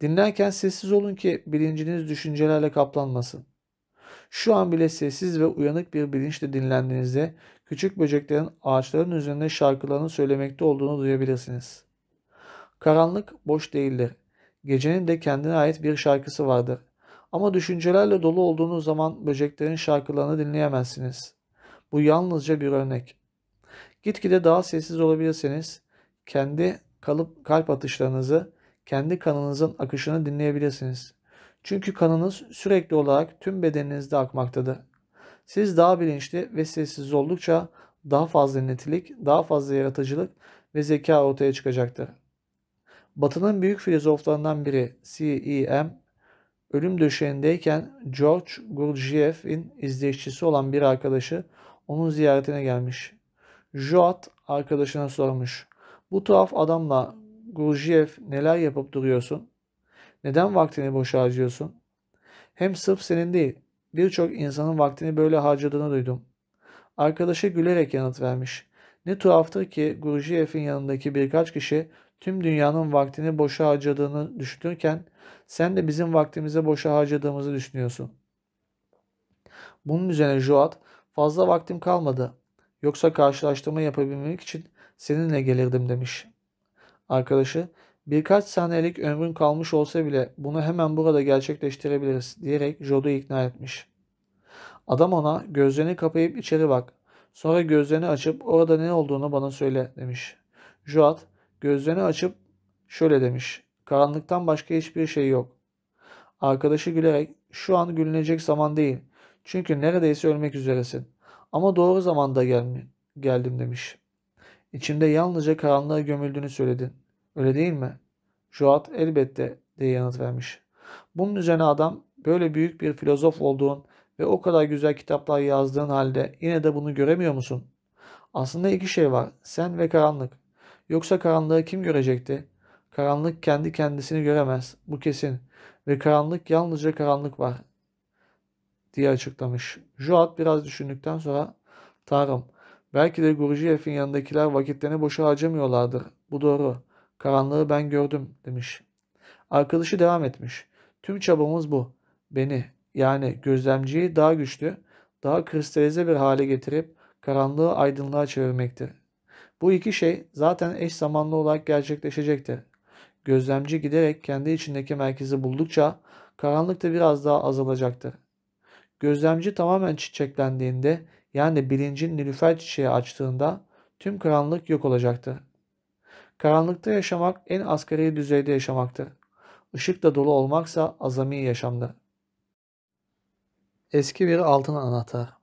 Dinlerken sessiz olun ki bilinciniz düşüncelerle kaplanmasın. Şu an bile sessiz ve uyanık bir bilinçle dinlendiğinizde küçük böceklerin ağaçların üzerinde şarkılarını söylemekte olduğunu duyabilirsiniz. Karanlık boş değildir. Gecenin de kendine ait bir şarkısı vardır. Ama düşüncelerle dolu olduğunuz zaman böceklerin şarkılarını dinleyemezsiniz. Bu yalnızca bir örnek. Gitgide daha sessiz olabilirseniz kendi kalıp kalp atışlarınızı, kendi kanınızın akışını dinleyebilirsiniz. Çünkü kanınız sürekli olarak tüm bedeninizde akmaktadır. Siz daha bilinçli ve sessiz oldukça daha fazla netilik, daha fazla yaratıcılık ve zeka ortaya çıkacaktır. Batı'nın büyük filozoflarından biri C.E.M. ölüm döşeğindeyken George Gurdjieff'in izleyicisi olan bir arkadaşı onun ziyaretine gelmiş. Joat arkadaşına sormuş. Bu tuhaf adamla Gurdjieff neler yapıp duruyorsun? Neden vaktini boş harcıyorsun? Hem sırf senin değil, birçok insanın vaktini böyle harcadığını duydum. Arkadaşı gülerek yanıt vermiş. Ne tuhaftır ki Gurdjieff'in yanındaki birkaç kişi tüm dünyanın vaktini boşa harcadığını düşünürken sen de bizim vaktimize boşa harcadığımızı düşünüyorsun. Bunun üzerine Joat fazla vaktim kalmadı. Yoksa karşılaştırma yapabilmek için seninle gelirdim demiş. Arkadaşı birkaç saniyelik ömrün kalmış olsa bile bunu hemen burada gerçekleştirebiliriz diyerek Jod'u ikna etmiş. Adam ona gözlerini kapayıp içeri bak. Sonra gözlerini açıp orada ne olduğunu bana söyle demiş. Joat gözlerini açıp şöyle demiş. Karanlıktan başka hiçbir şey yok. Arkadaşı gülerek şu an gülünecek zaman değil. Çünkü neredeyse ölmek üzeresin. Ama doğru zamanda gel geldim demiş. İçimde yalnızca karanlığa gömüldüğünü söyledin. Öyle değil mi? Joat elbette diye yanıt vermiş. Bunun üzerine adam böyle büyük bir filozof olduğun ve o kadar güzel kitaplar yazdığın halde yine de bunu göremiyor musun? Aslında iki şey var. Sen ve karanlık. Yoksa karanlığı kim görecekti? Karanlık kendi kendisini göremez. Bu kesin. Ve karanlık yalnızca karanlık var. Diye açıklamış. Joat biraz düşündükten sonra Tanrım belki de Gurdjieff'in yanındakiler vakitlerini boşa harcamıyorlardır. Bu doğru. Karanlığı ben gördüm demiş. Arkadaşı devam etmiş. Tüm çabamız bu. Beni yani gözlemciyi daha güçlü, daha kristalize bir hale getirip karanlığı aydınlığa çevirmektir. Bu iki şey zaten eş zamanlı olarak gerçekleşecektir. Gözlemci giderek kendi içindeki merkezi buldukça karanlık da biraz daha azalacaktır. Gözlemci tamamen çiçeklendiğinde yani bilincin nilüfer çiçeği açtığında tüm karanlık yok olacaktır. Karanlıkta yaşamak en asgari düzeyde yaşamaktır. Işıkla dolu olmaksa azami yaşamdır. Eski bir altın anahtar.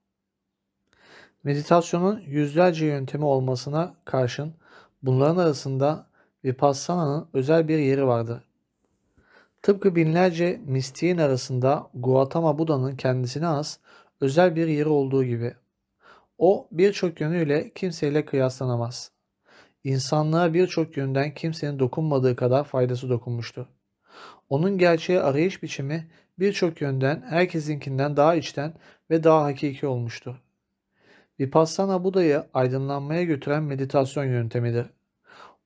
Meditasyonun yüzlerce yöntemi olmasına karşın bunların arasında Vipassana'nın özel bir yeri vardır. Tıpkı binlerce mistiğin arasında Gautama Buda'nın kendisine az özel bir yeri olduğu gibi. O birçok yönüyle kimseyle kıyaslanamaz. İnsanlığa birçok yönden kimsenin dokunmadığı kadar faydası dokunmuştur. Onun gerçeği arayış biçimi birçok yönden herkesinkinden daha içten ve daha hakiki olmuştur. Vipassana Buda'yı aydınlanmaya götüren meditasyon yöntemidir.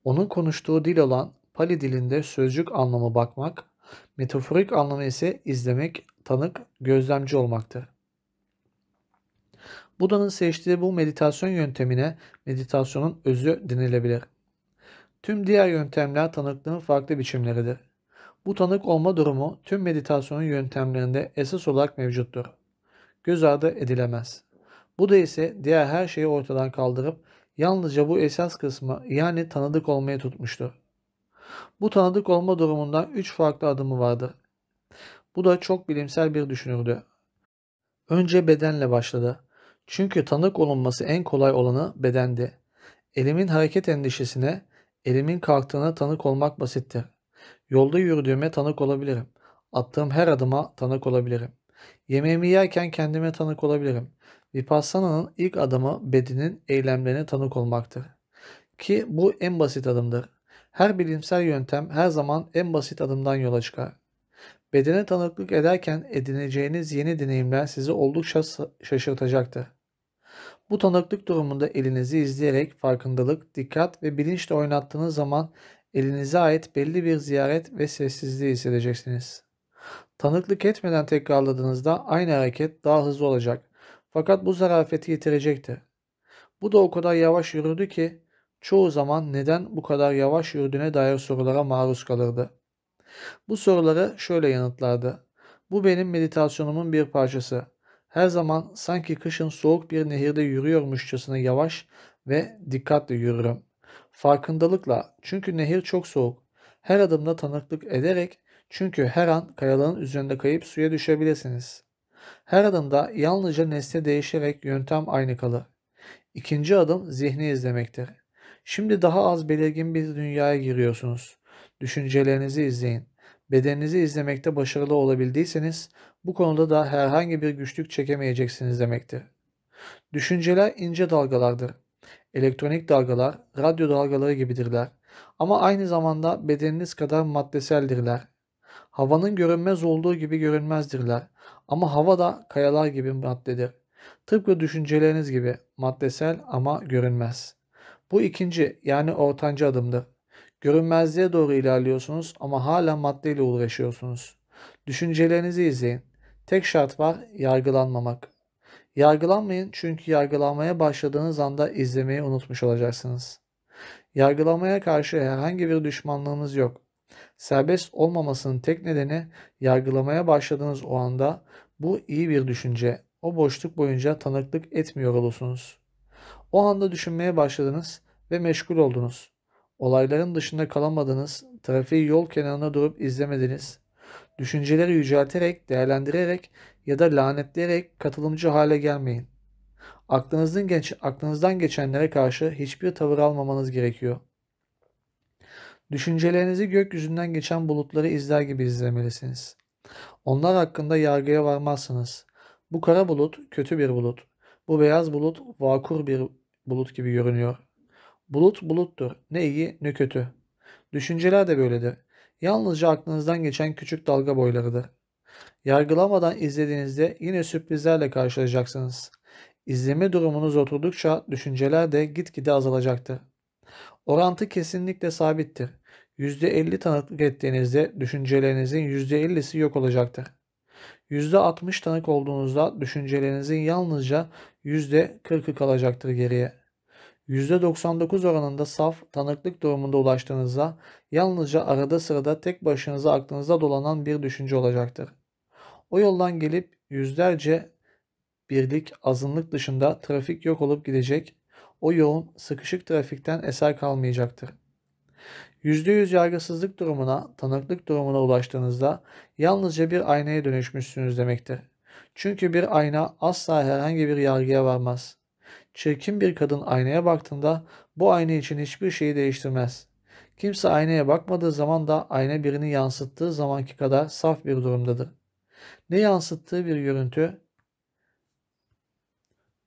Onun konuştuğu dil olan Pali dilinde sözcük anlamı bakmak, metaforik anlamı ise izlemek, tanık, gözlemci olmaktır. Buda'nın seçtiği bu meditasyon yöntemine meditasyonun özü denilebilir. Tüm diğer yöntemler tanıklığın farklı biçimleridir. Bu tanık olma durumu tüm meditasyonun yöntemlerinde esas olarak mevcuttur. Göz ardı edilemez. Bu da ise diğer her şeyi ortadan kaldırıp yalnızca bu esas kısmı yani tanıdık olmayı tutmuştur. Bu tanıdık olma durumunda üç farklı adımı vardır. Bu da çok bilimsel bir düşünürdü. Önce bedenle başladı. Çünkü tanık olunması en kolay olanı bedendi. Elimin hareket endişesine, elimin kalktığına tanık olmak basittir. Yolda yürüdüğüme tanık olabilirim. Attığım her adıma tanık olabilirim. Yemeğimi yerken kendime tanık olabilirim. Vipassana'nın ilk adımı bedenin eylemlerine tanık olmaktır. Ki bu en basit adımdır. Her bilimsel yöntem her zaman en basit adımdan yola çıkar. Bedene tanıklık ederken edineceğiniz yeni deneyimler sizi oldukça şaşırtacaktır. Bu tanıklık durumunda elinizi izleyerek farkındalık, dikkat ve bilinçle oynattığınız zaman elinize ait belli bir ziyaret ve sessizliği hissedeceksiniz. Tanıklık etmeden tekrarladığınızda aynı hareket daha hızlı olacak. Fakat bu zarafeti yitirecektir. Bu da o kadar yavaş yürüdü ki çoğu zaman neden bu kadar yavaş yürüdüğüne dair sorulara maruz kalırdı. Bu soruları şöyle yanıtlardı. Bu benim meditasyonumun bir parçası. Her zaman sanki kışın soğuk bir nehirde yürüyormuşçasına yavaş ve dikkatli yürürüm. Farkındalıkla çünkü nehir çok soğuk. Her adımda tanıklık ederek çünkü her an kayalığın üzerinde kayıp suya düşebilirsiniz. Her adımda yalnızca nesne değişerek yöntem aynı kalır. İkinci adım zihni izlemektir. Şimdi daha az belirgin bir dünyaya giriyorsunuz. Düşüncelerinizi izleyin. Bedeninizi izlemekte başarılı olabildiyseniz bu konuda da herhangi bir güçlük çekemeyeceksiniz demektir. Düşünceler ince dalgalardır. Elektronik dalgalar, radyo dalgaları gibidirler. Ama aynı zamanda bedeniniz kadar maddeseldirler. Havanın görünmez olduğu gibi görünmezdirler. Ama hava da kayalar gibi maddedir. Tıpkı düşünceleriniz gibi maddesel ama görünmez. Bu ikinci yani ortancı adımdır. Görünmezliğe doğru ilerliyorsunuz ama hala maddeyle uğraşıyorsunuz. Düşüncelerinizi izleyin. Tek şart var yargılanmamak. Yargılanmayın çünkü yargılanmaya başladığınız anda izlemeyi unutmuş olacaksınız. Yargılamaya karşı herhangi bir düşmanlığınız yok. Serbest olmamasının tek nedeni yargılamaya başladığınız o anda bu iyi bir düşünce. O boşluk boyunca tanıklık etmiyor olursunuz. O anda düşünmeye başladınız ve meşgul oldunuz. Olayların dışında kalamadınız, trafiği yol kenarına durup izlemediniz. Düşünceleri yücelterek, değerlendirerek ya da lanetleyerek katılımcı hale gelmeyin. Aklınızdan, geç, aklınızdan geçenlere karşı hiçbir tavır almamanız gerekiyor. Düşüncelerinizi gökyüzünden geçen bulutları izler gibi izlemelisiniz. Onlar hakkında yargıya varmazsınız. Bu kara bulut kötü bir bulut. Bu beyaz bulut vakur bir bulut gibi görünüyor. Bulut buluttur. Ne iyi ne kötü. Düşünceler de böyledir. Yalnızca aklınızdan geçen küçük dalga boylarıdır. Yargılamadan izlediğinizde yine sürprizlerle karşılaşacaksınız. İzleme durumunuz oturdukça düşünceler de gitgide azalacaktır. Orantı kesinlikle sabittir. %50 tanıklık ettiğinizde düşüncelerinizin %50'si yok olacaktır. %60 tanık olduğunuzda düşüncelerinizin yalnızca %40'ı kalacaktır geriye. %99 oranında saf tanıklık durumunda ulaştığınızda yalnızca arada sırada tek başınıza aklınızda dolanan bir düşünce olacaktır. O yoldan gelip yüzlerce birlik azınlık dışında trafik yok olup gidecek, o yoğun sıkışık trafikten eser kalmayacaktır. %100 yargısızlık durumuna, tanıklık durumuna ulaştığınızda yalnızca bir aynaya dönüşmüşsünüz demektir. Çünkü bir ayna asla herhangi bir yargıya varmaz. Çirkin bir kadın aynaya baktığında bu ayna için hiçbir şeyi değiştirmez. Kimse aynaya bakmadığı zaman da ayna birini yansıttığı zamanki kadar saf bir durumdadır. Ne yansıttığı bir görüntü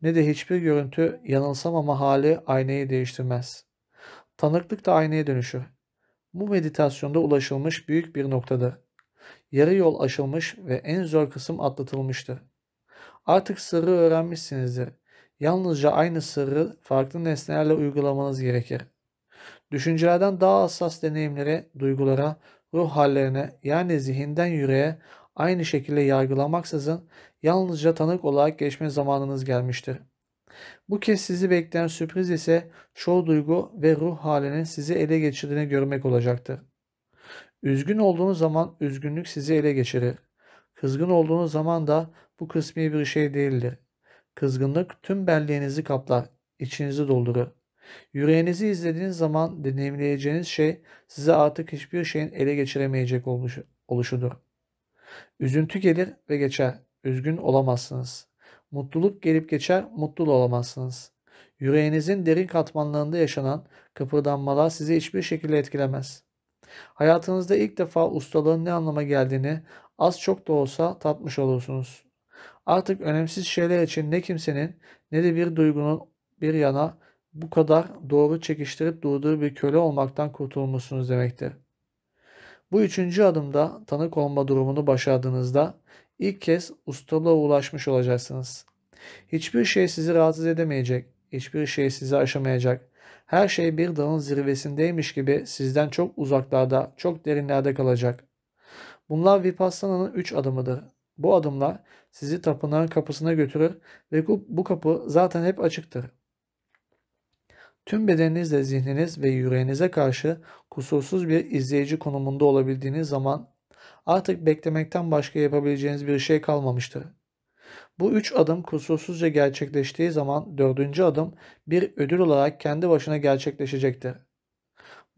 ne de hiçbir görüntü yanılsamama hali aynayı değiştirmez. Tanıklık da aynaya dönüşür. Bu meditasyonda ulaşılmış büyük bir noktadır. Yarı yol aşılmış ve en zor kısım atlatılmıştır. Artık sırrı öğrenmişsinizdir. Yalnızca aynı sırrı farklı nesnelerle uygulamanız gerekir. Düşüncelerden daha hassas deneyimlere, duygulara, ruh hallerine yani zihinden yüreğe aynı şekilde yargılamaksızın yalnızca tanık olarak geçme zamanınız gelmiştir. Bu kez sizi bekleyen sürpriz ise çoğu duygu ve ruh halinin sizi ele geçirdiğini görmek olacaktır. Üzgün olduğunuz zaman üzgünlük sizi ele geçirir. Kızgın olduğunuz zaman da bu kısmi bir şey değildir. Kızgınlık tüm belleğinizi kaplar, içinizi doldurur. Yüreğinizi izlediğiniz zaman deneyimleyeceğiniz şey size artık hiçbir şeyin ele geçiremeyecek oluşu, oluşudur. Üzüntü gelir ve geçer. Üzgün olamazsınız. Mutluluk gelip geçer, mutlu olamazsınız. Yüreğinizin derin katmanlarında yaşanan kıpırdanmalar sizi hiçbir şekilde etkilemez. Hayatınızda ilk defa ustalığın ne anlama geldiğini az çok da olsa tatmış olursunuz. Artık önemsiz şeyler için ne kimsenin ne de bir duygunun bir yana bu kadar doğru çekiştirip durduğu bir köle olmaktan kurtulmuşsunuz demektir. Bu üçüncü adımda tanık olma durumunu başardığınızda ilk kez ustalığa ulaşmış olacaksınız. Hiçbir şey sizi rahatsız edemeyecek, hiçbir şey sizi aşamayacak. Her şey bir dağın zirvesindeymiş gibi sizden çok uzaklarda, çok derinlerde kalacak. Bunlar Vipassana'nın üç adımıdır. Bu adımlar sizi tapınağın kapısına götürür ve bu kapı zaten hep açıktır. Tüm bedeninizle zihniniz ve yüreğinize karşı kusursuz bir izleyici konumunda olabildiğiniz zaman artık beklemekten başka yapabileceğiniz bir şey kalmamıştır. Bu üç adım kusursuzca gerçekleştiği zaman dördüncü adım bir ödül olarak kendi başına gerçekleşecektir.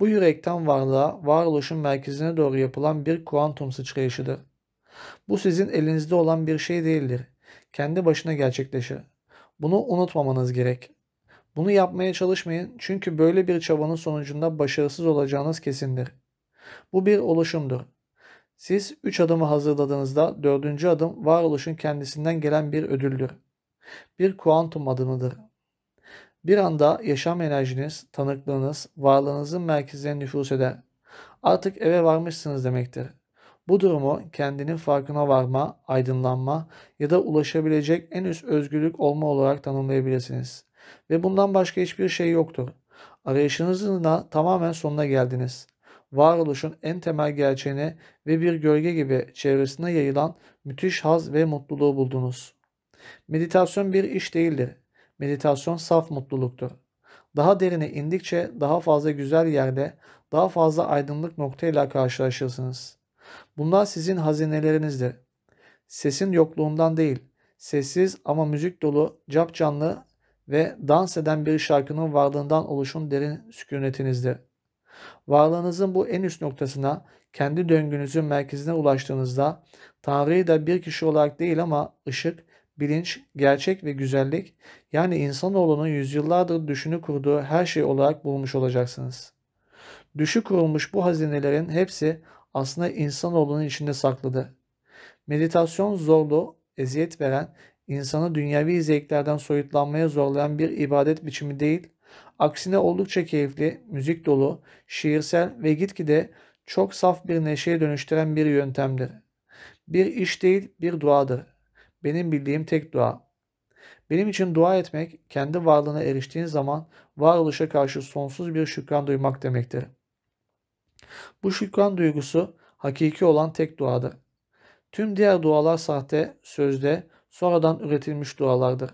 Bu yürekten varlığa, varoluşun merkezine doğru yapılan bir kuantum sıçrayışıdır. Bu sizin elinizde olan bir şey değildir. Kendi başına gerçekleşir. Bunu unutmamanız gerek. Bunu yapmaya çalışmayın çünkü böyle bir çabanın sonucunda başarısız olacağınız kesindir. Bu bir oluşumdur. Siz üç adımı hazırladığınızda dördüncü adım varoluşun kendisinden gelen bir ödüldür. Bir kuantum adımıdır. Bir anda yaşam enerjiniz, tanıklığınız, varlığınızın merkezine nüfus eder. Artık eve varmışsınız demektir. Bu durumu kendinin farkına varma, aydınlanma ya da ulaşabilecek en üst özgürlük olma olarak tanımlayabilirsiniz. Ve bundan başka hiçbir şey yoktur. Arayışınızın da tamamen sonuna geldiniz. Varoluşun en temel gerçeğini ve bir gölge gibi çevresine yayılan müthiş haz ve mutluluğu buldunuz. Meditasyon bir iş değildir. Meditasyon saf mutluluktur. Daha derine indikçe daha fazla güzel yerde, daha fazla aydınlık noktayla karşılaşırsınız. Bunlar sizin hazinelerinizdir. Sesin yokluğundan değil, sessiz ama müzik dolu, cap canlı ve dans eden bir şarkının varlığından oluşun derin sükunetinizdir. Varlığınızın bu en üst noktasına, kendi döngünüzün merkezine ulaştığınızda Tanrı'yı da bir kişi olarak değil ama ışık, bilinç, gerçek ve güzellik yani insanoğlunun yüzyıllardır düşünü kurduğu her şey olarak bulmuş olacaksınız. Düşü kurulmuş bu hazinelerin hepsi aslında insanoğlunun içinde saklıdır. Meditasyon zorlu, eziyet veren, insanı dünyevi zevklerden soyutlanmaya zorlayan bir ibadet biçimi değil, aksine oldukça keyifli, müzik dolu, şiirsel ve gitgide çok saf bir neşeye dönüştüren bir yöntemdir. Bir iş değil, bir duadır. Benim bildiğim tek dua. Benim için dua etmek, kendi varlığına eriştiğin zaman varoluşa karşı sonsuz bir şükran duymak demektir. Bu şükran duygusu hakiki olan tek duadır. Tüm diğer dualar sahte, sözde, sonradan üretilmiş dualardır.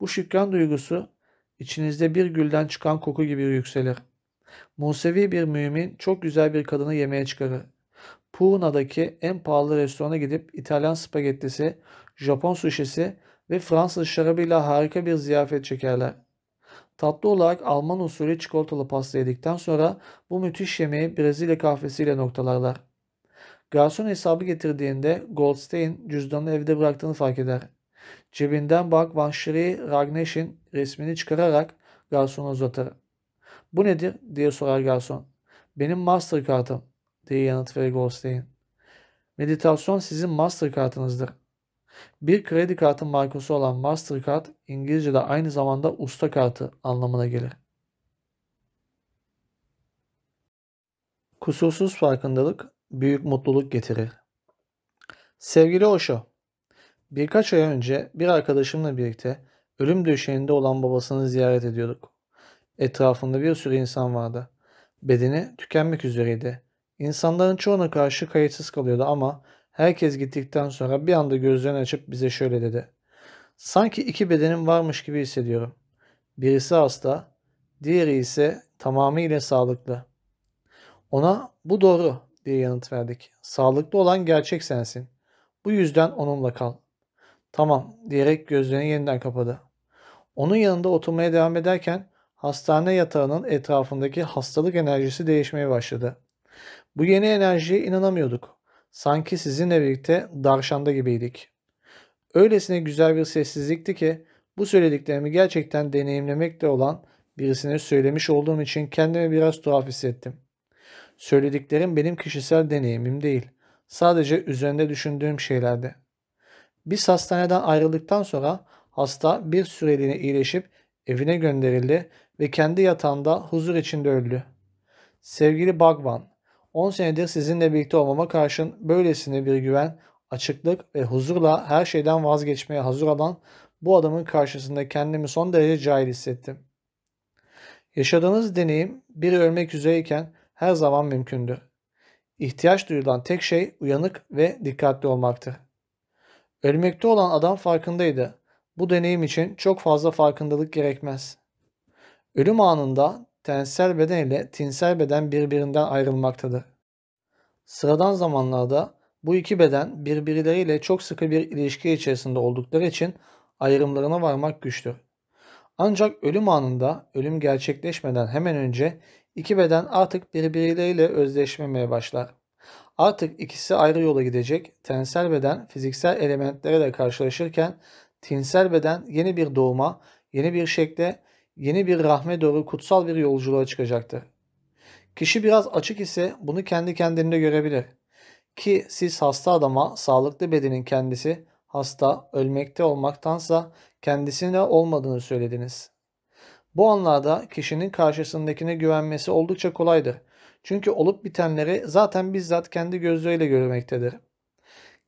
Bu şükran duygusu içinizde bir gülden çıkan koku gibi yükselir. Musevi bir mümin çok güzel bir kadını yemeğe çıkarır. Puna'daki en pahalı restorana gidip İtalyan spagettisi, Japon suşisi ve Fransız şarabıyla harika bir ziyafet çekerler. Tatlı olarak Alman usulü çikolatalı pasta yedikten sonra bu müthiş yemeği Brezilya kahvesiyle noktalarlar. Garson hesabı getirdiğinde Goldstein cüzdanını evde bıraktığını fark eder. Cebinden Bak Vanshri Ragnesh'in resmini çıkararak garsona uzatır. Bu nedir diye sorar garson. Benim master kartım diye yanıt verir Goldstein. Meditasyon sizin master kartınızdır. Bir kredi kartı markası olan Mastercard İngilizce'de aynı zamanda usta kartı anlamına gelir. Kusursuz farkındalık büyük mutluluk getirir. Sevgili Osho, birkaç ay önce bir arkadaşımla birlikte ölüm döşeğinde olan babasını ziyaret ediyorduk. Etrafında bir sürü insan vardı. Bedeni tükenmek üzereydi. İnsanların çoğuna karşı kayıtsız kalıyordu ama herkes gittikten sonra bir anda gözlerini açıp bize şöyle dedi. Sanki iki bedenim varmış gibi hissediyorum. Birisi hasta, diğeri ise tamamıyla sağlıklı. Ona bu doğru diye yanıt verdik. Sağlıklı olan gerçek sensin. Bu yüzden onunla kal. Tamam diyerek gözlerini yeniden kapadı. Onun yanında oturmaya devam ederken hastane yatağının etrafındaki hastalık enerjisi değişmeye başladı. Bu yeni enerjiye inanamıyorduk. Sanki sizinle birlikte Darşan'da gibiydik. Öylesine güzel bir sessizlikti ki bu söylediklerimi gerçekten deneyimlemekte olan birisine söylemiş olduğum için kendimi biraz tuhaf hissettim. Söylediklerim benim kişisel deneyimim değil. Sadece üzerinde düşündüğüm şeylerdi. Biz hastaneden ayrıldıktan sonra hasta bir süreliğine iyileşip evine gönderildi ve kendi yatağında huzur içinde öldü. Sevgili Bagvan, 10 senedir sizinle birlikte olmama karşın böylesine bir güven, açıklık ve huzurla her şeyden vazgeçmeye hazır olan bu adamın karşısında kendimi son derece cahil hissettim. Yaşadığınız deneyim biri ölmek üzereyken her zaman mümkündür. İhtiyaç duyulan tek şey uyanık ve dikkatli olmaktır. Ölmekte olan adam farkındaydı. Bu deneyim için çok fazla farkındalık gerekmez. Ölüm anında tensel beden ile tinsel beden birbirinden ayrılmaktadır. Sıradan zamanlarda bu iki beden birbirleriyle çok sıkı bir ilişki içerisinde oldukları için ayrımlarına varmak güçtür. Ancak ölüm anında, ölüm gerçekleşmeden hemen önce iki beden artık birbirleriyle özleşmemeye başlar. Artık ikisi ayrı yola gidecek, tensel beden fiziksel elementlere de karşılaşırken tinsel beden yeni bir doğuma, yeni bir şekle, yeni bir rahme doğru kutsal bir yolculuğa çıkacaktır. Kişi biraz açık ise bunu kendi kendinde görebilir. Ki siz hasta adama sağlıklı bedenin kendisi hasta, ölmekte olmaktansa kendisine olmadığını söylediniz. Bu anlarda kişinin karşısındakine güvenmesi oldukça kolaydır. Çünkü olup bitenleri zaten bizzat kendi gözleriyle görmektedir.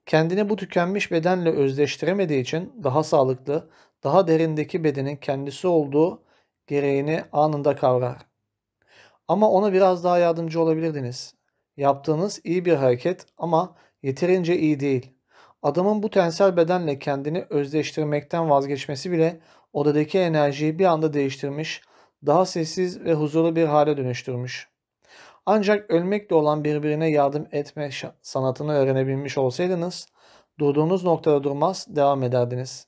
Kendini bu tükenmiş bedenle özleştiremediği için daha sağlıklı, daha derindeki bedenin kendisi olduğu gereğini anında kavrar. Ama ona biraz daha yardımcı olabilirdiniz. Yaptığınız iyi bir hareket ama yeterince iyi değil. Adamın bu tensel bedenle kendini özleştirmekten vazgeçmesi bile odadaki enerjiyi bir anda değiştirmiş, daha sessiz ve huzurlu bir hale dönüştürmüş. Ancak ölmekle olan birbirine yardım etme sanatını öğrenebilmiş olsaydınız, durduğunuz noktada durmaz, devam ederdiniz.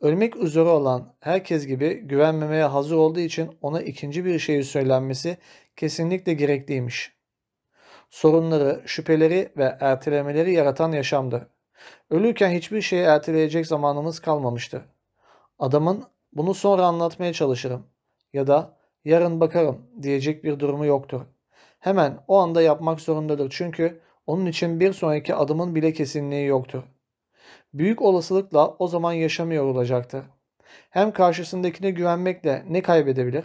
Ölmek üzere olan herkes gibi güvenmemeye hazır olduğu için ona ikinci bir şeyi söylenmesi kesinlikle gerekliymiş. Sorunları, şüpheleri ve ertelemeleri yaratan yaşamdır. Ölürken hiçbir şeyi erteleyecek zamanımız kalmamıştı. Adamın bunu sonra anlatmaya çalışırım ya da yarın bakarım diyecek bir durumu yoktur. Hemen o anda yapmak zorundadır çünkü onun için bir sonraki adımın bile kesinliği yoktur. Büyük olasılıkla o zaman yaşamıyor olacaktır. Hem karşısındakine güvenmekle ne kaybedebilir?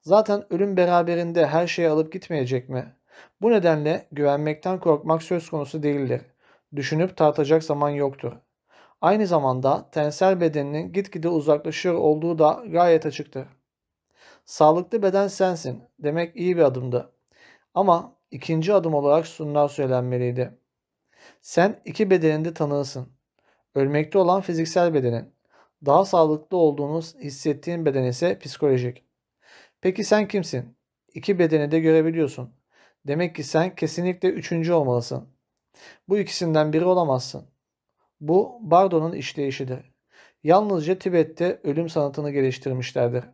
Zaten ölüm beraberinde her şeyi alıp gitmeyecek mi? Bu nedenle güvenmekten korkmak söz konusu değildir. Düşünüp tartacak zaman yoktur. Aynı zamanda tensel bedeninin gitgide uzaklaşıyor olduğu da gayet açıktır. Sağlıklı beden sensin demek iyi bir adımdı. Ama ikinci adım olarak şunlar söylenmeliydi. Sen iki bedeninde tanığısın. Ölmekte olan fiziksel bedenin. Daha sağlıklı olduğunu hissettiğin beden ise psikolojik. Peki sen kimsin? İki bedeni de görebiliyorsun. Demek ki sen kesinlikle üçüncü olmalısın. Bu ikisinden biri olamazsın. Bu Bardo'nun işleyişidir. Yalnızca Tibet'te ölüm sanatını geliştirmişlerdir.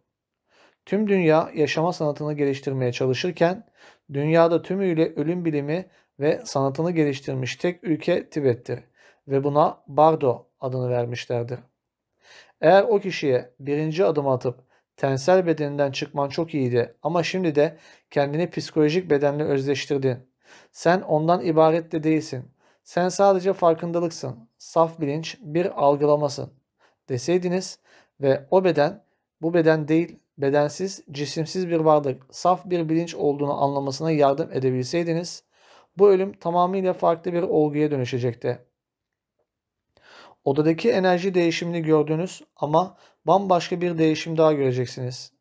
Tüm dünya yaşama sanatını geliştirmeye çalışırken dünyada tümüyle ölüm bilimi ve sanatını geliştirmiş tek ülke Tibet'tir ve buna Bardo adını vermişlerdir. Eğer o kişiye birinci adım atıp tensel bedeninden çıkman çok iyiydi ama şimdi de kendini psikolojik bedenle özleştirdin. Sen ondan ibaret de değilsin. Sen sadece farkındalıksın. Saf bilinç bir algılamasın deseydiniz ve o beden bu beden değil bedensiz, cisimsiz bir varlık, saf bir bilinç olduğunu anlamasına yardım edebilseydiniz bu ölüm tamamıyla farklı bir olguya dönüşecekti. Odadaki enerji değişimini gördünüz ama bambaşka bir değişim daha göreceksiniz.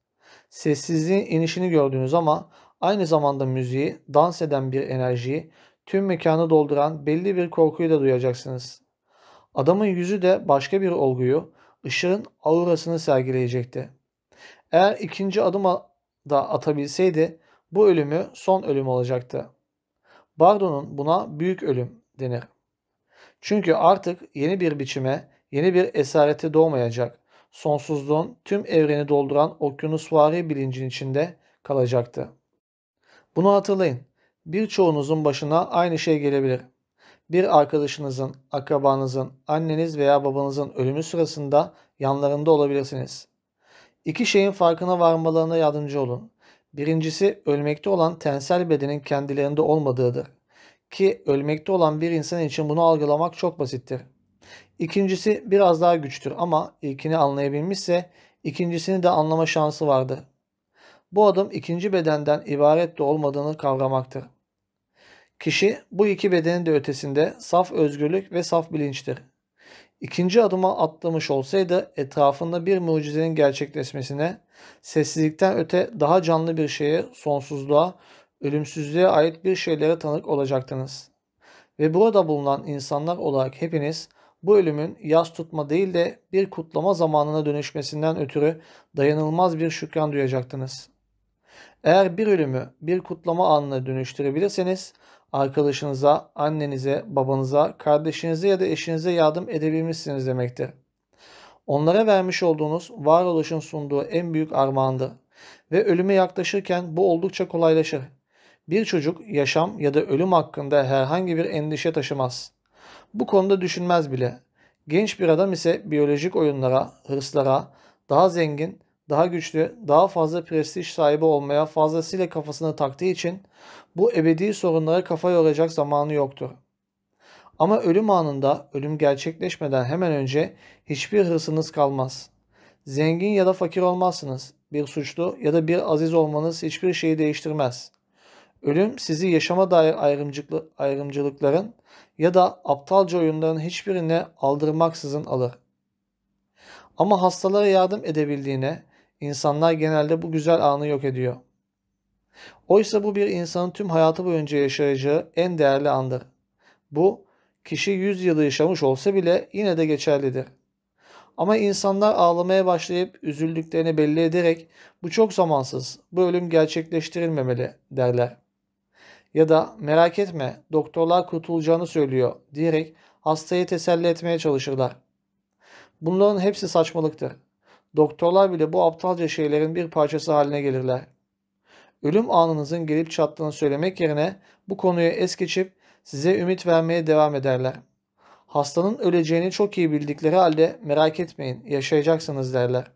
Sessizliğin inişini gördünüz ama aynı zamanda müziği, dans eden bir enerjiyi, tüm mekanı dolduran belli bir korkuyu da duyacaksınız. Adamın yüzü de başka bir olguyu, ışığın aurasını sergileyecekti. Eğer ikinci adım da atabilseydi bu ölümü son ölüm olacaktı. Bardo'nun buna büyük ölüm denir. Çünkü artık yeni bir biçime, yeni bir esareti doğmayacak. Sonsuzluğun tüm evreni dolduran okyanusvari bilincin içinde kalacaktı. Bunu hatırlayın. Birçoğunuzun başına aynı şey gelebilir. Bir arkadaşınızın, akrabanızın, anneniz veya babanızın ölümü sırasında yanlarında olabilirsiniz. İki şeyin farkına varmalarına yardımcı olun. Birincisi ölmekte olan tensel bedenin kendilerinde olmadığıdır. Ki ölmekte olan bir insan için bunu algılamak çok basittir. İkincisi biraz daha güçtür ama ilkini anlayabilmişse ikincisini de anlama şansı vardır. Bu adım ikinci bedenden ibaret de olmadığını kavramaktır. Kişi bu iki bedenin de ötesinde saf özgürlük ve saf bilinçtir. İkinci adıma atlamış olsaydı etrafında bir mucizenin gerçekleşmesine, sessizlikten öte daha canlı bir şeye, sonsuzluğa, ölümsüzlüğe ait bir şeylere tanık olacaktınız. Ve burada bulunan insanlar olarak hepiniz bu ölümün yaz tutma değil de bir kutlama zamanına dönüşmesinden ötürü dayanılmaz bir şükran duyacaktınız. Eğer bir ölümü bir kutlama anına dönüştürebilirseniz arkadaşınıza, annenize, babanıza, kardeşinize ya da eşinize yardım edebilmişsiniz demektir. Onlara vermiş olduğunuz varoluşun sunduğu en büyük armağandır. Ve ölüme yaklaşırken bu oldukça kolaylaşır. Bir çocuk yaşam ya da ölüm hakkında herhangi bir endişe taşımaz. Bu konuda düşünmez bile. Genç bir adam ise biyolojik oyunlara, hırslara, daha zengin, daha güçlü, daha fazla prestij sahibi olmaya fazlasıyla kafasını taktığı için bu ebedi sorunlara kafa yoracak zamanı yoktur. Ama ölüm anında, ölüm gerçekleşmeden hemen önce hiçbir hırsınız kalmaz. Zengin ya da fakir olmazsınız. Bir suçlu ya da bir aziz olmanız hiçbir şeyi değiştirmez. Ölüm sizi yaşama dair ayrımcılıkların ya da aptalca oyunların hiçbirine aldırmaksızın alır. Ama hastalara yardım edebildiğine insanlar genelde bu güzel anı yok ediyor. Oysa bu bir insanın tüm hayatı boyunca yaşayacağı en değerli andır. Bu kişi 100 yılı yaşamış olsa bile yine de geçerlidir. Ama insanlar ağlamaya başlayıp üzüldüklerini belli ederek bu çok zamansız, bu ölüm gerçekleştirilmemeli derler. Ya da merak etme doktorlar kurtulacağını söylüyor diyerek hastayı teselli etmeye çalışırlar. Bunların hepsi saçmalıktır. Doktorlar bile bu aptalca şeylerin bir parçası haline gelirler. Ölüm anınızın gelip çattığını söylemek yerine bu konuyu es geçip size ümit vermeye devam ederler. Hastanın öleceğini çok iyi bildikleri halde merak etmeyin yaşayacaksınız derler.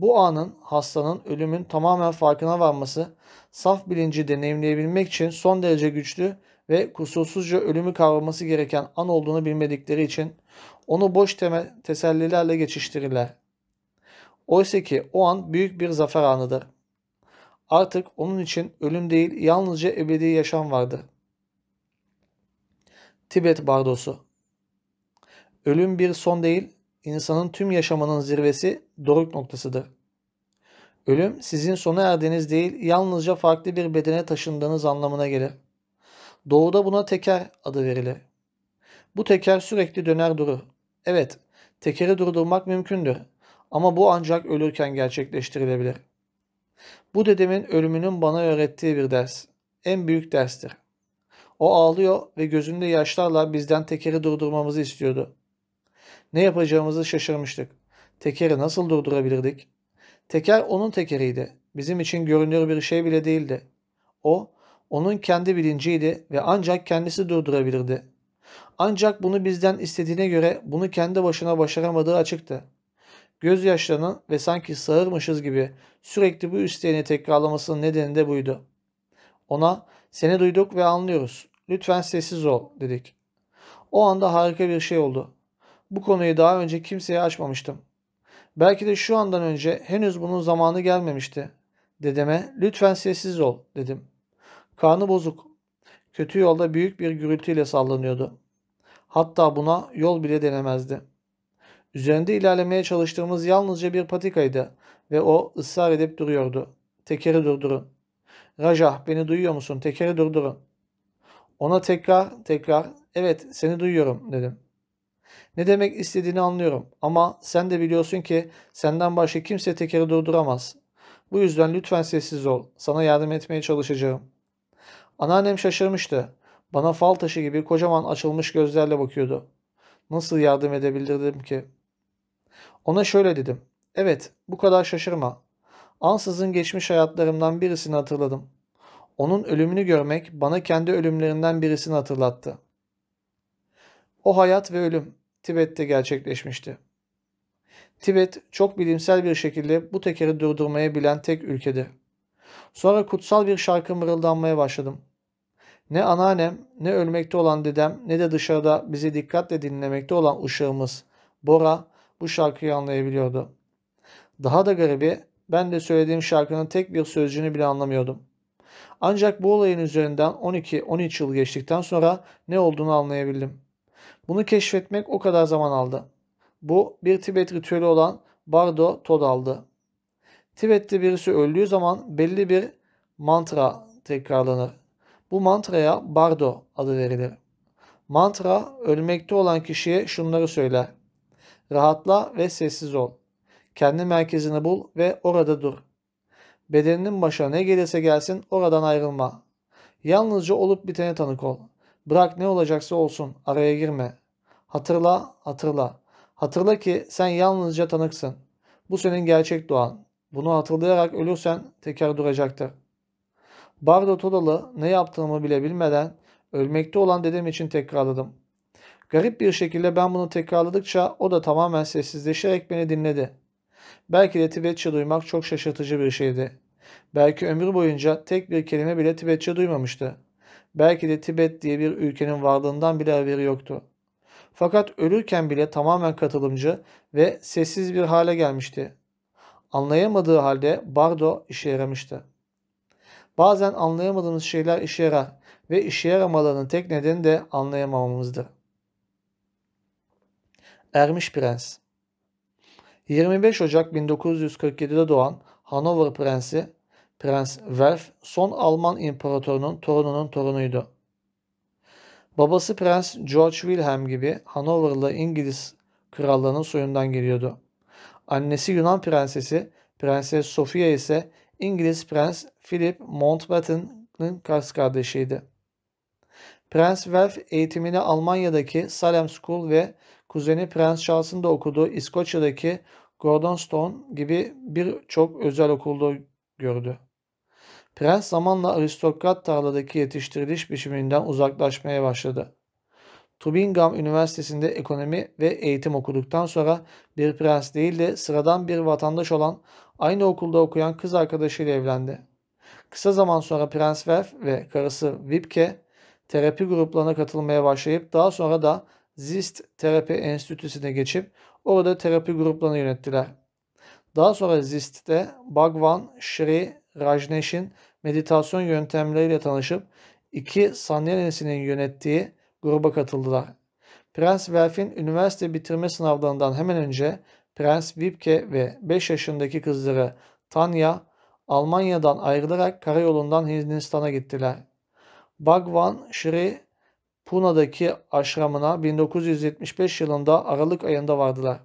Bu anın hastanın ölümün tamamen farkına varması saf bilinci deneyimleyebilmek için son derece güçlü ve kusursuzca ölümü kavraması gereken an olduğunu bilmedikleri için onu boş teme tesellilerle geçiştirirler. Oysa ki o an büyük bir zafer anıdır. Artık onun için ölüm değil yalnızca ebedi yaşam vardır. Tibet Bardosu Ölüm bir son değil, insanın tüm yaşamının zirvesi doruk noktasıdır. Ölüm sizin sona erdiğiniz değil, yalnızca farklı bir bedene taşındığınız anlamına gelir. Doğuda buna teker adı verilir. Bu teker sürekli döner durur. Evet, tekeri durdurmak mümkündür. Ama bu ancak ölürken gerçekleştirilebilir. Bu dedemin ölümünün bana öğrettiği bir ders. En büyük derstir. O ağlıyor ve gözünde yaşlarla bizden tekeri durdurmamızı istiyordu. Ne yapacağımızı şaşırmıştık. Tekeri nasıl durdurabilirdik? Teker onun tekeriydi. Bizim için görünür bir şey bile değildi. O, onun kendi bilinciydi ve ancak kendisi durdurabilirdi. Ancak bunu bizden istediğine göre bunu kendi başına başaramadığı açıktı. Gözyaşlarının ve sanki sağırmışız gibi sürekli bu isteğini tekrarlamasının nedeni de buydu. Ona seni duyduk ve anlıyoruz. Lütfen sessiz ol dedik. O anda harika bir şey oldu. Bu konuyu daha önce kimseye açmamıştım. Belki de şu andan önce henüz bunun zamanı gelmemişti. Dedeme lütfen sessiz ol dedim. Karnı bozuk. Kötü yolda büyük bir gürültüyle sallanıyordu. Hatta buna yol bile denemezdi. Üzerinde ilerlemeye çalıştığımız yalnızca bir patikaydı ve o ısrar edip duruyordu. Tekeri durdurun. Rajah beni duyuyor musun? Tekeri durdurun. Ona tekrar tekrar evet seni duyuyorum dedim. Ne demek istediğini anlıyorum ama sen de biliyorsun ki senden başka kimse tekeri durduramaz. Bu yüzden lütfen sessiz ol. Sana yardım etmeye çalışacağım. Anneannem şaşırmıştı. Bana fal taşı gibi kocaman açılmış gözlerle bakıyordu. Nasıl yardım edebilirdim ki? Ona şöyle dedim. Evet, bu kadar şaşırma. Ansızın geçmiş hayatlarımdan birisini hatırladım. Onun ölümünü görmek bana kendi ölümlerinden birisini hatırlattı. O hayat ve ölüm Tibet'te gerçekleşmişti. Tibet çok bilimsel bir şekilde bu tekeri durdurmaya bilen tek ülkedir. Sonra kutsal bir şarkı mırıldanmaya başladım. Ne anneannem, ne ölmekte olan dedem, ne de dışarıda bizi dikkatle dinlemekte olan uşağımız Bora bu şarkıyı anlayabiliyordu. Daha da garibi ben de söylediğim şarkının tek bir sözcüğünü bile anlamıyordum. Ancak bu olayın üzerinden 12-13 yıl geçtikten sonra ne olduğunu anlayabildim. Bunu keşfetmek o kadar zaman aldı. Bu bir Tibet ritüeli olan Bardo Todal'dı. Tibet'te birisi öldüğü zaman belli bir mantra tekrarlanır. Bu mantraya Bardo adı verilir. Mantra ölmekte olan kişiye şunları söyler. Rahatla ve sessiz ol. Kendi merkezini bul ve orada dur. Bedeninin başına ne gelirse gelsin oradan ayrılma. Yalnızca olup bitene tanık ol. Bırak ne olacaksa olsun araya girme. Hatırla, hatırla. Hatırla ki sen yalnızca tanıksın. Bu senin gerçek doğan. Bunu hatırlayarak ölürsen teker duracaktır. Bardo Todalı ne yaptığımı bile bilmeden ölmekte olan dedem için tekrarladım. Garip bir şekilde ben bunu tekrarladıkça o da tamamen sessizleşerek beni dinledi. Belki de Tibetçe duymak çok şaşırtıcı bir şeydi. Belki ömür boyunca tek bir kelime bile Tibetçe duymamıştı. Belki de Tibet diye bir ülkenin varlığından bile haberi yoktu. Fakat ölürken bile tamamen katılımcı ve sessiz bir hale gelmişti. Anlayamadığı halde Bardo işe yaramıştı. Bazen anlayamadığımız şeyler işe yarar ve işe yaramalarının tek nedeni de anlayamamamızdır. Ermiş Prens 25 Ocak 1947'de doğan Hanover Prensi Prens Welf son Alman imparatorunun torununun torunuydu. Babası Prens George Wilhelm gibi Hanoverlı İngiliz krallığının soyundan geliyordu. Annesi Yunan prensesi Prenses Sofia ise İngiliz Prens Philip Mountbatten'ın kız kardeşiydi. Prens Welf eğitimini Almanya'daki Salem School ve kuzeni Prens Charles'ın da okuduğu İskoçya'daki Gordonstone gibi birçok özel okulda gördü. Prens zamanla aristokrat tarladaki yetiştiriliş biçiminden uzaklaşmaya başladı. Tübingen Üniversitesi'nde ekonomi ve eğitim okuduktan sonra bir prens değil de sıradan bir vatandaş olan aynı okulda okuyan kız arkadaşıyla evlendi. Kısa zaman sonra Prens Welf ve karısı Wipke terapi gruplarına katılmaya başlayıp daha sonra da Zist Terapi Enstitüsü'ne geçip orada terapi gruplarını yönettiler. Daha sonra Zist'te Bhagwan Shri Rajneesh'in meditasyon yöntemleriyle tanışıp iki Sannyasinin yönettiği gruba katıldılar. Prens Welf'in üniversite bitirme sınavlarından hemen önce Prens Wipke ve 5 yaşındaki kızları Tanya Almanya'dan ayrılarak karayolundan Hindistan'a gittiler. Bhagwan Shri Puna'daki aşramına 1975 yılında Aralık ayında vardılar.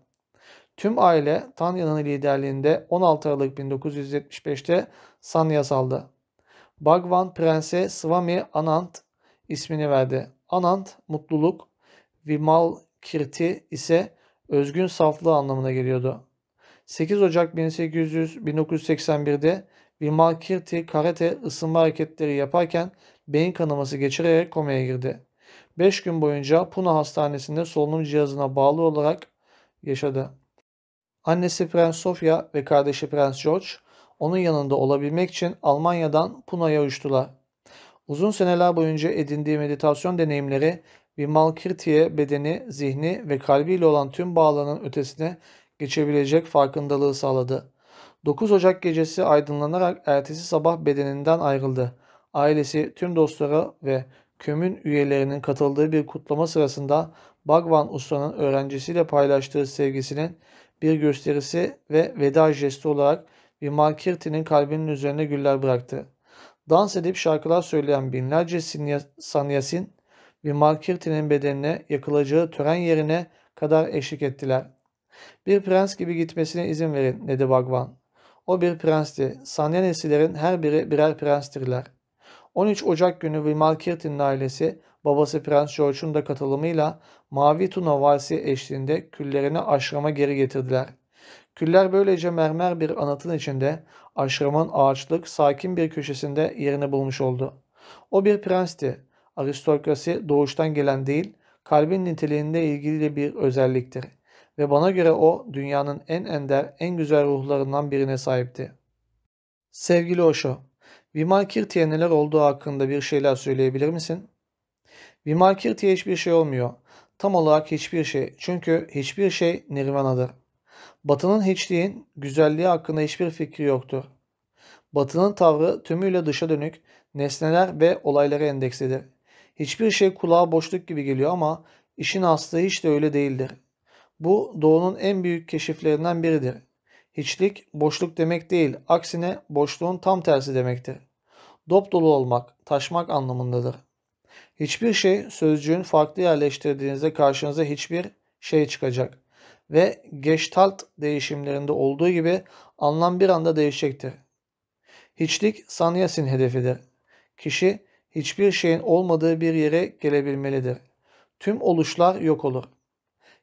Tüm aile Tanya'nın liderliğinde 16 Aralık 1975'te Sanyas aldı. Bhagwan Prense Swami Anand ismini verdi. Anand mutluluk, Vimal Kirti ise özgün saflığı anlamına geliyordu. 8 Ocak 1800 1981'de Vimal Kirti karate ısınma hareketleri yaparken beyin kanaması geçirerek komaya girdi. 5 gün boyunca Pune Hastanesi'nde solunum cihazına bağlı olarak yaşadı. Annesi Prens Sofia ve kardeşi Prens George onun yanında olabilmek için Almanya'dan Pune'ye uçtular. Uzun seneler boyunca edindiği meditasyon deneyimleri Vimalkirti'ye bedeni, zihni ve kalbiyle olan tüm bağlarının ötesine geçebilecek farkındalığı sağladı. 9 Ocak gecesi aydınlanarak ertesi sabah bedeninden ayrıldı. Ailesi, tüm dostları ve kömün üyelerinin katıldığı bir kutlama sırasında Bhagwan Usta'nın öğrencisiyle paylaştığı sevgisinin bir gösterisi ve veda jesti olarak Vimalkirti'nin kalbinin üzerine güller bıraktı. Dans edip şarkılar söyleyen binlerce sanyasin Vimalkirti'nin bedenine yakılacağı tören yerine kadar eşlik ettiler. Bir prens gibi gitmesine izin verin dedi Bagvan. O bir prensti. Sanyanesilerin her biri birer prenstirler. 13 Ocak günü Vimalkirti'nin ailesi babası Prens George'un da katılımıyla Mavi Tuna Valsi eşliğinde küllerini aşrama geri getirdiler. Küller böylece mermer bir anıtın içinde aşramın ağaçlık, sakin bir köşesinde yerini bulmuş oldu. O bir prensti. Aristokrasi doğuştan gelen değil, kalbin niteliğinde ilgili bir özelliktir. Ve bana göre o dünyanın en ender, en güzel ruhlarından birine sahipti. Sevgili Osho, Vimalkirti'ye neler olduğu hakkında bir şeyler söyleyebilir misin? Vimalkirti'ye hiçbir şey olmuyor. Tam olarak hiçbir şey. Çünkü hiçbir şey nirvanadır. Batı'nın hiçliğin güzelliği hakkında hiçbir fikri yoktur. Batı'nın tavrı tümüyle dışa dönük, nesneler ve olaylara endekslidir. Hiçbir şey kulağa boşluk gibi geliyor ama işin aslı hiç de öyle değildir. Bu doğunun en büyük keşiflerinden biridir. Hiçlik boşluk demek değil, aksine boşluğun tam tersi demektir. Dop dolu olmak, taşmak anlamındadır. Hiçbir şey sözcüğün farklı yerleştirdiğinizde karşınıza hiçbir şey çıkacak ve Gestalt değişimlerinde olduğu gibi anlam bir anda değişecektir. Hiçlik Sanyasin hedefidir. Kişi hiçbir şeyin olmadığı bir yere gelebilmelidir. Tüm oluşlar yok olur.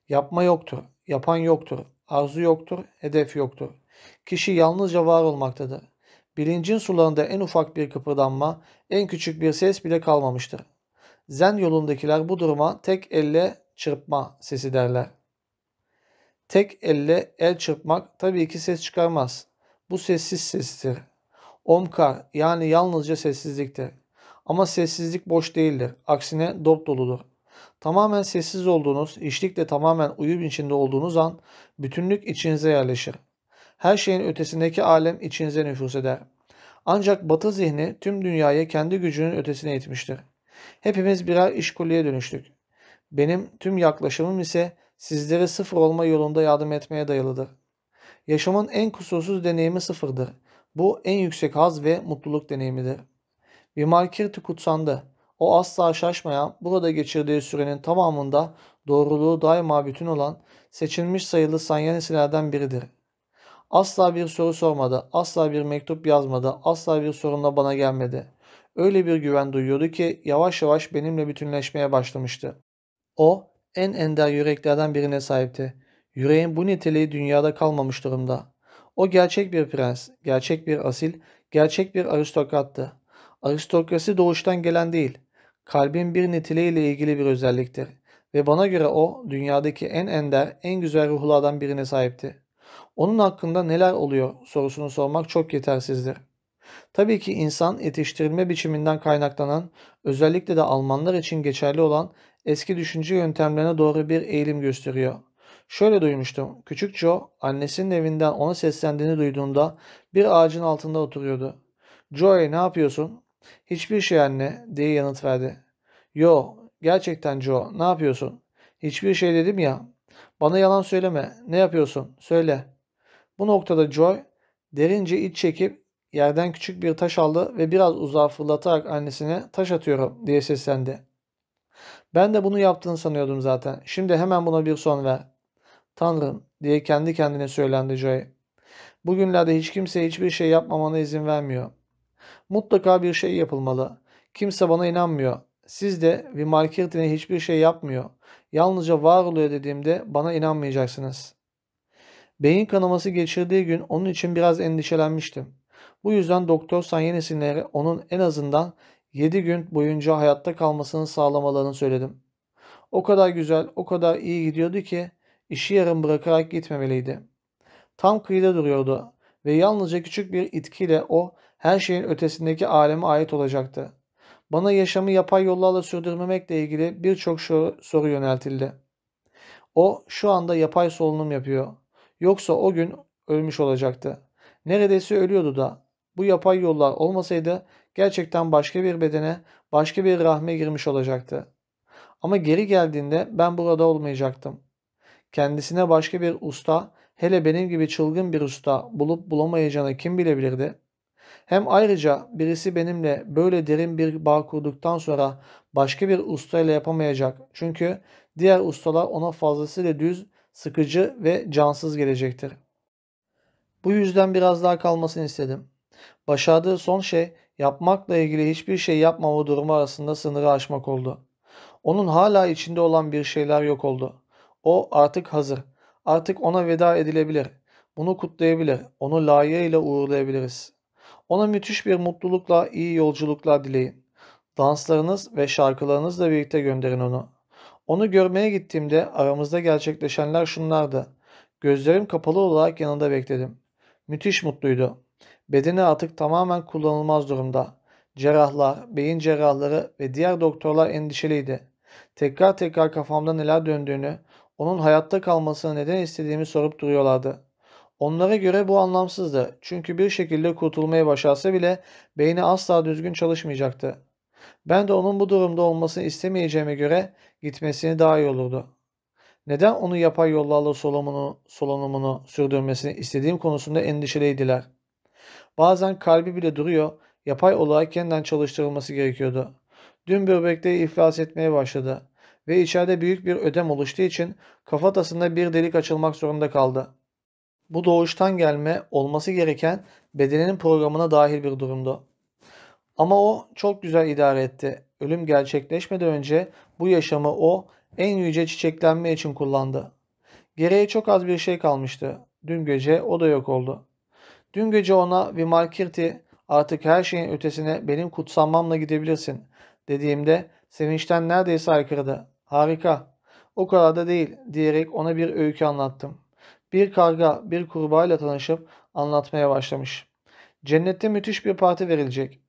Yapma yoktur, yapan yoktur, arzu yoktur, hedef yoktur. Kişi yalnızca var olmaktadır. Bilincin sularında en ufak bir kıpırdanma, en küçük bir ses bile kalmamıştır. Zen yolundakiler bu duruma tek elle çırpma sesi derler. Tek elle el çırpmak tabii ki ses çıkarmaz. Bu sessiz sestir. Omkar yani yalnızca sessizliktir. Ama sessizlik boş değildir. Aksine dop doludur. Tamamen sessiz olduğunuz, içlikle tamamen uyum içinde olduğunuz an bütünlük içinize yerleşir. Her şeyin ötesindeki alem içinize nüfus eder. Ancak batı zihni tüm dünyayı kendi gücünün ötesine itmiştir. Hepimiz birer işkulliye dönüştük. Benim tüm yaklaşımım ise sizlere sıfır olma yolunda yardım etmeye dayalıdır. Yaşamın en kusursuz deneyimi sıfırdır. Bu en yüksek haz ve mutluluk deneyimidir. Vimalkirti kutsandı. O asla şaşmayan, burada geçirdiği sürenin tamamında doğruluğu daima bütün olan seçilmiş sayılı sanyanisilerden biridir. Asla bir soru sormadı, asla bir mektup yazmadı, asla bir sorunla bana gelmedi. Öyle bir güven duyuyordu ki yavaş yavaş benimle bütünleşmeye başlamıştı. O en ender yüreklerden birine sahipti. Yüreğin bu niteliği dünyada kalmamış durumda. O gerçek bir prens, gerçek bir asil, gerçek bir aristokrattı. Aristokrasi doğuştan gelen değil, kalbin bir niteliğiyle ilgili bir özelliktir. Ve bana göre o dünyadaki en ender, en güzel ruhlardan birine sahipti. Onun hakkında neler oluyor sorusunu sormak çok yetersizdir. Tabii ki insan yetiştirilme biçiminden kaynaklanan, özellikle de Almanlar için geçerli olan eski düşünce yöntemlerine doğru bir eğilim gösteriyor. Şöyle duymuştum. Küçük Joe annesinin evinden ona seslendiğini duyduğunda bir ağacın altında oturuyordu. Joey ne yapıyorsun? Hiçbir şey anne diye yanıt verdi. Yo gerçekten Joe ne yapıyorsun? Hiçbir şey dedim ya. Bana yalan söyleme. Ne yapıyorsun? Söyle. Bu noktada Joy derince iç çekip yerden küçük bir taş aldı ve biraz uzağa fırlatarak annesine taş atıyorum diye seslendi. Ben de bunu yaptığını sanıyordum zaten. Şimdi hemen buna bir son ver. Tanrım diye kendi kendine söylendi Joy. Bugünlerde hiç kimse hiçbir şey yapmamana izin vermiyor. Mutlaka bir şey yapılmalı. Kimse bana inanmıyor. Siz de Vimalkirtin'e hiçbir şey yapmıyor. Yalnızca var oluyor dediğimde bana inanmayacaksınız. Beyin kanaması geçirdiği gün onun için biraz endişelenmiştim. Bu yüzden Doktor Sanyenesinlere onun en azından 7 gün boyunca hayatta kalmasını sağlamalarını söyledim. O kadar güzel, o kadar iyi gidiyordu ki işi yarım bırakarak gitmemeliydi. Tam kıyıda duruyordu ve yalnızca küçük bir itkiyle o her şeyin ötesindeki aleme ait olacaktı. Bana yaşamı yapay yollarla sürdürmemekle ilgili birçok soru yöneltildi. O şu anda yapay solunum yapıyor. Yoksa o gün ölmüş olacaktı. Neredeyse ölüyordu da. Bu yapay yollar olmasaydı gerçekten başka bir bedene, başka bir rahme girmiş olacaktı. Ama geri geldiğinde ben burada olmayacaktım. Kendisine başka bir usta, hele benim gibi çılgın bir usta bulup bulamayacağını kim bilebilirdi? Hem ayrıca birisi benimle böyle derin bir bağ kurduktan sonra başka bir ustayla yapamayacak. Çünkü Diğer ustalar ona fazlasıyla düz, sıkıcı ve cansız gelecektir. Bu yüzden biraz daha kalmasını istedim. Başardığı son şey yapmakla ilgili hiçbir şey yapmama durumu arasında sınırı aşmak oldu. Onun hala içinde olan bir şeyler yok oldu. O artık hazır. Artık ona veda edilebilir. Bunu kutlayabilir. Onu layığıyla uğurlayabiliriz. Ona müthiş bir mutlulukla iyi yolculuklar dileyin. Danslarınız ve şarkılarınızla birlikte gönderin onu. Onu görmeye gittiğimde aramızda gerçekleşenler şunlardı. Gözlerim kapalı olarak yanında bekledim. Müthiş mutluydu. Bedeni artık tamamen kullanılmaz durumda. Cerrahlar, beyin cerrahları ve diğer doktorlar endişeliydi. Tekrar tekrar kafamda neler döndüğünü, onun hayatta kalmasını neden istediğimi sorup duruyorlardı. Onlara göre bu anlamsızdı. Çünkü bir şekilde kurtulmaya başarsa bile beyni asla düzgün çalışmayacaktı. Ben de onun bu durumda olmasını istemeyeceğime göre gitmesini daha iyi olurdu. Neden onu yapay yollarla solunumunu, solunumunu sürdürmesini istediğim konusunda endişeliydiler. Bazen kalbi bile duruyor, yapay olarak yeniden çalıştırılması gerekiyordu. Dün böbrekleri iflas etmeye başladı ve içeride büyük bir ödem oluştuğu için kafatasında bir delik açılmak zorunda kaldı. Bu doğuştan gelme olması gereken bedeninin programına dahil bir durumdu. Ama o çok güzel idare etti. Ölüm gerçekleşmeden önce bu yaşamı o en yüce çiçeklenme için kullandı. Geriye çok az bir şey kalmıştı. Dün gece o da yok oldu. Dün gece ona Vimalkirti artık her şeyin ötesine benim kutsanmamla gidebilirsin dediğimde sevinçten neredeyse aykırdı. Harika. O kadar da değil diyerek ona bir öykü anlattım. Bir karga bir kurbağayla tanışıp anlatmaya başlamış. Cennette müthiş bir parti verilecek.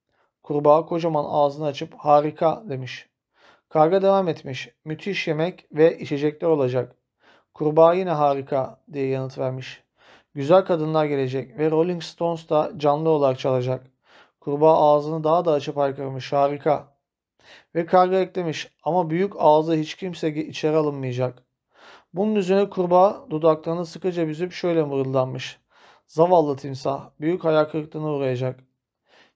Kurbağa kocaman ağzını açıp harika demiş. Karga devam etmiş. Müthiş yemek ve içecekler olacak. Kurbağa yine harika diye yanıt vermiş. Güzel kadınlar gelecek ve Rolling Stones da canlı olarak çalacak. Kurbağa ağzını daha da açıp haykırmış. Harika. Ve karga eklemiş ama büyük ağzı hiç kimse içeri alınmayacak. Bunun üzerine kurbağa dudaklarını sıkıca büzüp şöyle mırıldanmış. Zavallı timsah büyük hayal kırıklığına uğrayacak.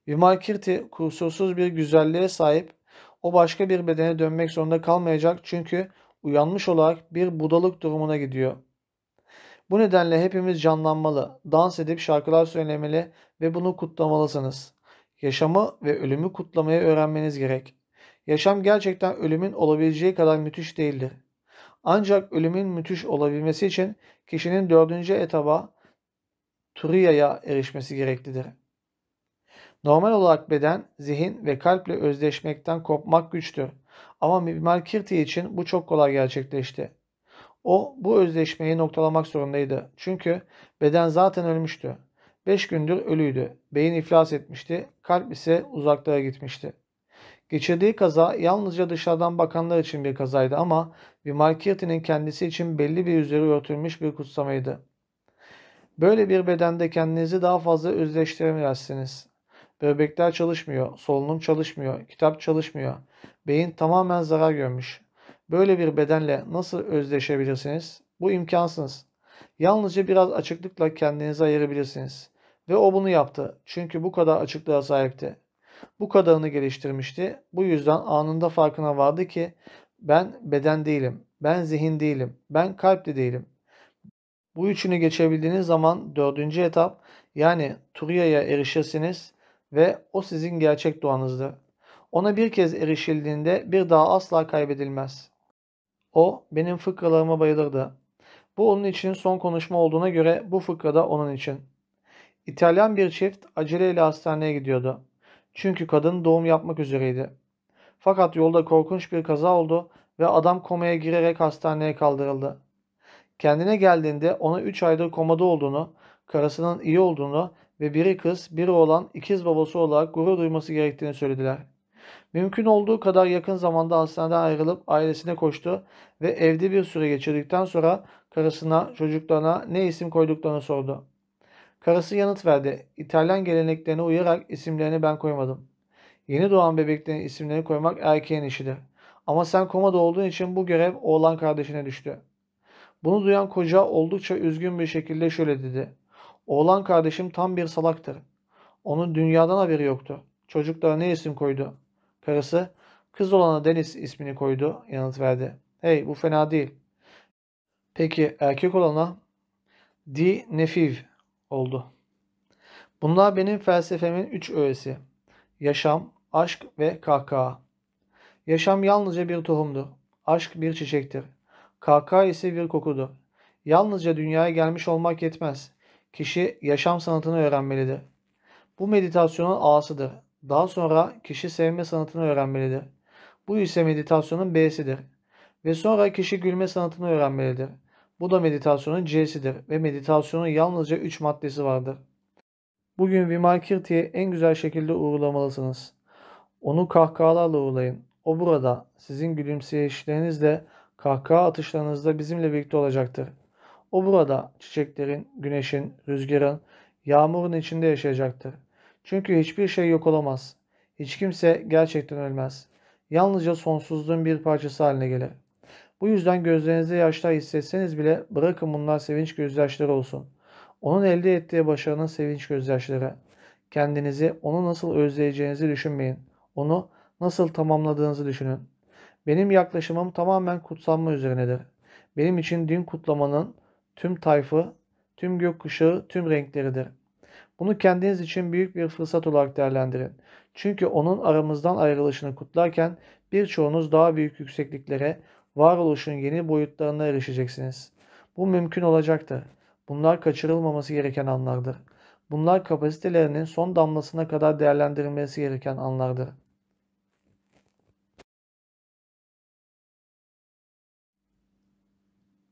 Vimalkirti kusursuz bir güzelliğe sahip o başka bir bedene dönmek zorunda kalmayacak çünkü uyanmış olarak bir budalık durumuna gidiyor. Bu nedenle hepimiz canlanmalı, dans edip şarkılar söylemeli ve bunu kutlamalısınız. Yaşamı ve ölümü kutlamayı öğrenmeniz gerek. Yaşam gerçekten ölümün olabileceği kadar müthiş değildir. Ancak ölümün müthiş olabilmesi için kişinin dördüncü etaba Turiya'ya erişmesi gereklidir. Normal olarak beden, zihin ve kalple özdeşmekten kopmak güçtür. Ama Mimar Kirti için bu çok kolay gerçekleşti. O bu özdeşmeyi noktalamak zorundaydı. Çünkü beden zaten ölmüştü. Beş gündür ölüydü. Beyin iflas etmişti. Kalp ise uzaklara gitmişti. Geçirdiği kaza yalnızca dışarıdan bakanlar için bir kazaydı ama Vimalkirti'nin kendisi için belli bir üzeri örtülmüş bir kutsamaydı. Böyle bir bedende kendinizi daha fazla özdeştiremezsiniz. Böbrekler çalışmıyor, solunum çalışmıyor, kitap çalışmıyor. Beyin tamamen zarar görmüş. Böyle bir bedenle nasıl özdeşebilirsiniz? Bu imkansız. Yalnızca biraz açıklıkla kendinizi ayırabilirsiniz. Ve o bunu yaptı. Çünkü bu kadar açıklığa sahipti. Bu kadarını geliştirmişti. Bu yüzden anında farkına vardı ki ben beden değilim, ben zihin değilim, ben kalp de değilim. Bu üçünü geçebildiğiniz zaman dördüncü etap yani Turiya'ya erişirsiniz ve o sizin gerçek doğanızdır. Ona bir kez erişildiğinde bir daha asla kaybedilmez. O benim fıkralarıma bayılırdı. Bu onun için son konuşma olduğuna göre bu fıkra da onun için. İtalyan bir çift aceleyle hastaneye gidiyordu. Çünkü kadın doğum yapmak üzereydi. Fakat yolda korkunç bir kaza oldu ve adam komaya girerek hastaneye kaldırıldı. Kendine geldiğinde ona 3 aydır komada olduğunu, karısının iyi olduğunu ve biri kız, biri oğlan ikiz babası olarak gurur duyması gerektiğini söylediler. Mümkün olduğu kadar yakın zamanda hastaneden ayrılıp ailesine koştu ve evde bir süre geçirdikten sonra karısına, çocuklarına ne isim koyduklarını sordu. Karısı yanıt verdi. İtalyan geleneklerine uyarak isimlerini ben koymadım. Yeni doğan bebeklerin isimlerini koymak erkeğin işidir. Ama sen komada olduğun için bu görev oğlan kardeşine düştü. Bunu duyan koca oldukça üzgün bir şekilde şöyle dedi. Oğlan kardeşim tam bir salaktır. Onun dünyadan haberi yoktu. Çocuklara ne isim koydu? Karısı, kız olana Deniz ismini koydu, yanıt verdi. Hey bu fena değil. Peki erkek olana di nefiv oldu. Bunlar benim felsefemin üç öğesi. Yaşam, aşk ve kahkaha. Yaşam yalnızca bir tohumdur. Aşk bir çiçektir. Kahkaha ise bir kokudur. Yalnızca dünyaya gelmiş olmak yetmez. Kişi yaşam sanatını öğrenmelidir. Bu meditasyonun A'sıdır. Daha sonra kişi sevme sanatını öğrenmelidir. Bu ise meditasyonun B'sidir. Ve sonra kişi gülme sanatını öğrenmelidir. Bu da meditasyonun C'sidir ve meditasyonun yalnızca 3 maddesi vardır. Bugün Vimalkirti'ye en güzel şekilde uğurlamalısınız. Onu kahkahalarla uğurlayın. O burada. Sizin gülümseyişlerinizle, kahkaha atışlarınızla bizimle birlikte olacaktır. O burada çiçeklerin, güneşin, rüzgarın, yağmurun içinde yaşayacaktır. Çünkü hiçbir şey yok olamaz. Hiç kimse gerçekten ölmez. Yalnızca sonsuzluğun bir parçası haline gelir. Bu yüzden gözlerinizde yaşlar hissetseniz bile bırakın bunlar sevinç gözyaşları olsun. Onun elde ettiği başarının sevinç gözyaşları. Kendinizi onu nasıl özleyeceğinizi düşünmeyin. Onu nasıl tamamladığınızı düşünün. Benim yaklaşımım tamamen kutsanma üzerinedir. Benim için din kutlamanın tüm tayfı, tüm gökkuşağı, tüm renkleridir. Bunu kendiniz için büyük bir fırsat olarak değerlendirin. Çünkü onun aramızdan ayrılışını kutlarken birçoğunuz daha büyük yüksekliklere, varoluşun yeni boyutlarına erişeceksiniz. Bu mümkün olacaktır. Bunlar kaçırılmaması gereken anlardır. Bunlar kapasitelerinin son damlasına kadar değerlendirilmesi gereken anlardır.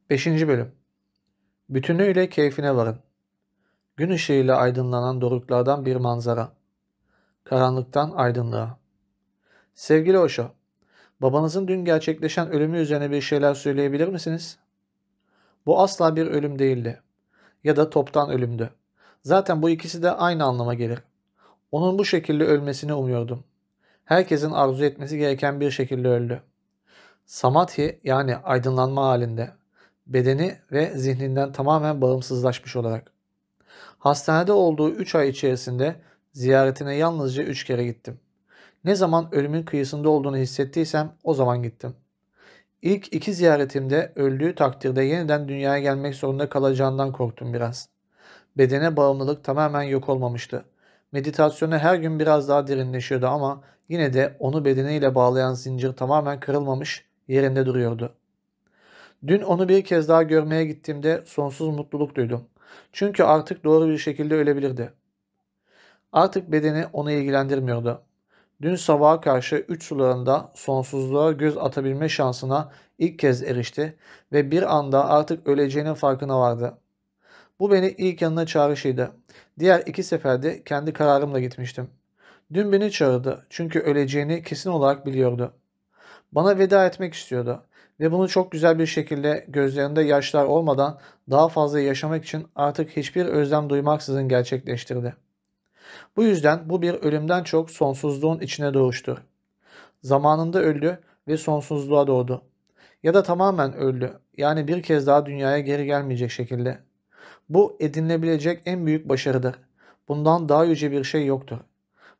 Beşinci bölüm Bütünüyle keyfine varın. Gün ışığıyla aydınlanan doruklardan bir manzara. Karanlıktan aydınlığa. Sevgili Oşo, babanızın dün gerçekleşen ölümü üzerine bir şeyler söyleyebilir misiniz? Bu asla bir ölüm değildi. Ya da toptan ölümdü. Zaten bu ikisi de aynı anlama gelir. Onun bu şekilde ölmesini umuyordum. Herkesin arzu etmesi gereken bir şekilde öldü. Samadhi yani aydınlanma halinde. Bedeni ve zihninden tamamen bağımsızlaşmış olarak. Hastanede olduğu 3 ay içerisinde ziyaretine yalnızca 3 kere gittim. Ne zaman ölümün kıyısında olduğunu hissettiysem o zaman gittim. İlk iki ziyaretimde öldüğü takdirde yeniden dünyaya gelmek zorunda kalacağından korktum biraz. Bedene bağımlılık tamamen yok olmamıştı. Meditasyonu her gün biraz daha derinleşiyordu ama yine de onu bedeniyle bağlayan zincir tamamen kırılmamış, yerinde duruyordu. Dün onu bir kez daha görmeye gittiğimde sonsuz mutluluk duydum. Çünkü artık doğru bir şekilde ölebilirdi. Artık bedeni onu ilgilendirmiyordu. Dün sabaha karşı üç sularında sonsuzluğa göz atabilme şansına ilk kez erişti ve bir anda artık öleceğinin farkına vardı. Bu beni ilk yanına çağrışıydı. Diğer iki seferde kendi kararımla gitmiştim. Dün beni çağırdı çünkü öleceğini kesin olarak biliyordu. Bana veda etmek istiyordu ve bunu çok güzel bir şekilde gözlerinde yaşlar olmadan daha fazla yaşamak için artık hiçbir özlem duymaksızın gerçekleştirdi. Bu yüzden bu bir ölümden çok sonsuzluğun içine doğuştur. Zamanında öldü ve sonsuzluğa doğdu. Ya da tamamen öldü. Yani bir kez daha dünyaya geri gelmeyecek şekilde. Bu edinilebilecek en büyük başarıdır. Bundan daha yüce bir şey yoktur.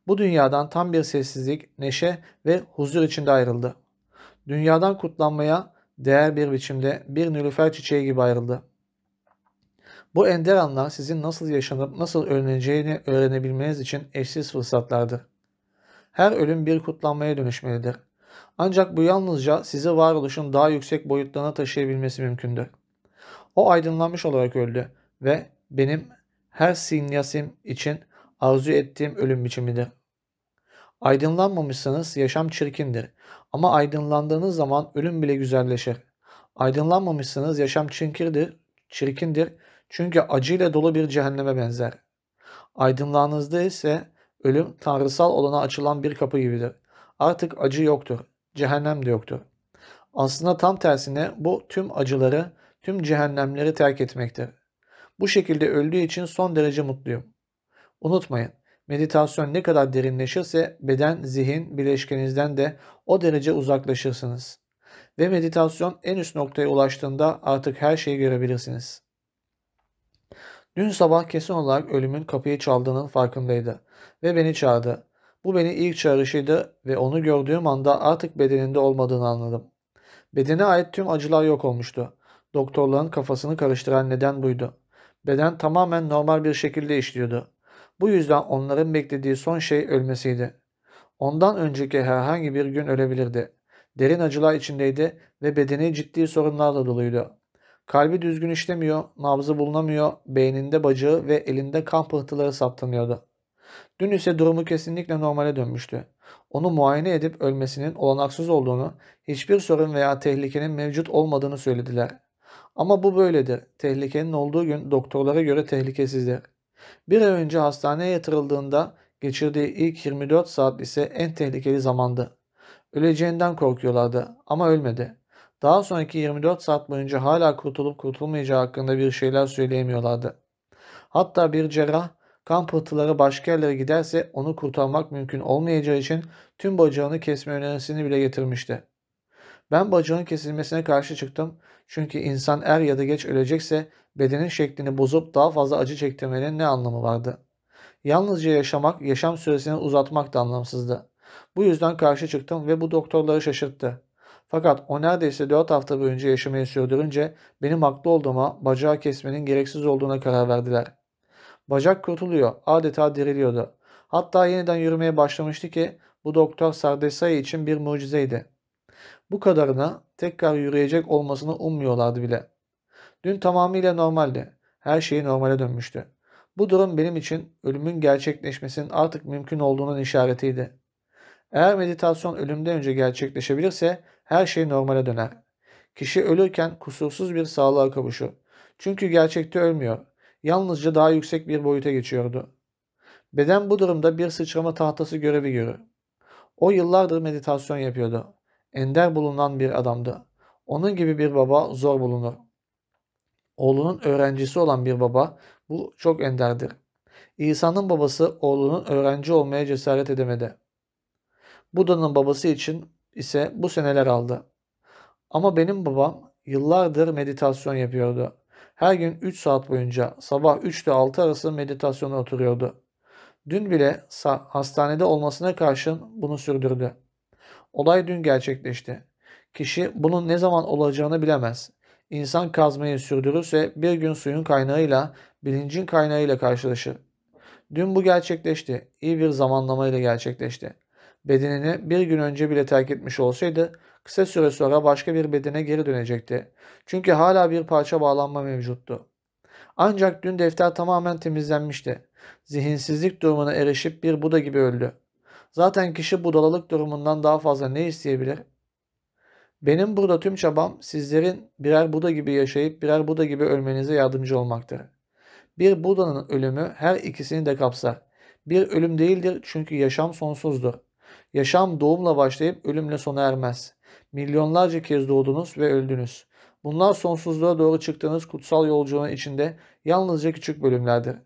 Bu dünyadan tam bir sessizlik, neşe ve huzur içinde ayrıldı. Dünyadan kutlanmaya değer bir biçimde bir nülüfer çiçeği gibi ayrıldı. Bu ender anlar sizin nasıl yaşanıp nasıl ölüneceğini öğrenebilmeniz için eşsiz fırsatlardır. Her ölüm bir kutlanmaya dönüşmelidir. Ancak bu yalnızca sizi varoluşun daha yüksek boyutlarına taşıyabilmesi mümkündür. O aydınlanmış olarak öldü ve benim her sinyasim için arzu ettiğim ölüm biçimidir. Aydınlanmamışsanız yaşam çirkindir. Ama aydınlandığınız zaman ölüm bile güzelleşir. Aydınlanmamışsanız yaşam çirkindir, çirkindir çünkü acıyla dolu bir cehenneme benzer. Aydınlığınızda ise ölüm tanrısal olana açılan bir kapı gibidir. Artık acı yoktur, cehennem de yoktur. Aslında tam tersine bu tüm acıları, tüm cehennemleri terk etmektir. Bu şekilde öldüğü için son derece mutluyum. Unutmayın, meditasyon ne kadar derinleşirse beden, zihin, bileşkenizden de o derece uzaklaşırsınız. Ve meditasyon en üst noktaya ulaştığında artık her şeyi görebilirsiniz. Dün sabah kesin olarak ölümün kapıyı çaldığının farkındaydı ve beni çağırdı. Bu beni ilk çağrışıydı ve onu gördüğüm anda artık bedeninde olmadığını anladım. Bedene ait tüm acılar yok olmuştu. Doktorların kafasını karıştıran neden buydu. Beden tamamen normal bir şekilde işliyordu. Bu yüzden onların beklediği son şey ölmesiydi. Ondan önceki herhangi bir gün ölebilirdi. Derin acılar içindeydi ve bedeni ciddi sorunlarla doluydu. Kalbi düzgün işlemiyor, nabzı bulunamıyor, beyninde bacağı ve elinde kan pıhtıları saptanıyordu. Dün ise durumu kesinlikle normale dönmüştü. Onu muayene edip ölmesinin olanaksız olduğunu, hiçbir sorun veya tehlikenin mevcut olmadığını söylediler. Ama bu böyledir. Tehlikenin olduğu gün doktorlara göre tehlikesizdir. Bir ay önce hastaneye yatırıldığında geçirdiği ilk 24 saat ise en tehlikeli zamandı. Öleceğinden korkuyorlardı ama ölmedi. Daha sonraki 24 saat boyunca hala kurtulup kurtulmayacağı hakkında bir şeyler söyleyemiyorlardı. Hatta bir cerrah kan pıhtıları başka yerlere giderse onu kurtarmak mümkün olmayacağı için tüm bacağını kesme önerisini bile getirmişti. Ben bacağın kesilmesine karşı çıktım çünkü insan er ya da geç ölecekse bedenin şeklini bozup daha fazla acı çektirmenin ne anlamı vardı? Yalnızca yaşamak, yaşam süresini uzatmak da anlamsızdı. Bu yüzden karşı çıktım ve bu doktorları şaşırttı. Fakat o neredeyse 4 hafta boyunca yaşamayı sürdürünce benim haklı olduğuma, bacağı kesmenin gereksiz olduğuna karar verdiler. Bacak kurtuluyor, adeta diriliyordu. Hatta yeniden yürümeye başlamıştı ki bu doktor Sardesai için bir mucizeydi. Bu kadarına tekrar yürüyecek olmasını ummuyorlardı bile. Dün tamamıyla normaldi. Her şey normale dönmüştü. Bu durum benim için ölümün gerçekleşmesinin artık mümkün olduğunun işaretiydi. Eğer meditasyon ölümden önce gerçekleşebilirse her şey normale döner. Kişi ölürken kusursuz bir sağlığa kavuşur. Çünkü gerçekte ölmüyor. Yalnızca daha yüksek bir boyuta geçiyordu. Beden bu durumda bir sıçrama tahtası görevi görür. O yıllardır meditasyon yapıyordu. Ender bulunan bir adamdı. Onun gibi bir baba zor bulunur. Oğlunun öğrencisi olan bir baba bu çok enderdir. İsa'nın babası oğlunun öğrenci olmaya cesaret edemedi. Buda'nın babası için ise bu seneler aldı. Ama benim babam yıllardır meditasyon yapıyordu. Her gün 3 saat boyunca sabah 3 ile 6 arası meditasyona oturuyordu. Dün bile hastanede olmasına karşın bunu sürdürdü. Olay dün gerçekleşti. Kişi bunun ne zaman olacağını bilemez. İnsan kazmayı sürdürürse bir gün suyun kaynağıyla, bilincin kaynağıyla karşılaşır. Dün bu gerçekleşti. İyi bir zamanlamayla gerçekleşti. Bedenini bir gün önce bile terk etmiş olsaydı kısa süre sonra başka bir bedene geri dönecekti. Çünkü hala bir parça bağlanma mevcuttu. Ancak dün defter tamamen temizlenmişti. Zihinsizlik durumuna erişip bir Buda gibi öldü. Zaten kişi budalalık durumundan daha fazla ne isteyebilir? Benim burada tüm çabam sizlerin birer Buda gibi yaşayıp birer Buda gibi ölmenize yardımcı olmaktır. Bir Buda'nın ölümü her ikisini de kapsar. Bir ölüm değildir çünkü yaşam sonsuzdur. Yaşam doğumla başlayıp ölümle sona ermez. Milyonlarca kez doğdunuz ve öldünüz. Bunlar sonsuzluğa doğru çıktığınız kutsal yolculuğun içinde yalnızca küçük bölümlerdir.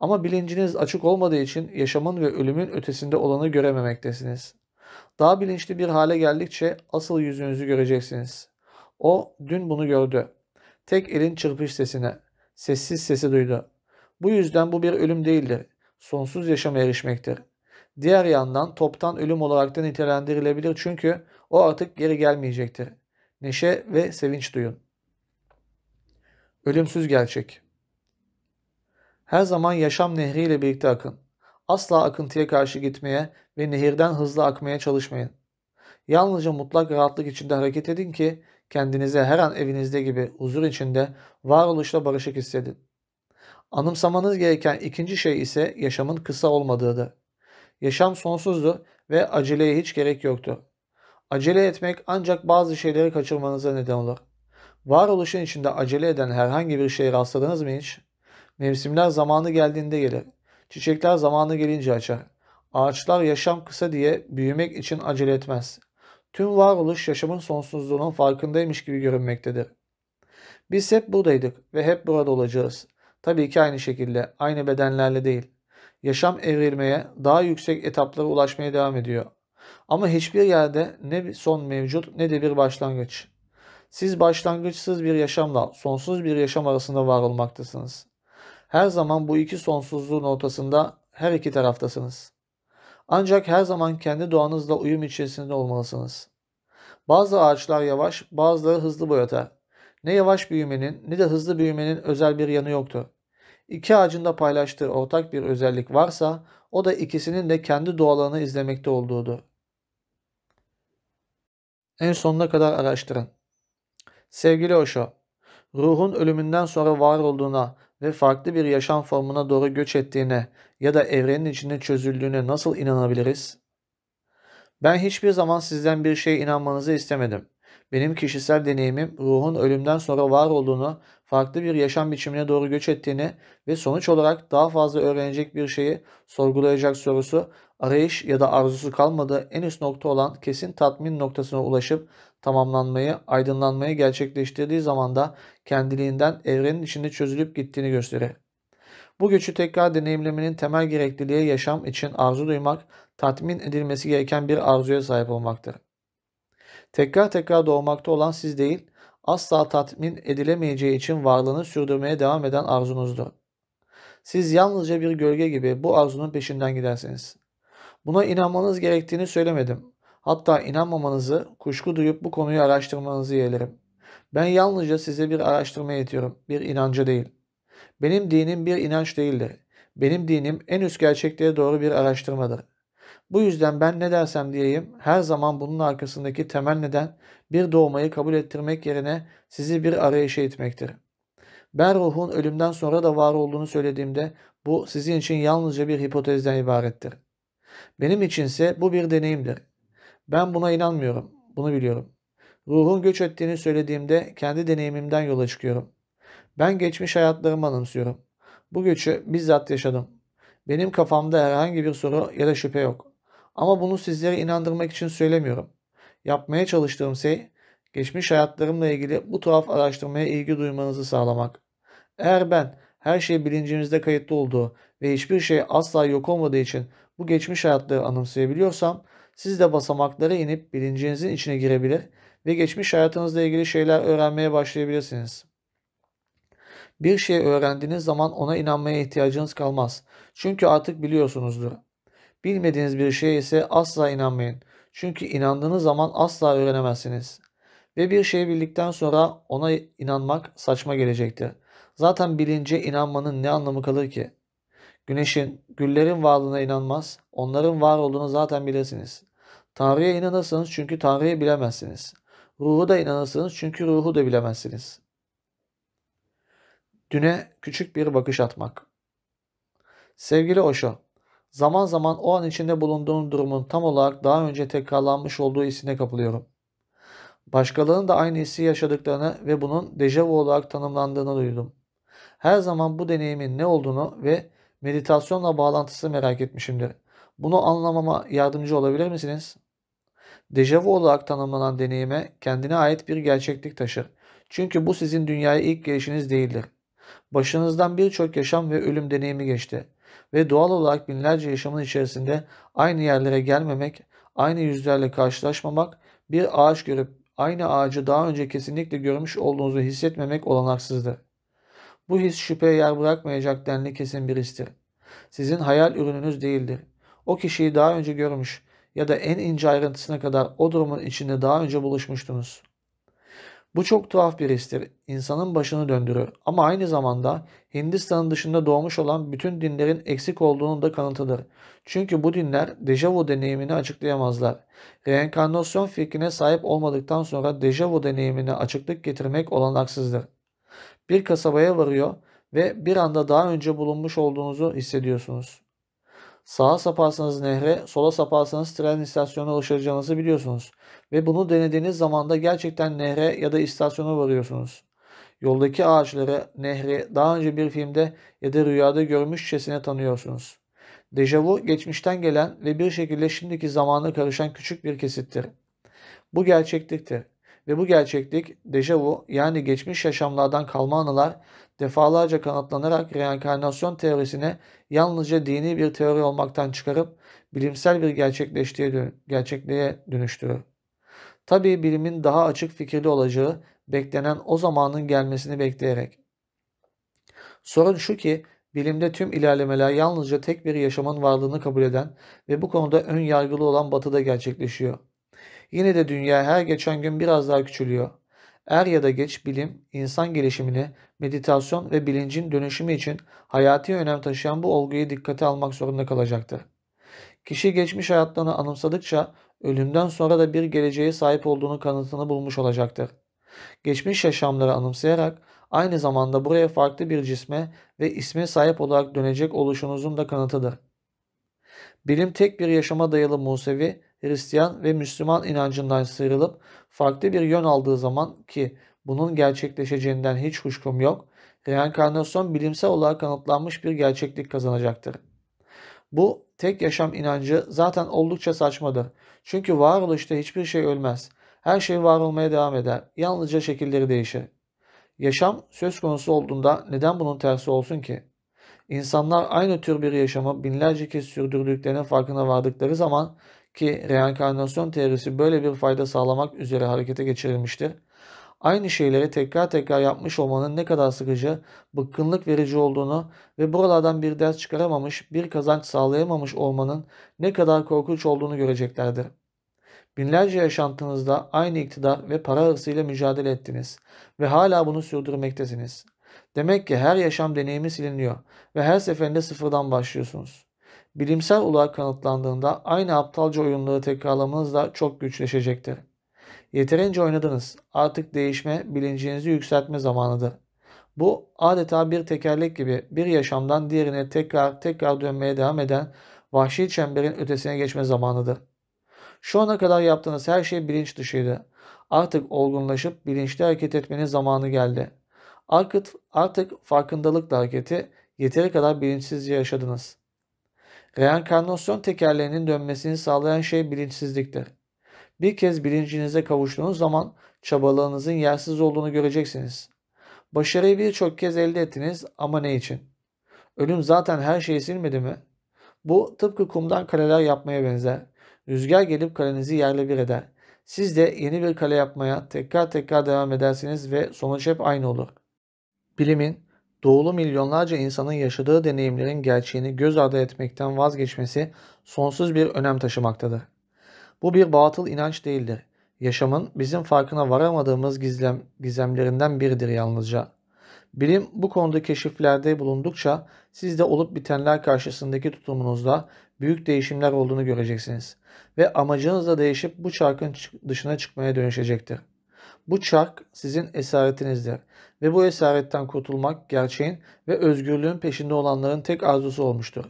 Ama bilinciniz açık olmadığı için yaşamın ve ölümün ötesinde olanı görememektesiniz. Daha bilinçli bir hale geldikçe asıl yüzünüzü göreceksiniz. O dün bunu gördü. Tek elin çırpış sesine, sessiz sesi duydu. Bu yüzden bu bir ölüm değildir. Sonsuz yaşama erişmektir. Diğer yandan toptan ölüm olarak da nitelendirilebilir çünkü o artık geri gelmeyecektir. Neşe ve sevinç duyun. Ölümsüz gerçek. Her zaman yaşam nehriyle birlikte akın. Asla akıntıya karşı gitmeye ve nehirden hızlı akmaya çalışmayın. Yalnızca mutlak rahatlık içinde hareket edin ki kendinize her an evinizde gibi huzur içinde varoluşla barışık hissedin. Anımsamanız gereken ikinci şey ise yaşamın kısa olmadığıdır. Yaşam sonsuzdu ve aceleye hiç gerek yoktu. Acele etmek ancak bazı şeyleri kaçırmanıza neden olur. Varoluşun içinde acele eden herhangi bir şeye rastladınız mı hiç? Mevsimler zamanı geldiğinde gelir. Çiçekler zamanı gelince açar. Ağaçlar yaşam kısa diye büyümek için acele etmez. Tüm varoluş yaşamın sonsuzluğunun farkındaymış gibi görünmektedir. Biz hep buradaydık ve hep burada olacağız. Tabii ki aynı şekilde, aynı bedenlerle değil. Yaşam evrilmeye, daha yüksek etaplara ulaşmaya devam ediyor. Ama hiçbir yerde ne bir son mevcut ne de bir başlangıç. Siz başlangıçsız bir yaşamla sonsuz bir yaşam arasında var olmaktasınız. Her zaman bu iki sonsuzluğun ortasında her iki taraftasınız. Ancak her zaman kendi doğanızla uyum içerisinde olmalısınız. Bazı ağaçlar yavaş, bazıları hızlı boyatar. Ne yavaş büyümenin ne de hızlı büyümenin özel bir yanı yoktur. İki ağacın da paylaştığı ortak bir özellik varsa o da ikisinin de kendi doğalarını izlemekte olduğudur. En sonuna kadar araştırın. Sevgili Osho, ruhun ölümünden sonra var olduğuna ve farklı bir yaşam formuna doğru göç ettiğine ya da evrenin içinde çözüldüğüne nasıl inanabiliriz? Ben hiçbir zaman sizden bir şeye inanmanızı istemedim. Benim kişisel deneyimim ruhun ölümden sonra var olduğunu, farklı bir yaşam biçimine doğru göç ettiğini ve sonuç olarak daha fazla öğrenecek bir şeyi sorgulayacak sorusu, arayış ya da arzusu kalmadığı en üst nokta olan kesin tatmin noktasına ulaşıp tamamlanmayı, aydınlanmayı gerçekleştirdiği zaman da kendiliğinden evrenin içinde çözülüp gittiğini gösterir. Bu göçü tekrar deneyimlemenin temel gerekliliği yaşam için arzu duymak, tatmin edilmesi gereken bir arzuya sahip olmaktır. Tekrar tekrar doğmakta olan siz değil, asla tatmin edilemeyeceği için varlığını sürdürmeye devam eden arzunuzdur. Siz yalnızca bir gölge gibi bu arzunun peşinden gidersiniz. Buna inanmanız gerektiğini söylemedim. Hatta inanmamanızı, kuşku duyup bu konuyu araştırmanızı yeğlerim. Ben yalnızca size bir araştırma yetiyorum, bir inancı değil. Benim dinim bir inanç değildir. Benim dinim en üst gerçekliğe doğru bir araştırmadır. Bu yüzden ben ne dersem diyeyim her zaman bunun arkasındaki temel neden bir doğmayı kabul ettirmek yerine sizi bir arayışa itmektir. Ben ruhun ölümden sonra da var olduğunu söylediğimde bu sizin için yalnızca bir hipotezden ibarettir. Benim içinse bu bir deneyimdir. Ben buna inanmıyorum. Bunu biliyorum. Ruhun göç ettiğini söylediğimde kendi deneyimimden yola çıkıyorum. Ben geçmiş hayatlarımı anımsıyorum. Bu göçü bizzat yaşadım. Benim kafamda herhangi bir soru ya da şüphe yok. Ama bunu sizlere inandırmak için söylemiyorum. Yapmaya çalıştığım şey geçmiş hayatlarımla ilgili bu tuhaf araştırmaya ilgi duymanızı sağlamak. Eğer ben her şey bilincinizde kayıtlı olduğu ve hiçbir şey asla yok olmadığı için bu geçmiş hayatları anımsayabiliyorsam siz de basamaklara inip bilincinizin içine girebilir ve geçmiş hayatınızla ilgili şeyler öğrenmeye başlayabilirsiniz. Bir şey öğrendiğiniz zaman ona inanmaya ihtiyacınız kalmaz. Çünkü artık biliyorsunuzdur. Bilmediğiniz bir şeye ise asla inanmayın. Çünkü inandığınız zaman asla öğrenemezsiniz. Ve bir şeyi bildikten sonra ona inanmak saçma gelecektir. Zaten bilince inanmanın ne anlamı kalır ki? Güneşin, güllerin varlığına inanmaz, onların var olduğunu zaten bilirsiniz. Tanrı'ya inanırsınız çünkü Tanrı'yı bilemezsiniz. Ruhu da inanırsınız çünkü ruhu da bilemezsiniz. Düne küçük bir bakış atmak. Sevgili Osho, Zaman zaman o an içinde bulunduğum durumun tam olarak daha önce tekrarlanmış olduğu hissine kapılıyorum. Başkalarının da aynı hissi yaşadıklarını ve bunun dejavu olarak tanımlandığını duydum. Her zaman bu deneyimin ne olduğunu ve meditasyonla bağlantısı merak etmişimdir. Bunu anlamama yardımcı olabilir misiniz? Dejavu olarak tanımlanan deneyime kendine ait bir gerçeklik taşır. Çünkü bu sizin dünyaya ilk gelişiniz değildir. Başınızdan birçok yaşam ve ölüm deneyimi geçti ve doğal olarak binlerce yaşamın içerisinde aynı yerlere gelmemek, aynı yüzlerle karşılaşmamak, bir ağaç görüp aynı ağacı daha önce kesinlikle görmüş olduğunuzu hissetmemek olanaksızdır. Bu his şüpheye yer bırakmayacak denli kesin bir histir. Sizin hayal ürününüz değildir. O kişiyi daha önce görmüş ya da en ince ayrıntısına kadar o durumun içinde daha önce buluşmuştunuz. Bu çok tuhaf bir histir. İnsanın başını döndürür. Ama aynı zamanda Hindistan'ın dışında doğmuş olan bütün dinlerin eksik olduğunun da kanıtıdır. Çünkü bu dinler dejavu deneyimini açıklayamazlar. Reenkarnasyon fikrine sahip olmadıktan sonra dejavu deneyimine açıklık getirmek olanaksızdır. Bir kasabaya varıyor ve bir anda daha önce bulunmuş olduğunuzu hissediyorsunuz. Sağa saparsanız nehre, sola saparsanız tren istasyonuna ulaşacağınızı biliyorsunuz. Ve bunu denediğiniz zaman da gerçekten nehre ya da istasyona varıyorsunuz. Yoldaki ağaçları, nehri daha önce bir filmde ya da rüyada görmüşçesine tanıyorsunuz. Dejavu geçmişten gelen ve bir şekilde şimdiki zamana karışan küçük bir kesittir. Bu gerçekliktir. Ve bu gerçeklik dejavu yani geçmiş yaşamlardan kalma anılar defalarca kanıtlanarak reenkarnasyon teorisine yalnızca dini bir teori olmaktan çıkarıp bilimsel bir gerçekleştiğe, gerçekliğe dönüştürür. Tabii bilimin daha açık fikirli olacağı beklenen o zamanın gelmesini bekleyerek. Sorun şu ki bilimde tüm ilerlemeler yalnızca tek bir yaşamın varlığını kabul eden ve bu konuda ön yargılı olan batıda gerçekleşiyor. Yine de dünya her geçen gün biraz daha küçülüyor. Er ya da geç bilim, insan gelişimini, meditasyon ve bilincin dönüşümü için hayati önem taşıyan bu olguyu dikkate almak zorunda kalacaktır. Kişi geçmiş hayatlarını anımsadıkça ölümden sonra da bir geleceğe sahip olduğunu kanıtını bulmuş olacaktır. Geçmiş yaşamları anımsayarak aynı zamanda buraya farklı bir cisme ve isme sahip olarak dönecek oluşunuzun da kanıtıdır. Bilim tek bir yaşama dayalı Musevi, Hristiyan ve Müslüman inancından sıyrılıp farklı bir yön aldığı zaman ki bunun gerçekleşeceğinden hiç kuşkum yok, reenkarnasyon bilimsel olarak kanıtlanmış bir gerçeklik kazanacaktır. Bu tek yaşam inancı zaten oldukça saçmadır. Çünkü varoluşta hiçbir şey ölmez. Her şey var olmaya devam eder. Yalnızca şekilleri değişir. Yaşam söz konusu olduğunda neden bunun tersi olsun ki? İnsanlar aynı tür bir yaşamı binlerce kez sürdürdüklerinin farkına vardıkları zaman ki reenkarnasyon teorisi böyle bir fayda sağlamak üzere harekete geçirilmiştir. Aynı şeyleri tekrar tekrar yapmış olmanın ne kadar sıkıcı, bıkkınlık verici olduğunu ve buralardan bir ders çıkaramamış, bir kazanç sağlayamamış olmanın ne kadar korkunç olduğunu göreceklerdir. Binlerce yaşantınızda aynı iktidar ve para hırsıyla mücadele ettiniz ve hala bunu sürdürmektesiniz. Demek ki her yaşam deneyimi siliniyor ve her seferinde sıfırdan başlıyorsunuz. Bilimsel olarak kanıtlandığında aynı aptalca oyunları tekrarlamanız da çok güçleşecektir. Yeterince oynadınız. Artık değişme, bilincinizi yükseltme zamanıdır. Bu adeta bir tekerlek gibi bir yaşamdan diğerine tekrar tekrar dönmeye devam eden vahşi çemberin ötesine geçme zamanıdır. Şu ana kadar yaptığınız her şey bilinç dışıydı. Artık olgunlaşıp bilinçli hareket etmenin zamanı geldi. Artık, artık farkındalıkla hareketi yeteri kadar bilinçsizce yaşadınız. Reenkarnasyon tekerleğinin dönmesini sağlayan şey bilinçsizliktir. Bir kez bilincinize kavuştuğunuz zaman çabalarınızın yersiz olduğunu göreceksiniz. Başarıyı birçok kez elde ettiniz ama ne için? Ölüm zaten her şeyi silmedi mi? Bu tıpkı kumdan kaleler yapmaya benzer. Rüzgar gelip kalenizi yerle bir eder. Siz de yeni bir kale yapmaya tekrar tekrar devam edersiniz ve sonuç hep aynı olur. Bilimin, doğulu milyonlarca insanın yaşadığı deneyimlerin gerçeğini göz ardı etmekten vazgeçmesi sonsuz bir önem taşımaktadır. Bu bir batıl inanç değildir. Yaşamın bizim farkına varamadığımız gizlem, gizemlerinden biridir yalnızca. Bilim bu konuda keşiflerde bulundukça siz de olup bitenler karşısındaki tutumunuzda büyük değişimler olduğunu göreceksiniz. Ve amacınız da değişip bu çarkın dışına çıkmaya dönüşecektir. Bu çark sizin esaretinizdir ve bu esaretten kurtulmak gerçeğin ve özgürlüğün peşinde olanların tek arzusu olmuştur.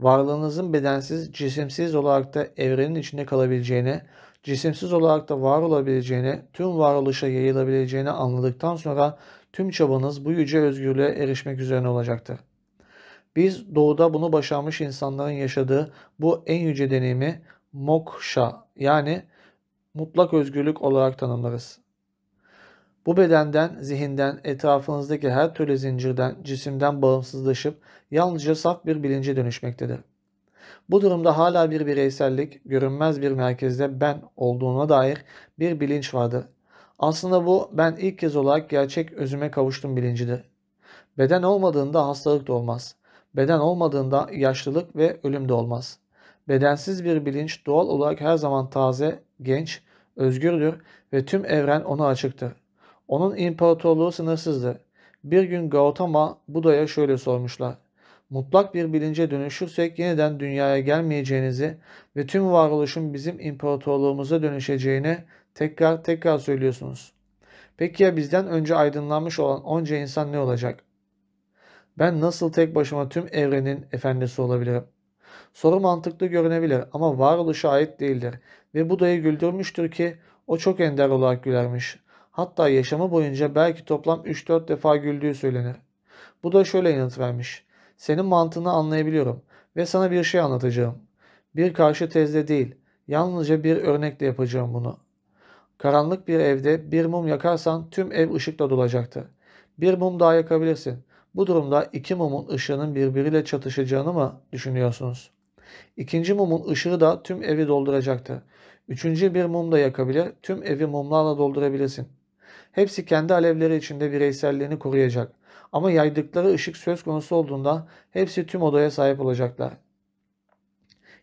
Varlığınızın bedensiz, cisimsiz olarak da evrenin içinde kalabileceğini, cisimsiz olarak da var olabileceğini, tüm varoluşa yayılabileceğini anladıktan sonra tüm çabanız bu yüce özgürlüğe erişmek üzerine olacaktır. Biz doğuda bunu başarmış insanların yaşadığı bu en yüce deneyimi moksha yani mutlak özgürlük olarak tanımlarız. Bu bedenden, zihinden, etrafınızdaki her türlü zincirden, cisimden bağımsızlaşıp yalnızca saf bir bilince dönüşmektedir. Bu durumda hala bir bireysellik, görünmez bir merkezde ben olduğuna dair bir bilinç vardır. Aslında bu ben ilk kez olarak gerçek özüme kavuştum bilincidir. Beden olmadığında hastalık da olmaz. Beden olmadığında yaşlılık ve ölüm de olmaz. Bedensiz bir bilinç doğal olarak her zaman taze, genç, özgürdür ve tüm evren ona açıktır. Onun imparatorluğu sınırsızdır. Bir gün Gautama Buda'ya şöyle sormuşlar. Mutlak bir bilince dönüşürsek yeniden dünyaya gelmeyeceğinizi ve tüm varoluşun bizim imparatorluğumuza dönüşeceğini tekrar tekrar söylüyorsunuz. Peki ya bizden önce aydınlanmış olan onca insan ne olacak? Ben nasıl tek başıma tüm evrenin efendisi olabilirim? Soru mantıklı görünebilir ama varoluşa ait değildir ve Buda'yı güldürmüştür ki o çok ender olarak gülermiş. Hatta yaşamı boyunca belki toplam 3-4 defa güldüğü söylenir. Bu da şöyle yanıt vermiş. Senin mantığını anlayabiliyorum ve sana bir şey anlatacağım. Bir karşı tezde değil, yalnızca bir örnekle yapacağım bunu. Karanlık bir evde bir mum yakarsan tüm ev ışıkla dolacaktır. Bir mum daha yakabilirsin. Bu durumda iki mumun ışığının birbiriyle çatışacağını mı düşünüyorsunuz? İkinci mumun ışığı da tüm evi dolduracaktır. Üçüncü bir mum da yakabilir, tüm evi mumlarla doldurabilirsin. Hepsi kendi alevleri içinde bireyselliğini koruyacak. Ama yaydıkları ışık söz konusu olduğunda hepsi tüm odaya sahip olacaklar.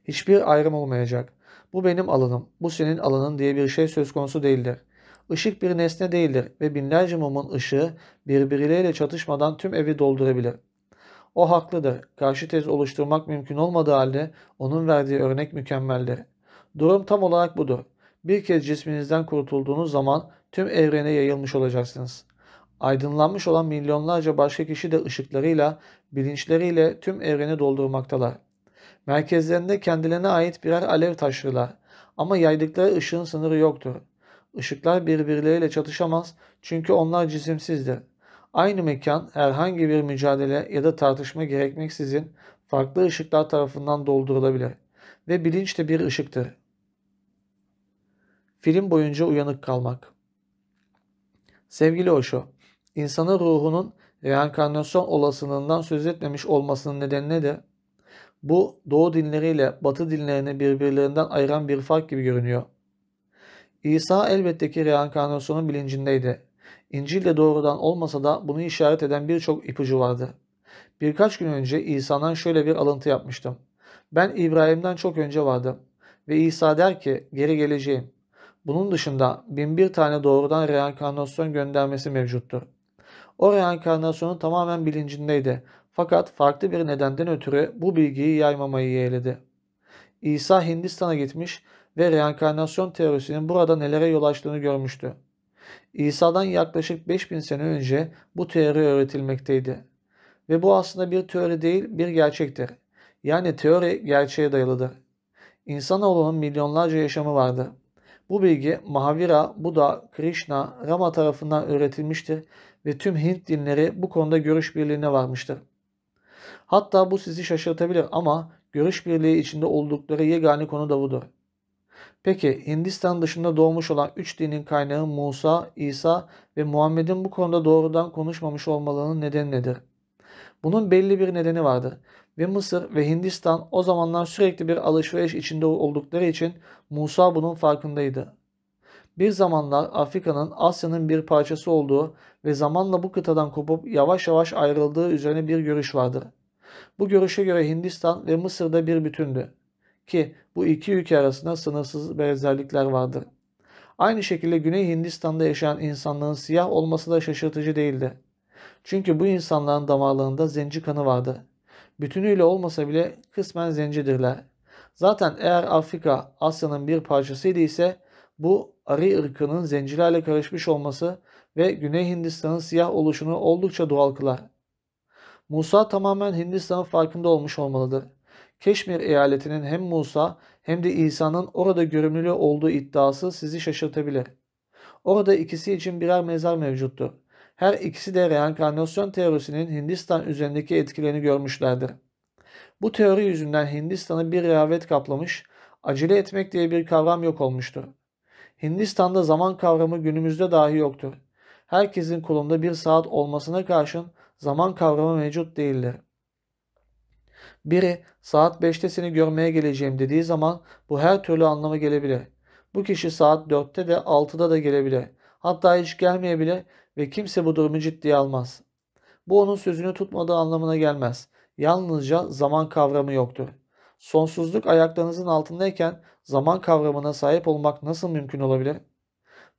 Hiçbir ayrım olmayacak. Bu benim alanım, bu senin alanın diye bir şey söz konusu değildir. Işık bir nesne değildir ve binlerce mumun ışığı birbirleriyle çatışmadan tüm evi doldurabilir. O haklıdır. Karşı tez oluşturmak mümkün olmadığı halde onun verdiği örnek mükemmeldir. Durum tam olarak budur. Bir kez cisminizden kurtulduğunuz zaman tüm evrene yayılmış olacaksınız. Aydınlanmış olan milyonlarca başka kişi de ışıklarıyla, bilinçleriyle tüm evreni doldurmaktalar. Merkezlerinde kendilerine ait birer alev taşırlar ama yaydıkları ışığın sınırı yoktur. Işıklar birbirleriyle çatışamaz çünkü onlar cisimsizdir. Aynı mekan herhangi bir mücadele ya da tartışma gerekmeksizin farklı ışıklar tarafından doldurulabilir ve bilinç de bir ışıktır. Film boyunca uyanık kalmak. Sevgili Osho, insanın ruhunun reenkarnasyon olasılığından söz etmemiş olmasının nedeni nedir? Bu doğu dinleriyle batı dinlerini birbirlerinden ayıran bir fark gibi görünüyor. İsa elbette ki reenkarnasyonun bilincindeydi. İncil'de doğrudan olmasa da bunu işaret eden birçok ipucu vardı. Birkaç gün önce İsa'dan şöyle bir alıntı yapmıştım. Ben İbrahim'den çok önce vardım. Ve İsa der ki geri geleceğim. Bunun dışında bin bir tane doğrudan reenkarnasyon göndermesi mevcuttur. O reenkarnasyonun tamamen bilincindeydi. Fakat farklı bir nedenden ötürü bu bilgiyi yaymamayı yeğledi. İsa Hindistan'a gitmiş ve reenkarnasyon teorisinin burada nelere yol açtığını görmüştü. İsa'dan yaklaşık 5000 sene önce bu teori öğretilmekteydi. Ve bu aslında bir teori değil bir gerçektir. Yani teori gerçeğe dayalıdır. İnsanoğlunun milyonlarca yaşamı vardır. Bu bilgi Mahavira, Buddha, Krishna, Rama tarafından öğretilmiştir ve tüm Hint dinleri bu konuda görüş birliğine varmıştır. Hatta bu sizi şaşırtabilir ama görüş birliği içinde oldukları yegane konu da budur. Peki Hindistan dışında doğmuş olan üç dinin kaynağı Musa, İsa ve Muhammed'in bu konuda doğrudan konuşmamış olmalarının nedeni nedir? Bunun belli bir nedeni vardır. Ve Mısır ve Hindistan o zamanlar sürekli bir alışveriş içinde oldukları için Musa bunun farkındaydı. Bir zamanlar Afrika'nın Asya'nın bir parçası olduğu ve zamanla bu kıtadan kopup yavaş yavaş ayrıldığı üzerine bir görüş vardır. Bu görüşe göre Hindistan ve Mısır'da bir bütündü. Ki bu iki ülke arasında sınırsız benzerlikler vardır. Aynı şekilde Güney Hindistan'da yaşayan insanların siyah olması da şaşırtıcı değildi. Çünkü bu insanların damarlarında zenci kanı vardı. Bütünüyle olmasa bile kısmen zencidirler. Zaten eğer Afrika Asya'nın bir parçasıydı ise bu Ari ırkının zencilerle karışmış olması ve Güney Hindistan'ın siyah oluşunu oldukça doğal kılar. Musa tamamen Hindistan'ın farkında olmuş olmalıdır. Keşmir eyaletinin hem Musa hem de İsa'nın orada görünümlü olduğu iddiası sizi şaşırtabilir. Orada ikisi için birer mezar mevcuttur. Her ikisi de reenkarnasyon teorisinin Hindistan üzerindeki etkilerini görmüşlerdir. Bu teori yüzünden Hindistan'ı bir rehavet kaplamış, acele etmek diye bir kavram yok olmuştur. Hindistan'da zaman kavramı günümüzde dahi yoktur. Herkesin kolunda bir saat olmasına karşın zaman kavramı mevcut değildir. Biri saat 5'te seni görmeye geleceğim dediği zaman bu her türlü anlama gelebilir. Bu kişi saat 4'te de 6'da da gelebilir. Hatta hiç gelmeyebilir ve kimse bu durumu ciddiye almaz. Bu onun sözünü tutmadığı anlamına gelmez. Yalnızca zaman kavramı yoktur. Sonsuzluk ayaklarınızın altındayken zaman kavramına sahip olmak nasıl mümkün olabilir?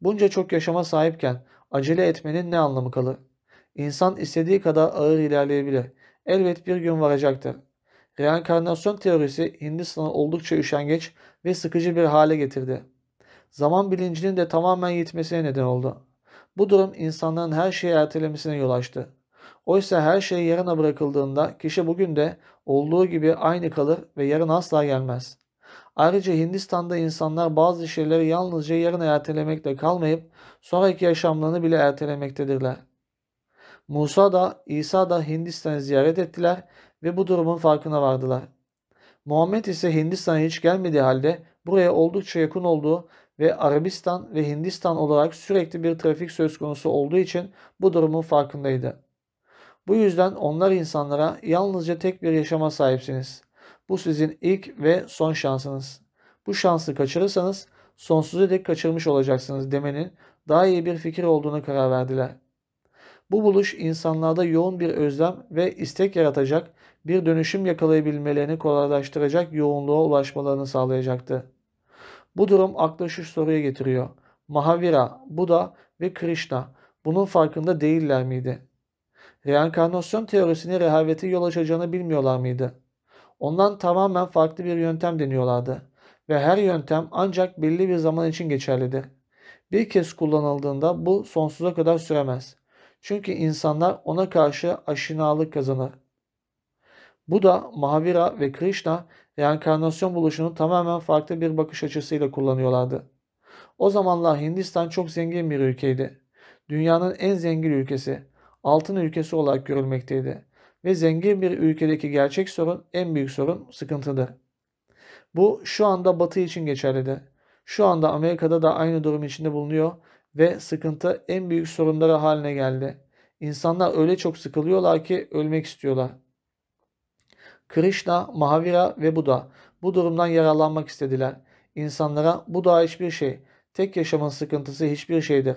Bunca çok yaşama sahipken acele etmenin ne anlamı kalır? İnsan istediği kadar ağır ilerleyebilir. Elbet bir gün varacaktır. Reenkarnasyon teorisi Hindistan'ı oldukça üşengeç ve sıkıcı bir hale getirdi. Zaman bilincinin de tamamen yitmesine neden oldu. Bu durum insanların her şeyi ertelemesine yol açtı. Oysa her şey yarına bırakıldığında kişi bugün de olduğu gibi aynı kalır ve yarın asla gelmez. Ayrıca Hindistan'da insanlar bazı şeyleri yalnızca yarına ertelemekle kalmayıp sonraki yaşamlarını bile ertelemektedirler. Musa da İsa da Hindistan'ı ziyaret ettiler ve bu durumun farkına vardılar. Muhammed ise Hindistan'a hiç gelmediği halde buraya oldukça yakın olduğu ve Arabistan ve Hindistan olarak sürekli bir trafik söz konusu olduğu için bu durumun farkındaydı. Bu yüzden onlar insanlara yalnızca tek bir yaşama sahipsiniz. Bu sizin ilk ve son şansınız. Bu şansı kaçırırsanız sonsuza dek kaçırmış olacaksınız demenin daha iyi bir fikir olduğunu karar verdiler. Bu buluş insanlarda yoğun bir özlem ve istek yaratacak, bir dönüşüm yakalayabilmelerini kolaylaştıracak yoğunluğa ulaşmalarını sağlayacaktı. Bu durum akla şu soruyu getiriyor. Mahavira, Buda ve Krishna bunun farkında değiller miydi? Reenkarnasyon teorisini rehavete yol açacağını bilmiyorlar mıydı? Ondan tamamen farklı bir yöntem deniyorlardı ve her yöntem ancak belli bir zaman için geçerlidir. Bir kez kullanıldığında bu sonsuza kadar süremez. Çünkü insanlar ona karşı aşinalık kazanır. Bu da Mahavira ve Krishna reenkarnasyon buluşunu tamamen farklı bir bakış açısıyla kullanıyorlardı. O zamanlar Hindistan çok zengin bir ülkeydi. Dünyanın en zengin ülkesi, altın ülkesi olarak görülmekteydi. Ve zengin bir ülkedeki gerçek sorun, en büyük sorun sıkıntıdır. Bu şu anda Batı için geçerlidir. Şu anda Amerika'da da aynı durum içinde bulunuyor ve sıkıntı en büyük sorunları haline geldi. İnsanlar öyle çok sıkılıyorlar ki ölmek istiyorlar. Krishna, Mahavira ve Buddha bu durumdan yararlanmak istediler. İnsanlara bu da hiçbir şey, tek yaşamın sıkıntısı hiçbir şeydir.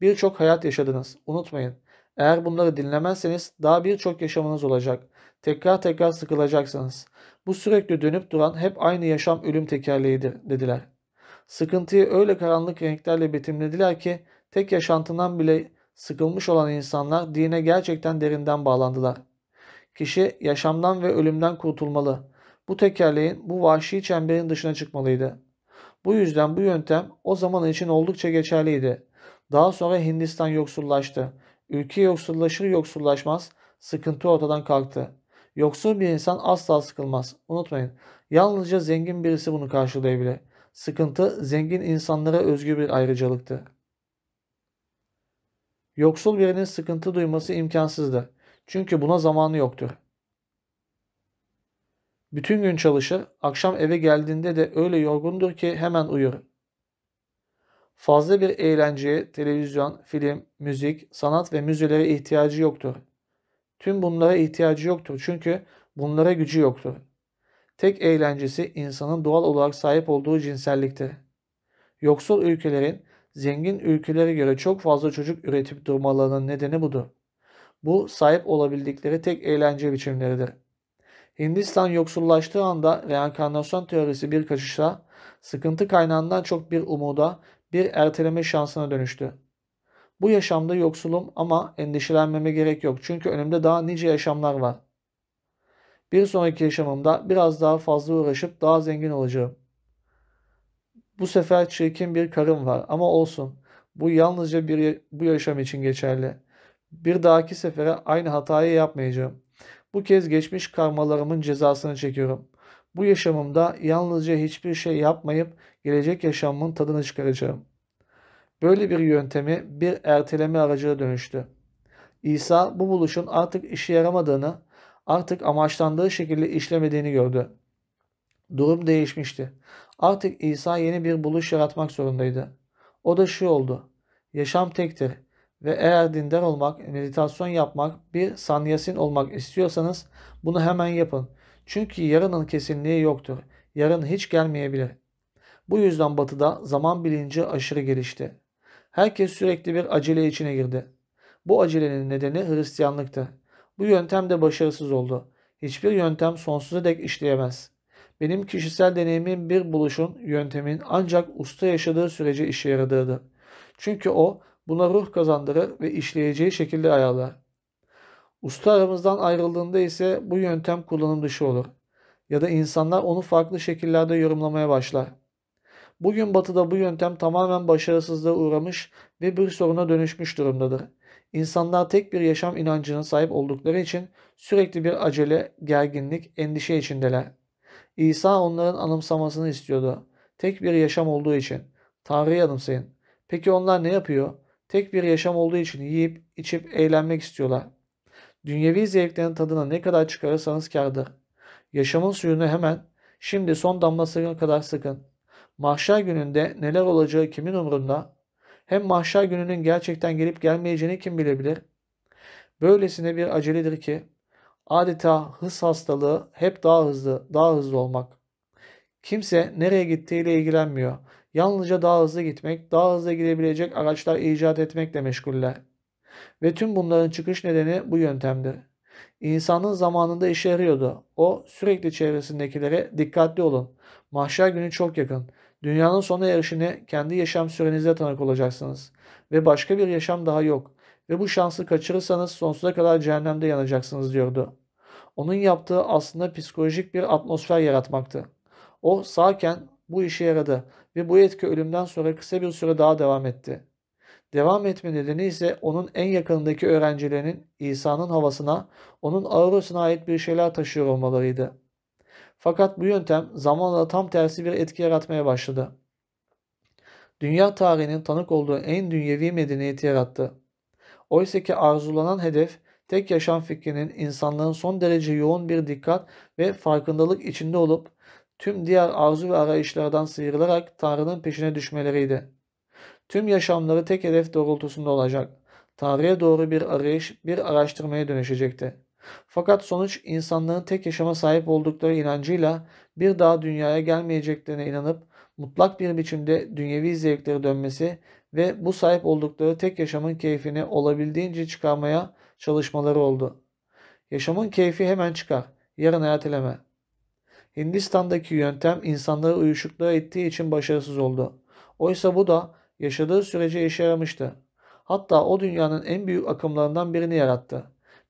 Birçok hayat yaşadınız, unutmayın. Eğer bunları dinlemezseniz daha birçok yaşamınız olacak. Tekrar tekrar sıkılacaksınız. Bu sürekli dönüp duran hep aynı yaşam ölüm tekerleğidir dediler. Sıkıntıyı öyle karanlık renklerle betimlediler ki tek yaşantından bile sıkılmış olan insanlar dine gerçekten derinden bağlandılar. Kişi yaşamdan ve ölümden kurtulmalı. Bu tekerleğin, bu vahşi çemberin dışına çıkmalıydı. Bu yüzden bu yöntem o zaman için oldukça geçerliydi. Daha sonra Hindistan yoksullaştı. Ülke yoksullaşır yoksullaşmaz sıkıntı ortadan kalktı. Yoksul bir insan asla sıkılmaz. Unutmayın. Yalnızca zengin birisi bunu karşılayabilir. Sıkıntı zengin insanlara özgü bir ayrıcalıktır. Yoksul birinin sıkıntı duyması imkansızdır. Çünkü buna zamanı yoktur. Bütün gün çalışır, akşam eve geldiğinde de öyle yorgundur ki hemen uyur. Fazla bir eğlenceye, televizyon, film, müzik, sanat ve müzelere ihtiyacı yoktur. Tüm bunlara ihtiyacı yoktur çünkü bunlara gücü yoktur. Tek eğlencesi insanın doğal olarak sahip olduğu cinselliktir. Yoksul ülkelerin zengin ülkelere göre çok fazla çocuk üretip durmalarının nedeni budur. Bu sahip olabildikleri tek eğlence biçimleridir. Hindistan yoksullaştığı anda reenkarnasyon teorisi bir kaçışa, sıkıntı kaynağından çok bir umuda, bir erteleme şansına dönüştü. Bu yaşamda yoksulum ama endişelenmeme gerek yok çünkü önümde daha nice yaşamlar var. Bir sonraki yaşamımda biraz daha fazla uğraşıp daha zengin olacağım. Bu sefer çirkin bir karım var ama olsun. Bu yalnızca bir bu yaşam için geçerli. Bir dahaki sefere aynı hatayı yapmayacağım. Bu kez geçmiş karmalarımın cezasını çekiyorum. Bu yaşamımda yalnızca hiçbir şey yapmayıp gelecek yaşamımın tadını çıkaracağım. Böyle bir yöntemi bir erteleme aracına dönüştü. İsa bu buluşun artık işe yaramadığını, artık amaçlandığı şekilde işlemediğini gördü. Durum değişmişti. Artık İsa yeni bir buluş yaratmak zorundaydı. O da şu oldu. Yaşam tektir ve eğer dindar olmak, meditasyon yapmak, bir sanyasin olmak istiyorsanız bunu hemen yapın. Çünkü yarının kesinliği yoktur. Yarın hiç gelmeyebilir. Bu yüzden batıda zaman bilinci aşırı gelişti. Herkes sürekli bir acele içine girdi. Bu acelenin nedeni Hristiyanlıktı. Bu yöntem de başarısız oldu. Hiçbir yöntem sonsuza dek işleyemez. Benim kişisel deneyimim bir buluşun, yöntemin ancak usta yaşadığı sürece işe yaradığıdır. Çünkü o buna ruh kazandırır ve işleyeceği şekilde ayarlar. Usta aramızdan ayrıldığında ise bu yöntem kullanım dışı olur. Ya da insanlar onu farklı şekillerde yorumlamaya başlar. Bugün batıda bu yöntem tamamen başarısızlığa uğramış ve bir soruna dönüşmüş durumdadır. İnsanlar tek bir yaşam inancına sahip oldukları için sürekli bir acele, gerginlik, endişe içindeler. İsa onların anımsamasını istiyordu. Tek bir yaşam olduğu için. Tanrı'yı anımsayın. Peki onlar ne yapıyor? Tek bir yaşam olduğu için yiyip, içip, eğlenmek istiyorlar. Dünyevi zevklerin tadına ne kadar çıkarırsanız kardır. Yaşamın suyunu hemen, şimdi son damlasına kadar sıkın. Mahşer gününde neler olacağı kimin umurunda? Hem mahşer gününün gerçekten gelip gelmeyeceğini kim bilebilir? Böylesine bir aceledir ki adeta hız hastalığı hep daha hızlı, daha hızlı olmak. Kimse nereye gittiğiyle ilgilenmiyor. Yalnızca daha hızlı gitmek, daha hızlı gidebilecek araçlar icat etmekle meşguller. Ve tüm bunların çıkış nedeni bu yöntemdir. İnsanın zamanında işe yarıyordu. O sürekli çevresindekilere dikkatli olun. Mahşer günü çok yakın. Dünyanın sona erişine kendi yaşam sürenizde tanık olacaksınız. Ve başka bir yaşam daha yok. Ve bu şansı kaçırırsanız sonsuza kadar cehennemde yanacaksınız diyordu. Onun yaptığı aslında psikolojik bir atmosfer yaratmaktı. O sağken bu işe yaradı ve bu etki ölümden sonra kısa bir süre daha devam etti. Devam etme nedeni ise onun en yakınındaki öğrencilerinin İsa'nın havasına, onun aurasına ait bir şeyler taşıyor olmalarıydı. Fakat bu yöntem zamanla tam tersi bir etki yaratmaya başladı. Dünya tarihinin tanık olduğu en dünyevi medeniyeti yarattı. Oysa ki arzulanan hedef tek yaşam fikrinin insanlığın son derece yoğun bir dikkat ve farkındalık içinde olup tüm diğer arzu ve arayışlardan sıyrılarak Tanrı'nın peşine düşmeleriydi. Tüm yaşamları tek hedef doğrultusunda olacak. Tanrı'ya doğru bir arayış, bir araştırmaya dönüşecekti. Fakat sonuç insanlığın tek yaşama sahip oldukları inancıyla bir daha dünyaya gelmeyeceklerine inanıp mutlak bir biçimde dünyevi zevkleri dönmesi ve bu sahip oldukları tek yaşamın keyfini olabildiğince çıkarmaya çalışmaları oldu. Yaşamın keyfi hemen çıkar, yarın erteleme. Hindistan'daki yöntem insanları uyuşukluğa ettiği için başarısız oldu. Oysa bu da yaşadığı sürece işe yaramıştı. Hatta o dünyanın en büyük akımlarından birini yarattı.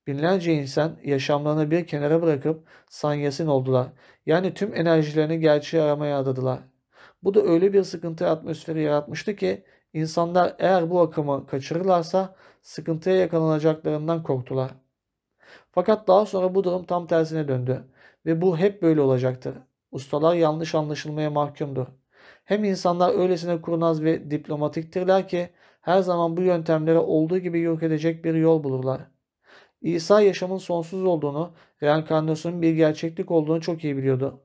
Binlerce insan yaşamlarını bir kenara bırakıp sanyasin oldular. Yani tüm enerjilerini gerçeği aramaya adadılar. Bu da öyle bir sıkıntı atmosferi yaratmıştı ki insanlar eğer bu akımı kaçırırlarsa sıkıntıya yakalanacaklarından korktular. Fakat daha sonra bu durum tam tersine döndü ve bu hep böyle olacaktır. Ustalar yanlış anlaşılmaya mahkumdur. Hem insanlar öylesine kurnaz ve diplomatiktirler ki her zaman bu yöntemlere olduğu gibi yok edecek bir yol bulurlar. İsa yaşamın sonsuz olduğunu, reenkarnasyonun bir gerçeklik olduğunu çok iyi biliyordu.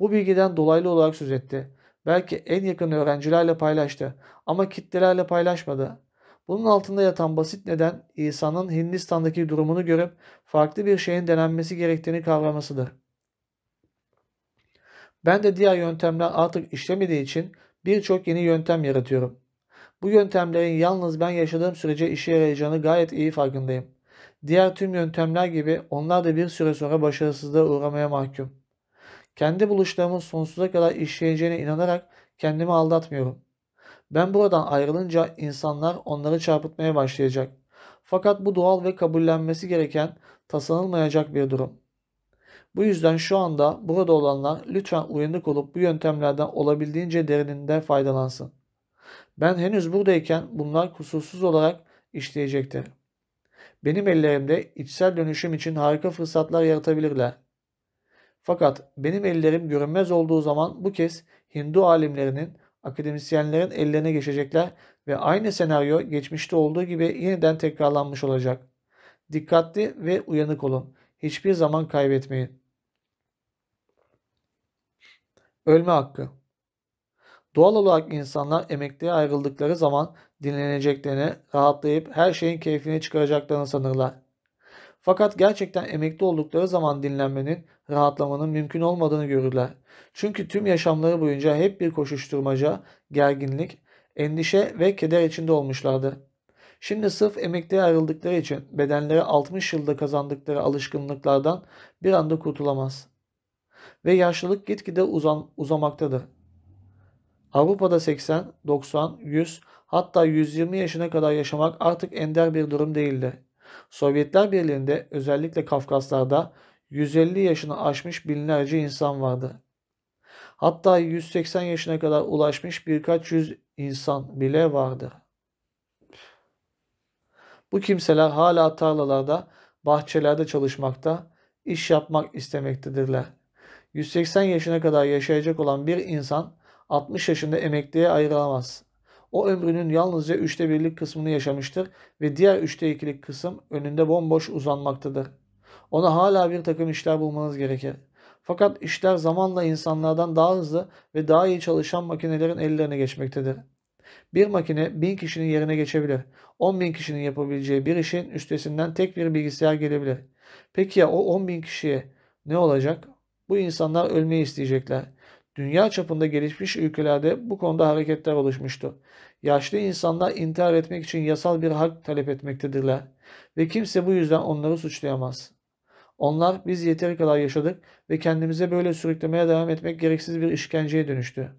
Bu bilgiden dolaylı olarak söz etti. Belki en yakın öğrencilerle paylaştı ama kitlelerle paylaşmadı. Bunun altında yatan basit neden İsa'nın Hindistan'daki durumunu görüp farklı bir şeyin denenmesi gerektiğini kavramasıdır. Ben de diğer yöntemler artık işlemediği için birçok yeni yöntem yaratıyorum. Bu yöntemlerin yalnız ben yaşadığım sürece işe yarayacağını gayet iyi farkındayım. Diğer tüm yöntemler gibi onlar da bir süre sonra başarısızlığa uğramaya mahkum. Kendi buluşlarımın sonsuza kadar işleyeceğine inanarak kendimi aldatmıyorum. Ben buradan ayrılınca insanlar onları çarpıtmaya başlayacak. Fakat bu doğal ve kabullenmesi gereken, tasarılmayacak bir durum. Bu yüzden şu anda burada olanlar lütfen uyanık olup bu yöntemlerden olabildiğince derininde faydalansın. Ben henüz buradayken bunlar kusursuz olarak işleyecektir. Benim ellerimde içsel dönüşüm için harika fırsatlar yaratabilirler. Fakat benim ellerim görünmez olduğu zaman bu kez Hindu alimlerinin, akademisyenlerin ellerine geçecekler ve aynı senaryo geçmişte olduğu gibi yeniden tekrarlanmış olacak. Dikkatli ve uyanık olun. Hiçbir zaman kaybetmeyin. Ölme hakkı. Doğal olarak insanlar emekliye ayrıldıkları zaman dinleneceklerini, rahatlayıp her şeyin keyfini çıkaracaklarını sanırlar. Fakat gerçekten emekli oldukları zaman dinlenmenin, rahatlamanın mümkün olmadığını görürler. Çünkü tüm yaşamları boyunca hep bir koşuşturmaca, gerginlik, endişe ve keder içinde olmuşlardır. Şimdi sırf emekliye ayrıldıkları için bedenleri 60 yılda kazandıkları alışkınlıklardan bir anda kurtulamaz. Ve yaşlılık gitgide uzan, uzamaktadır. Avrupa'da 80, 90, 100 hatta 120 yaşına kadar yaşamak artık ender bir durum değildi. Sovyetler Birliği'nde özellikle Kafkaslar'da 150 yaşını aşmış binlerce insan vardı. Hatta 180 yaşına kadar ulaşmış birkaç yüz insan bile vardı. Bu kimseler hala tarlalarda, bahçelerde çalışmakta, iş yapmak istemektedirler. 180 yaşına kadar yaşayacak olan bir insan 60 yaşında emekliye ayrılamaz. O ömrünün yalnızca üçte birlik kısmını yaşamıştır ve diğer üçte ikilik kısım önünde bomboş uzanmaktadır. Ona hala bir takım işler bulmanız gerekir. Fakat işler zamanla insanlardan daha hızlı ve daha iyi çalışan makinelerin ellerine geçmektedir. Bir makine bin kişinin yerine geçebilir. 10 bin kişinin yapabileceği bir işin üstesinden tek bir bilgisayar gelebilir. Peki ya o 10 bin kişiye ne olacak? Bu insanlar ölmeyi isteyecekler. Dünya çapında gelişmiş ülkelerde bu konuda hareketler oluşmuştu. Yaşlı insanlar intihar etmek için yasal bir hak talep etmektedirler ve kimse bu yüzden onları suçlayamaz. Onlar biz yeteri kadar yaşadık ve kendimize böyle sürüklemeye devam etmek gereksiz bir işkenceye dönüştü.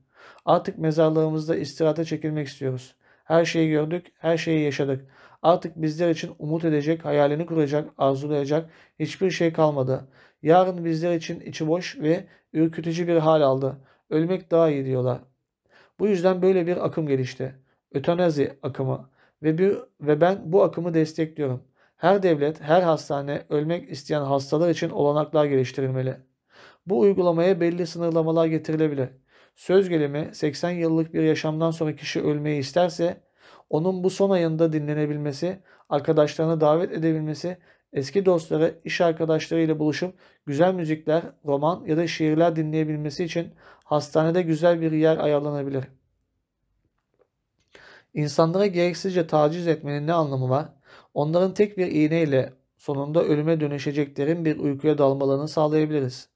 Artık mezarlarımızda istirahate çekilmek istiyoruz. Her şeyi gördük, her şeyi yaşadık. Artık bizler için umut edecek, hayalini kuracak, arzulayacak hiçbir şey kalmadı. Yarın bizler için içi boş ve ürkütücü bir hal aldı. Ölmek daha iyi diyorlar. Bu yüzden böyle bir akım gelişti. Ötenazi akımı ve, bir, ve ben bu akımı destekliyorum. Her devlet, her hastane ölmek isteyen hastalar için olanaklar geliştirilmeli. Bu uygulamaya belli sınırlamalar getirilebilir. Söz gelimi 80 yıllık bir yaşamdan sonra kişi ölmeyi isterse onun bu son ayında dinlenebilmesi, arkadaşlarına davet edebilmesi, eski dostları, iş arkadaşlarıyla buluşup güzel müzikler, roman ya da şiirler dinleyebilmesi için hastanede güzel bir yer ayarlanabilir. İnsanlara gereksizce taciz etmenin ne anlamı var? Onların tek bir iğneyle sonunda ölüme dönüşeceklerin bir uykuya dalmalarını sağlayabiliriz.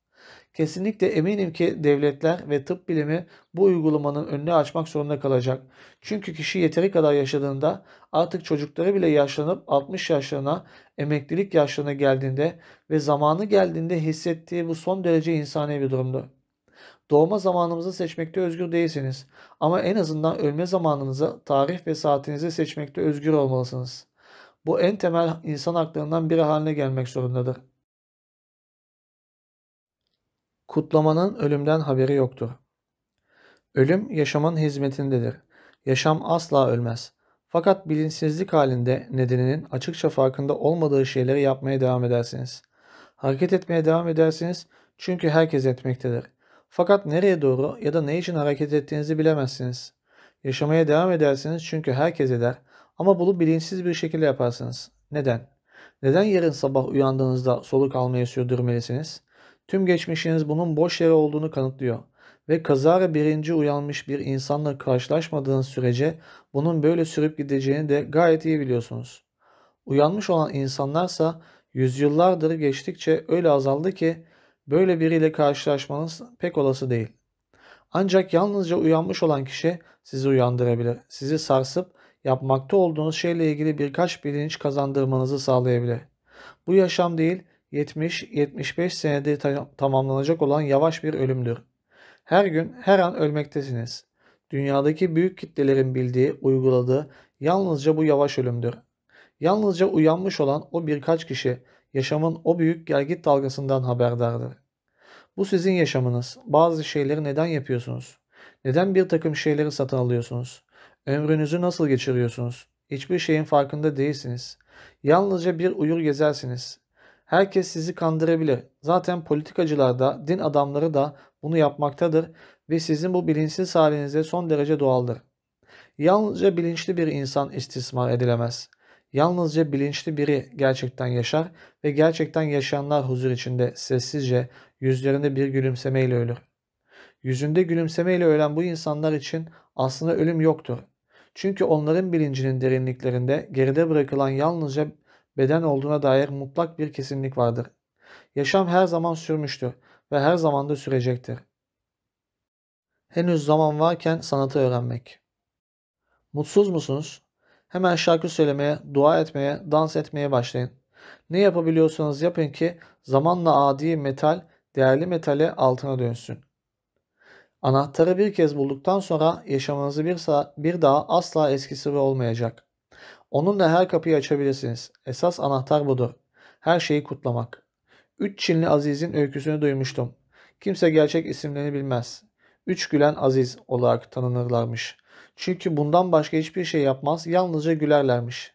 Kesinlikle eminim ki devletler ve tıp bilimi bu uygulamanın önünü açmak zorunda kalacak. Çünkü kişi yeteri kadar yaşadığında artık çocukları bile yaşlanıp 60 yaşlarına, emeklilik yaşlarına geldiğinde ve zamanı geldiğinde hissettiği bu son derece insani bir durumdur. Doğma zamanımızı seçmekte özgür değilsiniz ama en azından ölme zamanınızı, tarih ve saatinizi seçmekte özgür olmalısınız. Bu en temel insan haklarından biri haline gelmek zorundadır. Kutlamanın ölümden haberi yoktur. Ölüm yaşamın hizmetindedir. Yaşam asla ölmez. Fakat bilinçsizlik halinde nedeninin açıkça farkında olmadığı şeyleri yapmaya devam edersiniz. Hareket etmeye devam edersiniz çünkü herkes etmektedir. Fakat nereye doğru ya da ne için hareket ettiğinizi bilemezsiniz. Yaşamaya devam edersiniz çünkü herkes eder ama bunu bilinçsiz bir şekilde yaparsınız. Neden? Neden yarın sabah uyandığınızda soluk almayı sürdürmelisiniz? Tüm geçmişiniz bunun boş yere olduğunu kanıtlıyor. Ve kazara birinci uyanmış bir insanla karşılaşmadığınız sürece bunun böyle sürüp gideceğini de gayet iyi biliyorsunuz. Uyanmış olan insanlarsa yüzyıllardır geçtikçe öyle azaldı ki böyle biriyle karşılaşmanız pek olası değil. Ancak yalnızca uyanmış olan kişi sizi uyandırabilir. Sizi sarsıp yapmakta olduğunuz şeyle ilgili birkaç bilinç kazandırmanızı sağlayabilir. Bu yaşam değil, 70-75 senede tamamlanacak olan yavaş bir ölümdür. Her gün, her an ölmektesiniz. Dünyadaki büyük kitlelerin bildiği, uyguladığı yalnızca bu yavaş ölümdür. Yalnızca uyanmış olan o birkaç kişi yaşamın o büyük gelgit dalgasından haberdardır. Bu sizin yaşamınız. Bazı şeyleri neden yapıyorsunuz? Neden bir takım şeyleri satın alıyorsunuz? Ömrünüzü nasıl geçiriyorsunuz? Hiçbir şeyin farkında değilsiniz. Yalnızca bir uyur gezersiniz. Herkes sizi kandırabilir. Zaten politikacılar da, din adamları da bunu yapmaktadır ve sizin bu bilinçsiz halinize son derece doğaldır. Yalnızca bilinçli bir insan istismar edilemez. Yalnızca bilinçli biri gerçekten yaşar ve gerçekten yaşayanlar huzur içinde sessizce yüzlerinde bir gülümsemeyle ölür. Yüzünde gülümsemeyle ölen bu insanlar için aslında ölüm yoktur. Çünkü onların bilincinin derinliklerinde geride bırakılan yalnızca beden olduğuna dair mutlak bir kesinlik vardır. Yaşam her zaman sürmüştür ve her zaman da sürecektir. Henüz zaman varken sanatı öğrenmek. Mutsuz musunuz? Hemen şarkı söylemeye, dua etmeye, dans etmeye başlayın. Ne yapabiliyorsanız yapın ki zamanla adi metal değerli metale altına dönsün. Anahtarı bir kez bulduktan sonra yaşamanızı bir, bir daha asla eskisi gibi olmayacak. Onunla her kapıyı açabilirsiniz. Esas anahtar budur. Her şeyi kutlamak. Üç Çinli Aziz'in öyküsünü duymuştum. Kimse gerçek isimlerini bilmez. Üç gülen Aziz olarak tanınırlarmış. Çünkü bundan başka hiçbir şey yapmaz, yalnızca gülerlermiş.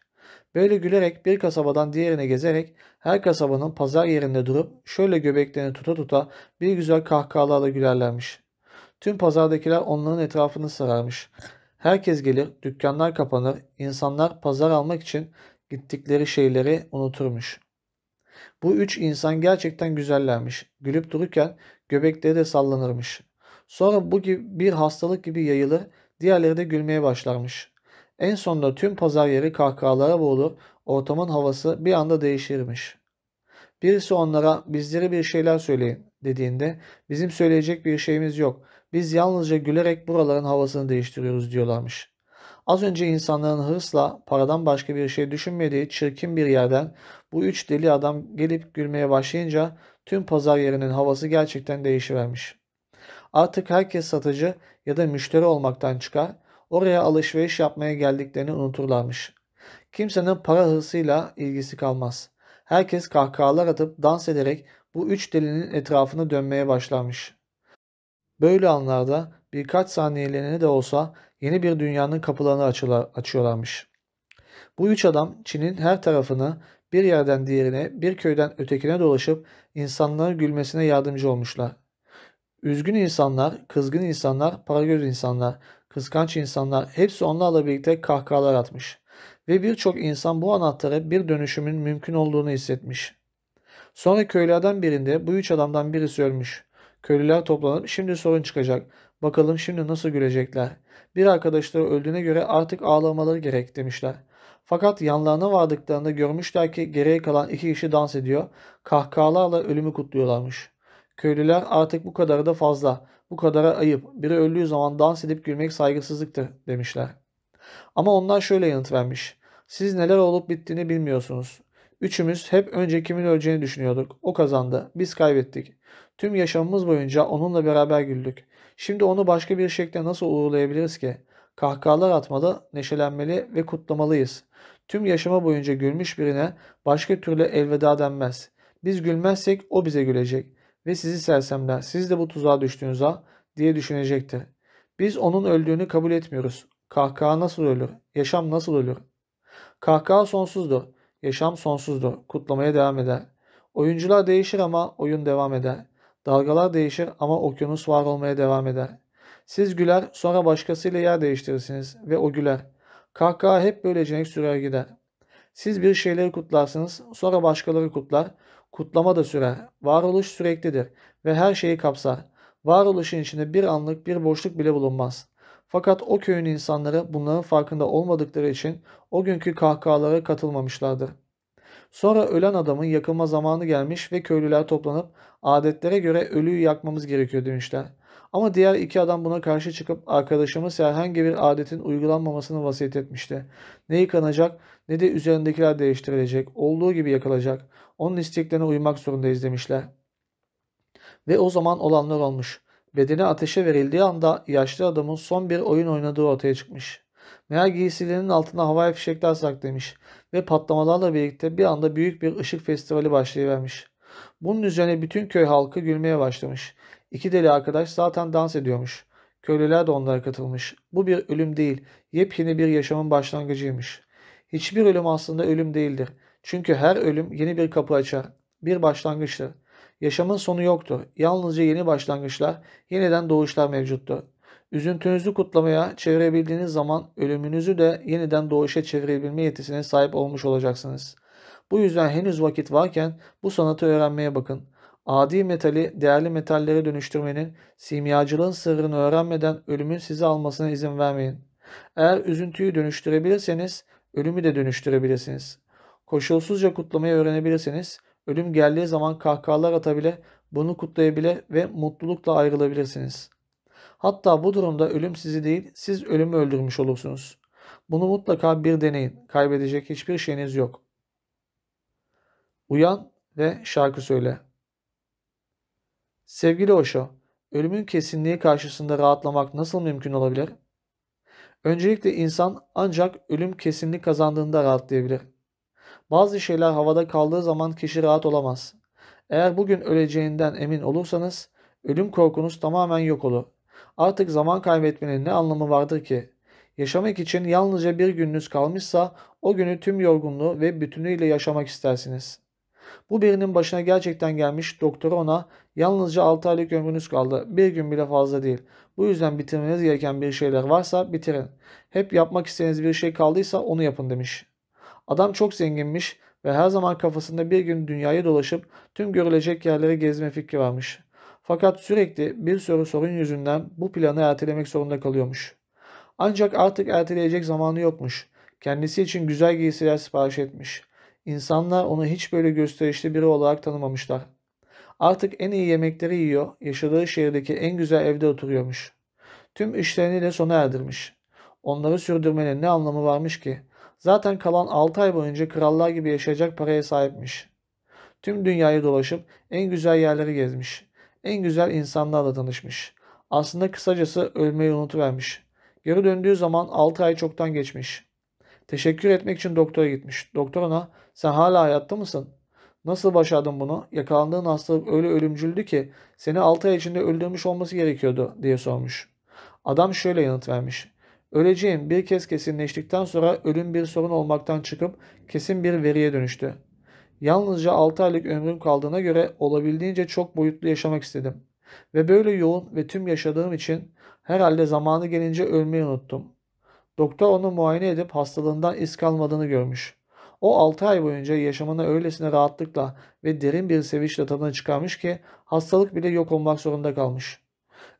Böyle gülerek bir kasabadan diğerine gezerek her kasabanın pazar yerinde durup şöyle göbeklerini tuta tuta bir güzel kahkahalarla gülerlermiş. Tüm pazardakiler onların etrafını sararmış. Herkes gelir, dükkanlar kapanır, insanlar pazar almak için gittikleri şeyleri unuturmuş. Bu üç insan gerçekten güzellermiş. Gülüp dururken göbekleri de sallanırmış. Sonra bu gibi bir hastalık gibi yayılır, diğerleri de gülmeye başlarmış. En sonunda tüm pazar yeri kahkahalara boğulur, ortamın havası bir anda değişirmiş. Birisi onlara bizlere bir şeyler söyleyin dediğinde bizim söyleyecek bir şeyimiz yok. Biz yalnızca gülerek buraların havasını değiştiriyoruz diyorlarmış. Az önce insanların hırsla paradan başka bir şey düşünmediği çirkin bir yerden bu üç deli adam gelip gülmeye başlayınca tüm pazar yerinin havası gerçekten değişivermiş. Artık herkes satıcı ya da müşteri olmaktan çıkar, oraya alışveriş yapmaya geldiklerini unuturlarmış. Kimsenin para hırsıyla ilgisi kalmaz. Herkes kahkahalar atıp dans ederek bu üç delinin etrafını dönmeye başlarmış. Böyle anlarda birkaç saniyeliğine de olsa yeni bir dünyanın kapılarını açıyorlarmış. Bu üç adam Çin'in her tarafını bir yerden diğerine, bir köyden ötekine dolaşıp insanların gülmesine yardımcı olmuşlar. Üzgün insanlar, kızgın insanlar, paragöz insanlar, kıskanç insanlar hepsi onlarla birlikte kahkahalar atmış. Ve birçok insan bu anahtarı bir dönüşümün mümkün olduğunu hissetmiş. Sonra köylerden birinde bu üç adamdan birisi ölmüş. Köylüler toplanıp şimdi sorun çıkacak. Bakalım şimdi nasıl gülecekler. Bir arkadaşları öldüğüne göre artık ağlamaları gerek demişler. Fakat yanlarına vardıklarında görmüşler ki geriye kalan iki kişi dans ediyor. Kahkahalarla ölümü kutluyorlarmış. Köylüler artık bu kadarı da fazla. Bu kadara ayıp. Biri öldüğü zaman dans edip gülmek saygısızlıktır demişler. Ama onlar şöyle yanıt vermiş. Siz neler olup bittiğini bilmiyorsunuz. Üçümüz hep önce kimin öleceğini düşünüyorduk. O kazandı. Biz kaybettik. Tüm yaşamımız boyunca onunla beraber güldük. Şimdi onu başka bir şekilde nasıl uğurlayabiliriz ki? Kahkahalar atmalı, neşelenmeli ve kutlamalıyız. Tüm yaşama boyunca gülmüş birine başka türlü elveda denmez. Biz gülmezsek o bize gülecek ve sizi sersemler siz de bu tuzağa düştünüz ha diye düşünecektir. Biz onun öldüğünü kabul etmiyoruz. Kahkaha nasıl ölür? Yaşam nasıl ölür? Kahkaha sonsuzdur. Yaşam sonsuzdur. Kutlamaya devam eder. Oyuncular değişir ama oyun devam eder. Dalgalar değişir ama okyanus var olmaya devam eder. Siz güler sonra başkasıyla yer değiştirirsiniz ve o güler. Kahkaha hep böylecenek sürer gider. Siz bir şeyleri kutlarsınız sonra başkaları kutlar. Kutlama da sürer. Varoluş süreklidir ve her şeyi kapsar. Varoluşun içinde bir anlık bir boşluk bile bulunmaz. Fakat o köyün insanları bunların farkında olmadıkları için o günkü kahkahalara katılmamışlardır. Sonra ölen adamın yakılma zamanı gelmiş ve köylüler toplanıp adetlere göre ölüyü yakmamız gerekiyor demişler. Ama diğer iki adam buna karşı çıkıp arkadaşımız herhangi bir adetin uygulanmamasını vasiyet etmişti. Ne yıkanacak ne de üzerindekiler değiştirilecek. Olduğu gibi yakılacak. Onun isteklerine uymak zorundayız demişler. Ve o zaman olanlar olmuş. Bedeni ateşe verildiği anda yaşlı adamın son bir oyun oynadığı ortaya çıkmış. Meğer giysilerinin altına havai fişekler saklamış ve patlamalarla birlikte bir anda büyük bir ışık festivali başlayıvermiş. Bunun üzerine bütün köy halkı gülmeye başlamış. İki deli arkadaş zaten dans ediyormuş. Köylüler de onlara katılmış. Bu bir ölüm değil, yepyeni bir yaşamın başlangıcıymış. Hiçbir ölüm aslında ölüm değildir. Çünkü her ölüm yeni bir kapı açar. Bir başlangıçtır. Yaşamın sonu yoktur. Yalnızca yeni başlangıçlar, yeniden doğuşlar mevcuttur. Üzüntünüzü kutlamaya çevirebildiğiniz zaman ölümünüzü de yeniden doğuşa çevirebilme yetisine sahip olmuş olacaksınız. Bu yüzden henüz vakit varken bu sanatı öğrenmeye bakın. Adi metali değerli metallere dönüştürmenin, simyacılığın sırrını öğrenmeden ölümün sizi almasına izin vermeyin. Eğer üzüntüyü dönüştürebilirseniz ölümü de dönüştürebilirsiniz. Koşulsuzca kutlamayı öğrenebilirsiniz. Ölüm geldiği zaman kahkahalar atabilir, bunu kutlayabilir ve mutlulukla ayrılabilirsiniz. Hatta bu durumda ölüm sizi değil, siz ölümü öldürmüş olursunuz. Bunu mutlaka bir deneyin. Kaybedecek hiçbir şeyiniz yok. Uyan ve şarkı söyle. Sevgili Osho, ölümün kesinliği karşısında rahatlamak nasıl mümkün olabilir? Öncelikle insan ancak ölüm kesinlik kazandığında rahatlayabilir. Bazı şeyler havada kaldığı zaman kişi rahat olamaz. Eğer bugün öleceğinden emin olursanız ölüm korkunuz tamamen yok olur. Artık zaman kaybetmenin ne anlamı vardır ki? Yaşamak için yalnızca bir gününüz kalmışsa o günü tüm yorgunluğu ve bütünüyle yaşamak istersiniz. Bu birinin başına gerçekten gelmiş doktoru ona yalnızca 6 aylık ömrünüz kaldı. Bir gün bile fazla değil. Bu yüzden bitirmeniz gereken bir şeyler varsa bitirin. Hep yapmak istediğiniz bir şey kaldıysa onu yapın demiş. Adam çok zenginmiş ve her zaman kafasında bir gün dünyayı dolaşıp tüm görülecek yerleri gezme fikri varmış. Fakat sürekli bir sürü sorun yüzünden bu planı ertelemek zorunda kalıyormuş. Ancak artık erteleyecek zamanı yokmuş. Kendisi için güzel giysiler sipariş etmiş. İnsanlar onu hiç böyle gösterişli biri olarak tanımamışlar. Artık en iyi yemekleri yiyor, yaşadığı şehirdeki en güzel evde oturuyormuş. Tüm işlerini de sona erdirmiş. Onları sürdürmenin ne anlamı varmış ki? Zaten kalan 6 ay boyunca krallar gibi yaşayacak paraya sahipmiş. Tüm dünyayı dolaşıp en güzel yerleri gezmiş. En güzel insanlarla tanışmış. Aslında kısacası ölmeyi unutuvermiş. Geri döndüğü zaman 6 ay çoktan geçmiş. Teşekkür etmek için doktora gitmiş. Doktor ona sen hala hayatta mısın? Nasıl başardın bunu? Yakalandığın hastalık öyle ölümcüldü ki seni 6 ay içinde öldürmüş olması gerekiyordu diye sormuş. Adam şöyle yanıt vermiş. Öleceğim bir kez kesinleştikten sonra ölüm bir sorun olmaktan çıkıp kesin bir veriye dönüştü. Yalnızca 6 aylık ömrüm kaldığına göre olabildiğince çok boyutlu yaşamak istedim. Ve böyle yoğun ve tüm yaşadığım için herhalde zamanı gelince ölmeyi unuttum. Doktor onu muayene edip hastalığından iz kalmadığını görmüş. O 6 ay boyunca yaşamını öylesine rahatlıkla ve derin bir sevinçle tadına çıkarmış ki hastalık bile yok olmak zorunda kalmış.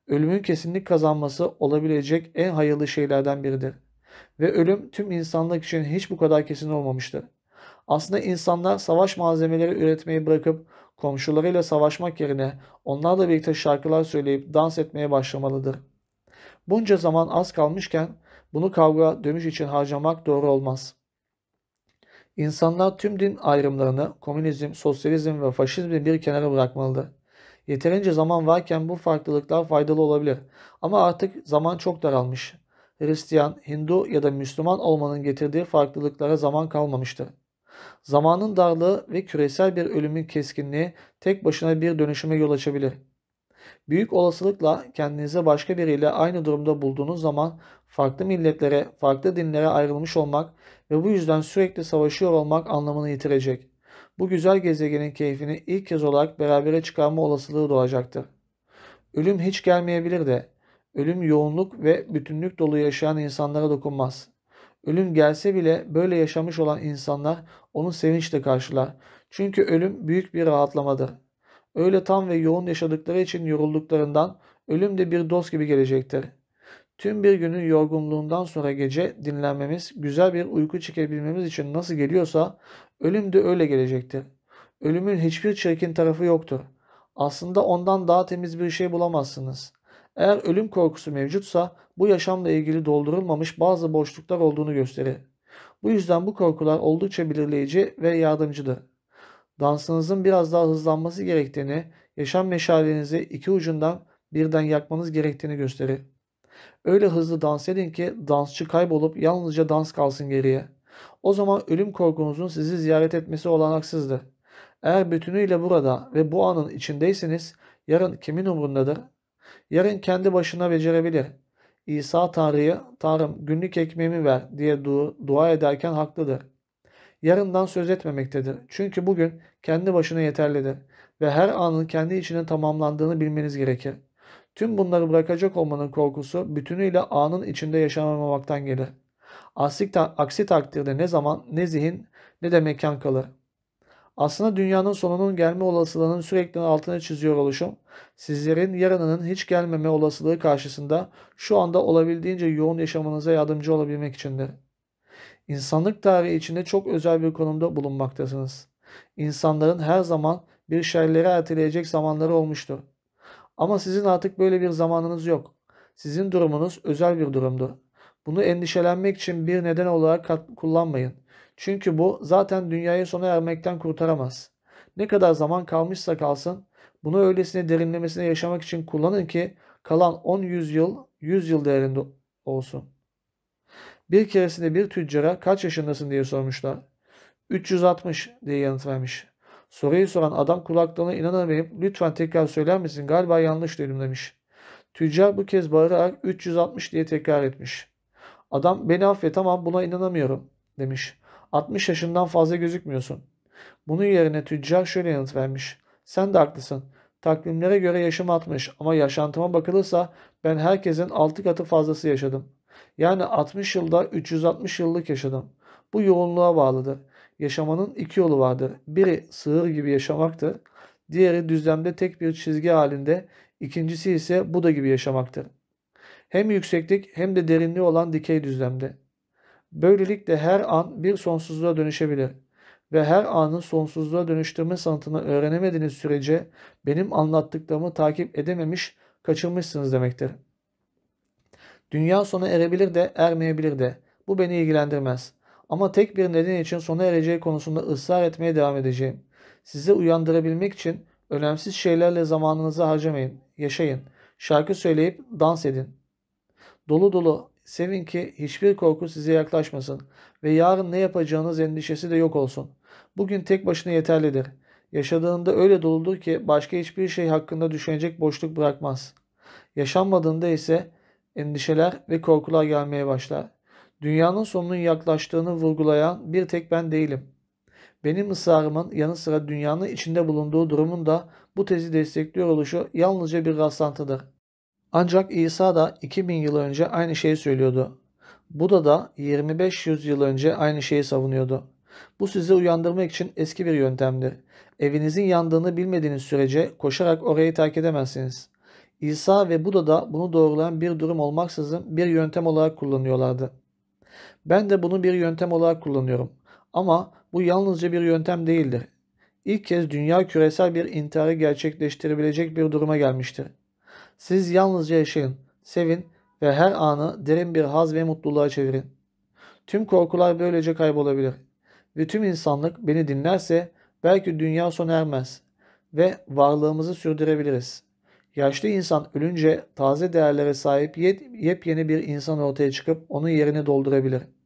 Ölümün kesinlik kazanması olabilecek en hayırlı şeylerden biridir. Ve ölüm tüm insanlık için hiç bu kadar kesin olmamıştır. Aslında insanlar savaş malzemeleri üretmeyi bırakıp komşularıyla savaşmak yerine onlarla birlikte şarkılar söyleyip dans etmeye başlamalıdır. Bunca zaman az kalmışken bunu kavga, dövüş için harcamak doğru olmaz. İnsanlar tüm din ayrımlarını komünizm, sosyalizm ve faşizmi bir kenara bırakmalıdır. Yeterince zaman varken bu farklılıklar faydalı olabilir. Ama artık zaman çok daralmış. Hristiyan, Hindu ya da Müslüman olmanın getirdiği farklılıklara zaman kalmamıştır. Zamanın darlığı ve küresel bir ölümün keskinliği tek başına bir dönüşüme yol açabilir. Büyük olasılıkla kendinizi başka biriyle aynı durumda bulduğunuz zaman farklı milletlere, farklı dinlere ayrılmış olmak ve bu yüzden sürekli savaşıyor olmak anlamını yitirecek. Bu güzel gezegenin keyfini ilk kez olarak berabere çıkarma olasılığı doğacaktır. Ölüm hiç gelmeyebilir de, ölüm yoğunluk ve bütünlük dolu yaşayan insanlara dokunmaz. Ölüm gelse bile böyle yaşamış olan insanlar onu sevinçle karşılar. Çünkü ölüm büyük bir rahatlamadır. Öyle tam ve yoğun yaşadıkları için yorulduklarından ölüm de bir dost gibi gelecektir. Tüm bir günün yorgunluğundan sonra gece dinlenmemiz, güzel bir uyku çekebilmemiz için nasıl geliyorsa ölüm de öyle gelecektir. Ölümün hiçbir çirkin tarafı yoktur. Aslında ondan daha temiz bir şey bulamazsınız. Eğer ölüm korkusu mevcutsa bu yaşamla ilgili doldurulmamış bazı boşluklar olduğunu gösterir. Bu yüzden bu korkular oldukça belirleyici ve yardımcıdır. Dansınızın biraz daha hızlanması gerektiğini, yaşam meşalenizi iki ucundan birden yakmanız gerektiğini gösterir. Öyle hızlı dans edin ki dansçı kaybolup yalnızca dans kalsın geriye. O zaman ölüm korkunuzun sizi ziyaret etmesi olanaksızdır. Eğer bütünüyle burada ve bu anın içindeyseniz yarın kimin umurundadır? Yarın kendi başına becerebilir. İsa Tanrı'ya Tanrım günlük ekmeğimi ver diye du dua ederken haklıdır. Yarından söz etmemektedir. Çünkü bugün kendi başına yeterlidir ve her anın kendi içine tamamlandığını bilmeniz gerekir. Tüm bunları bırakacak olmanın korkusu bütünüyle anın içinde yaşanamamaktan gelir. Aksi, aksi takdirde ne zaman ne zihin ne de mekan kalır. Aslında dünyanın sonunun gelme olasılığının sürekli altına çiziyor oluşum, sizlerin yarınının hiç gelmeme olasılığı karşısında şu anda olabildiğince yoğun yaşamanıza yardımcı olabilmek içindir. İnsanlık tarihi içinde çok özel bir konumda bulunmaktasınız. İnsanların her zaman bir şeyleri erteleyecek zamanları olmuştur. Ama sizin artık böyle bir zamanınız yok. Sizin durumunuz özel bir durumdur. Bunu endişelenmek için bir neden olarak kullanmayın. Çünkü bu zaten dünyayı sona ermekten kurtaramaz. Ne kadar zaman kalmışsa kalsın bunu öylesine derinlemesine yaşamak için kullanın ki kalan 10-100 yıl 100 yıl değerinde olsun. Bir keresinde bir tüccara kaç yaşındasın diye sormuşlar. 360 diye yanıt vermiş. Soruyu soran adam kulaklarına inanamayıp lütfen tekrar söyler misin galiba yanlış duydum demiş. Tüccar bu kez bağırarak 360 diye tekrar etmiş. Adam beni affet ama buna inanamıyorum demiş. 60 yaşından fazla gözükmüyorsun. Bunun yerine tüccar şöyle yanıt vermiş. Sen de haklısın. Takvimlere göre yaşım 60 ama yaşantıma bakılırsa ben herkesin 6 katı fazlası yaşadım. Yani 60 yılda 360 yıllık yaşadım. Bu yoğunluğa bağlıdır. Yaşamanın iki yolu vardır. Biri sığır gibi yaşamaktır. Diğeri düzlemde tek bir çizgi halinde. İkincisi ise Buda gibi yaşamaktır. Hem yükseklik hem de derinliği olan dikey düzlemde. Böylelikle her an bir sonsuzluğa dönüşebilir. Ve her anın sonsuzluğa dönüştürme sanatını öğrenemediğiniz sürece benim anlattıklarımı takip edememiş, kaçırmışsınız demektir. Dünya sona erebilir de ermeyebilir de. Bu beni ilgilendirmez. Ama tek bir neden için sona ereceği konusunda ısrar etmeye devam edeceğim. Sizi uyandırabilmek için önemsiz şeylerle zamanınızı harcamayın. Yaşayın. Şarkı söyleyip dans edin. Dolu dolu sevin ki hiçbir korku size yaklaşmasın ve yarın ne yapacağınız endişesi de yok olsun. Bugün tek başına yeterlidir. Yaşadığında öyle doludur ki başka hiçbir şey hakkında düşünecek boşluk bırakmaz. Yaşanmadığında ise endişeler ve korkular gelmeye başlar. Dünyanın sonunun yaklaştığını vurgulayan bir tek ben değilim. Benim ısrarımın yanı sıra dünyanın içinde bulunduğu durumun da bu tezi destekliyor oluşu yalnızca bir rastlantıdır. Ancak İsa da 2000 yıl önce aynı şeyi söylüyordu. Buda da 25 yıl önce aynı şeyi savunuyordu. Bu sizi uyandırmak için eski bir yöntemdir. Evinizin yandığını bilmediğiniz sürece koşarak orayı terk edemezsiniz. İsa ve Buda da bunu doğrulayan bir durum olmaksızın bir yöntem olarak kullanıyorlardı. Ben de bunu bir yöntem olarak kullanıyorum. Ama bu yalnızca bir yöntem değildir. İlk kez dünya küresel bir intiharı gerçekleştirebilecek bir duruma gelmiştir. Siz yalnızca yaşayın, sevin ve her anı derin bir haz ve mutluluğa çevirin. Tüm korkular böylece kaybolabilir. Ve tüm insanlık beni dinlerse belki dünya sona ermez ve varlığımızı sürdürebiliriz. Yaşlı insan ölünce taze değerlere sahip yepyeni bir insan ortaya çıkıp onun yerini doldurabilir.''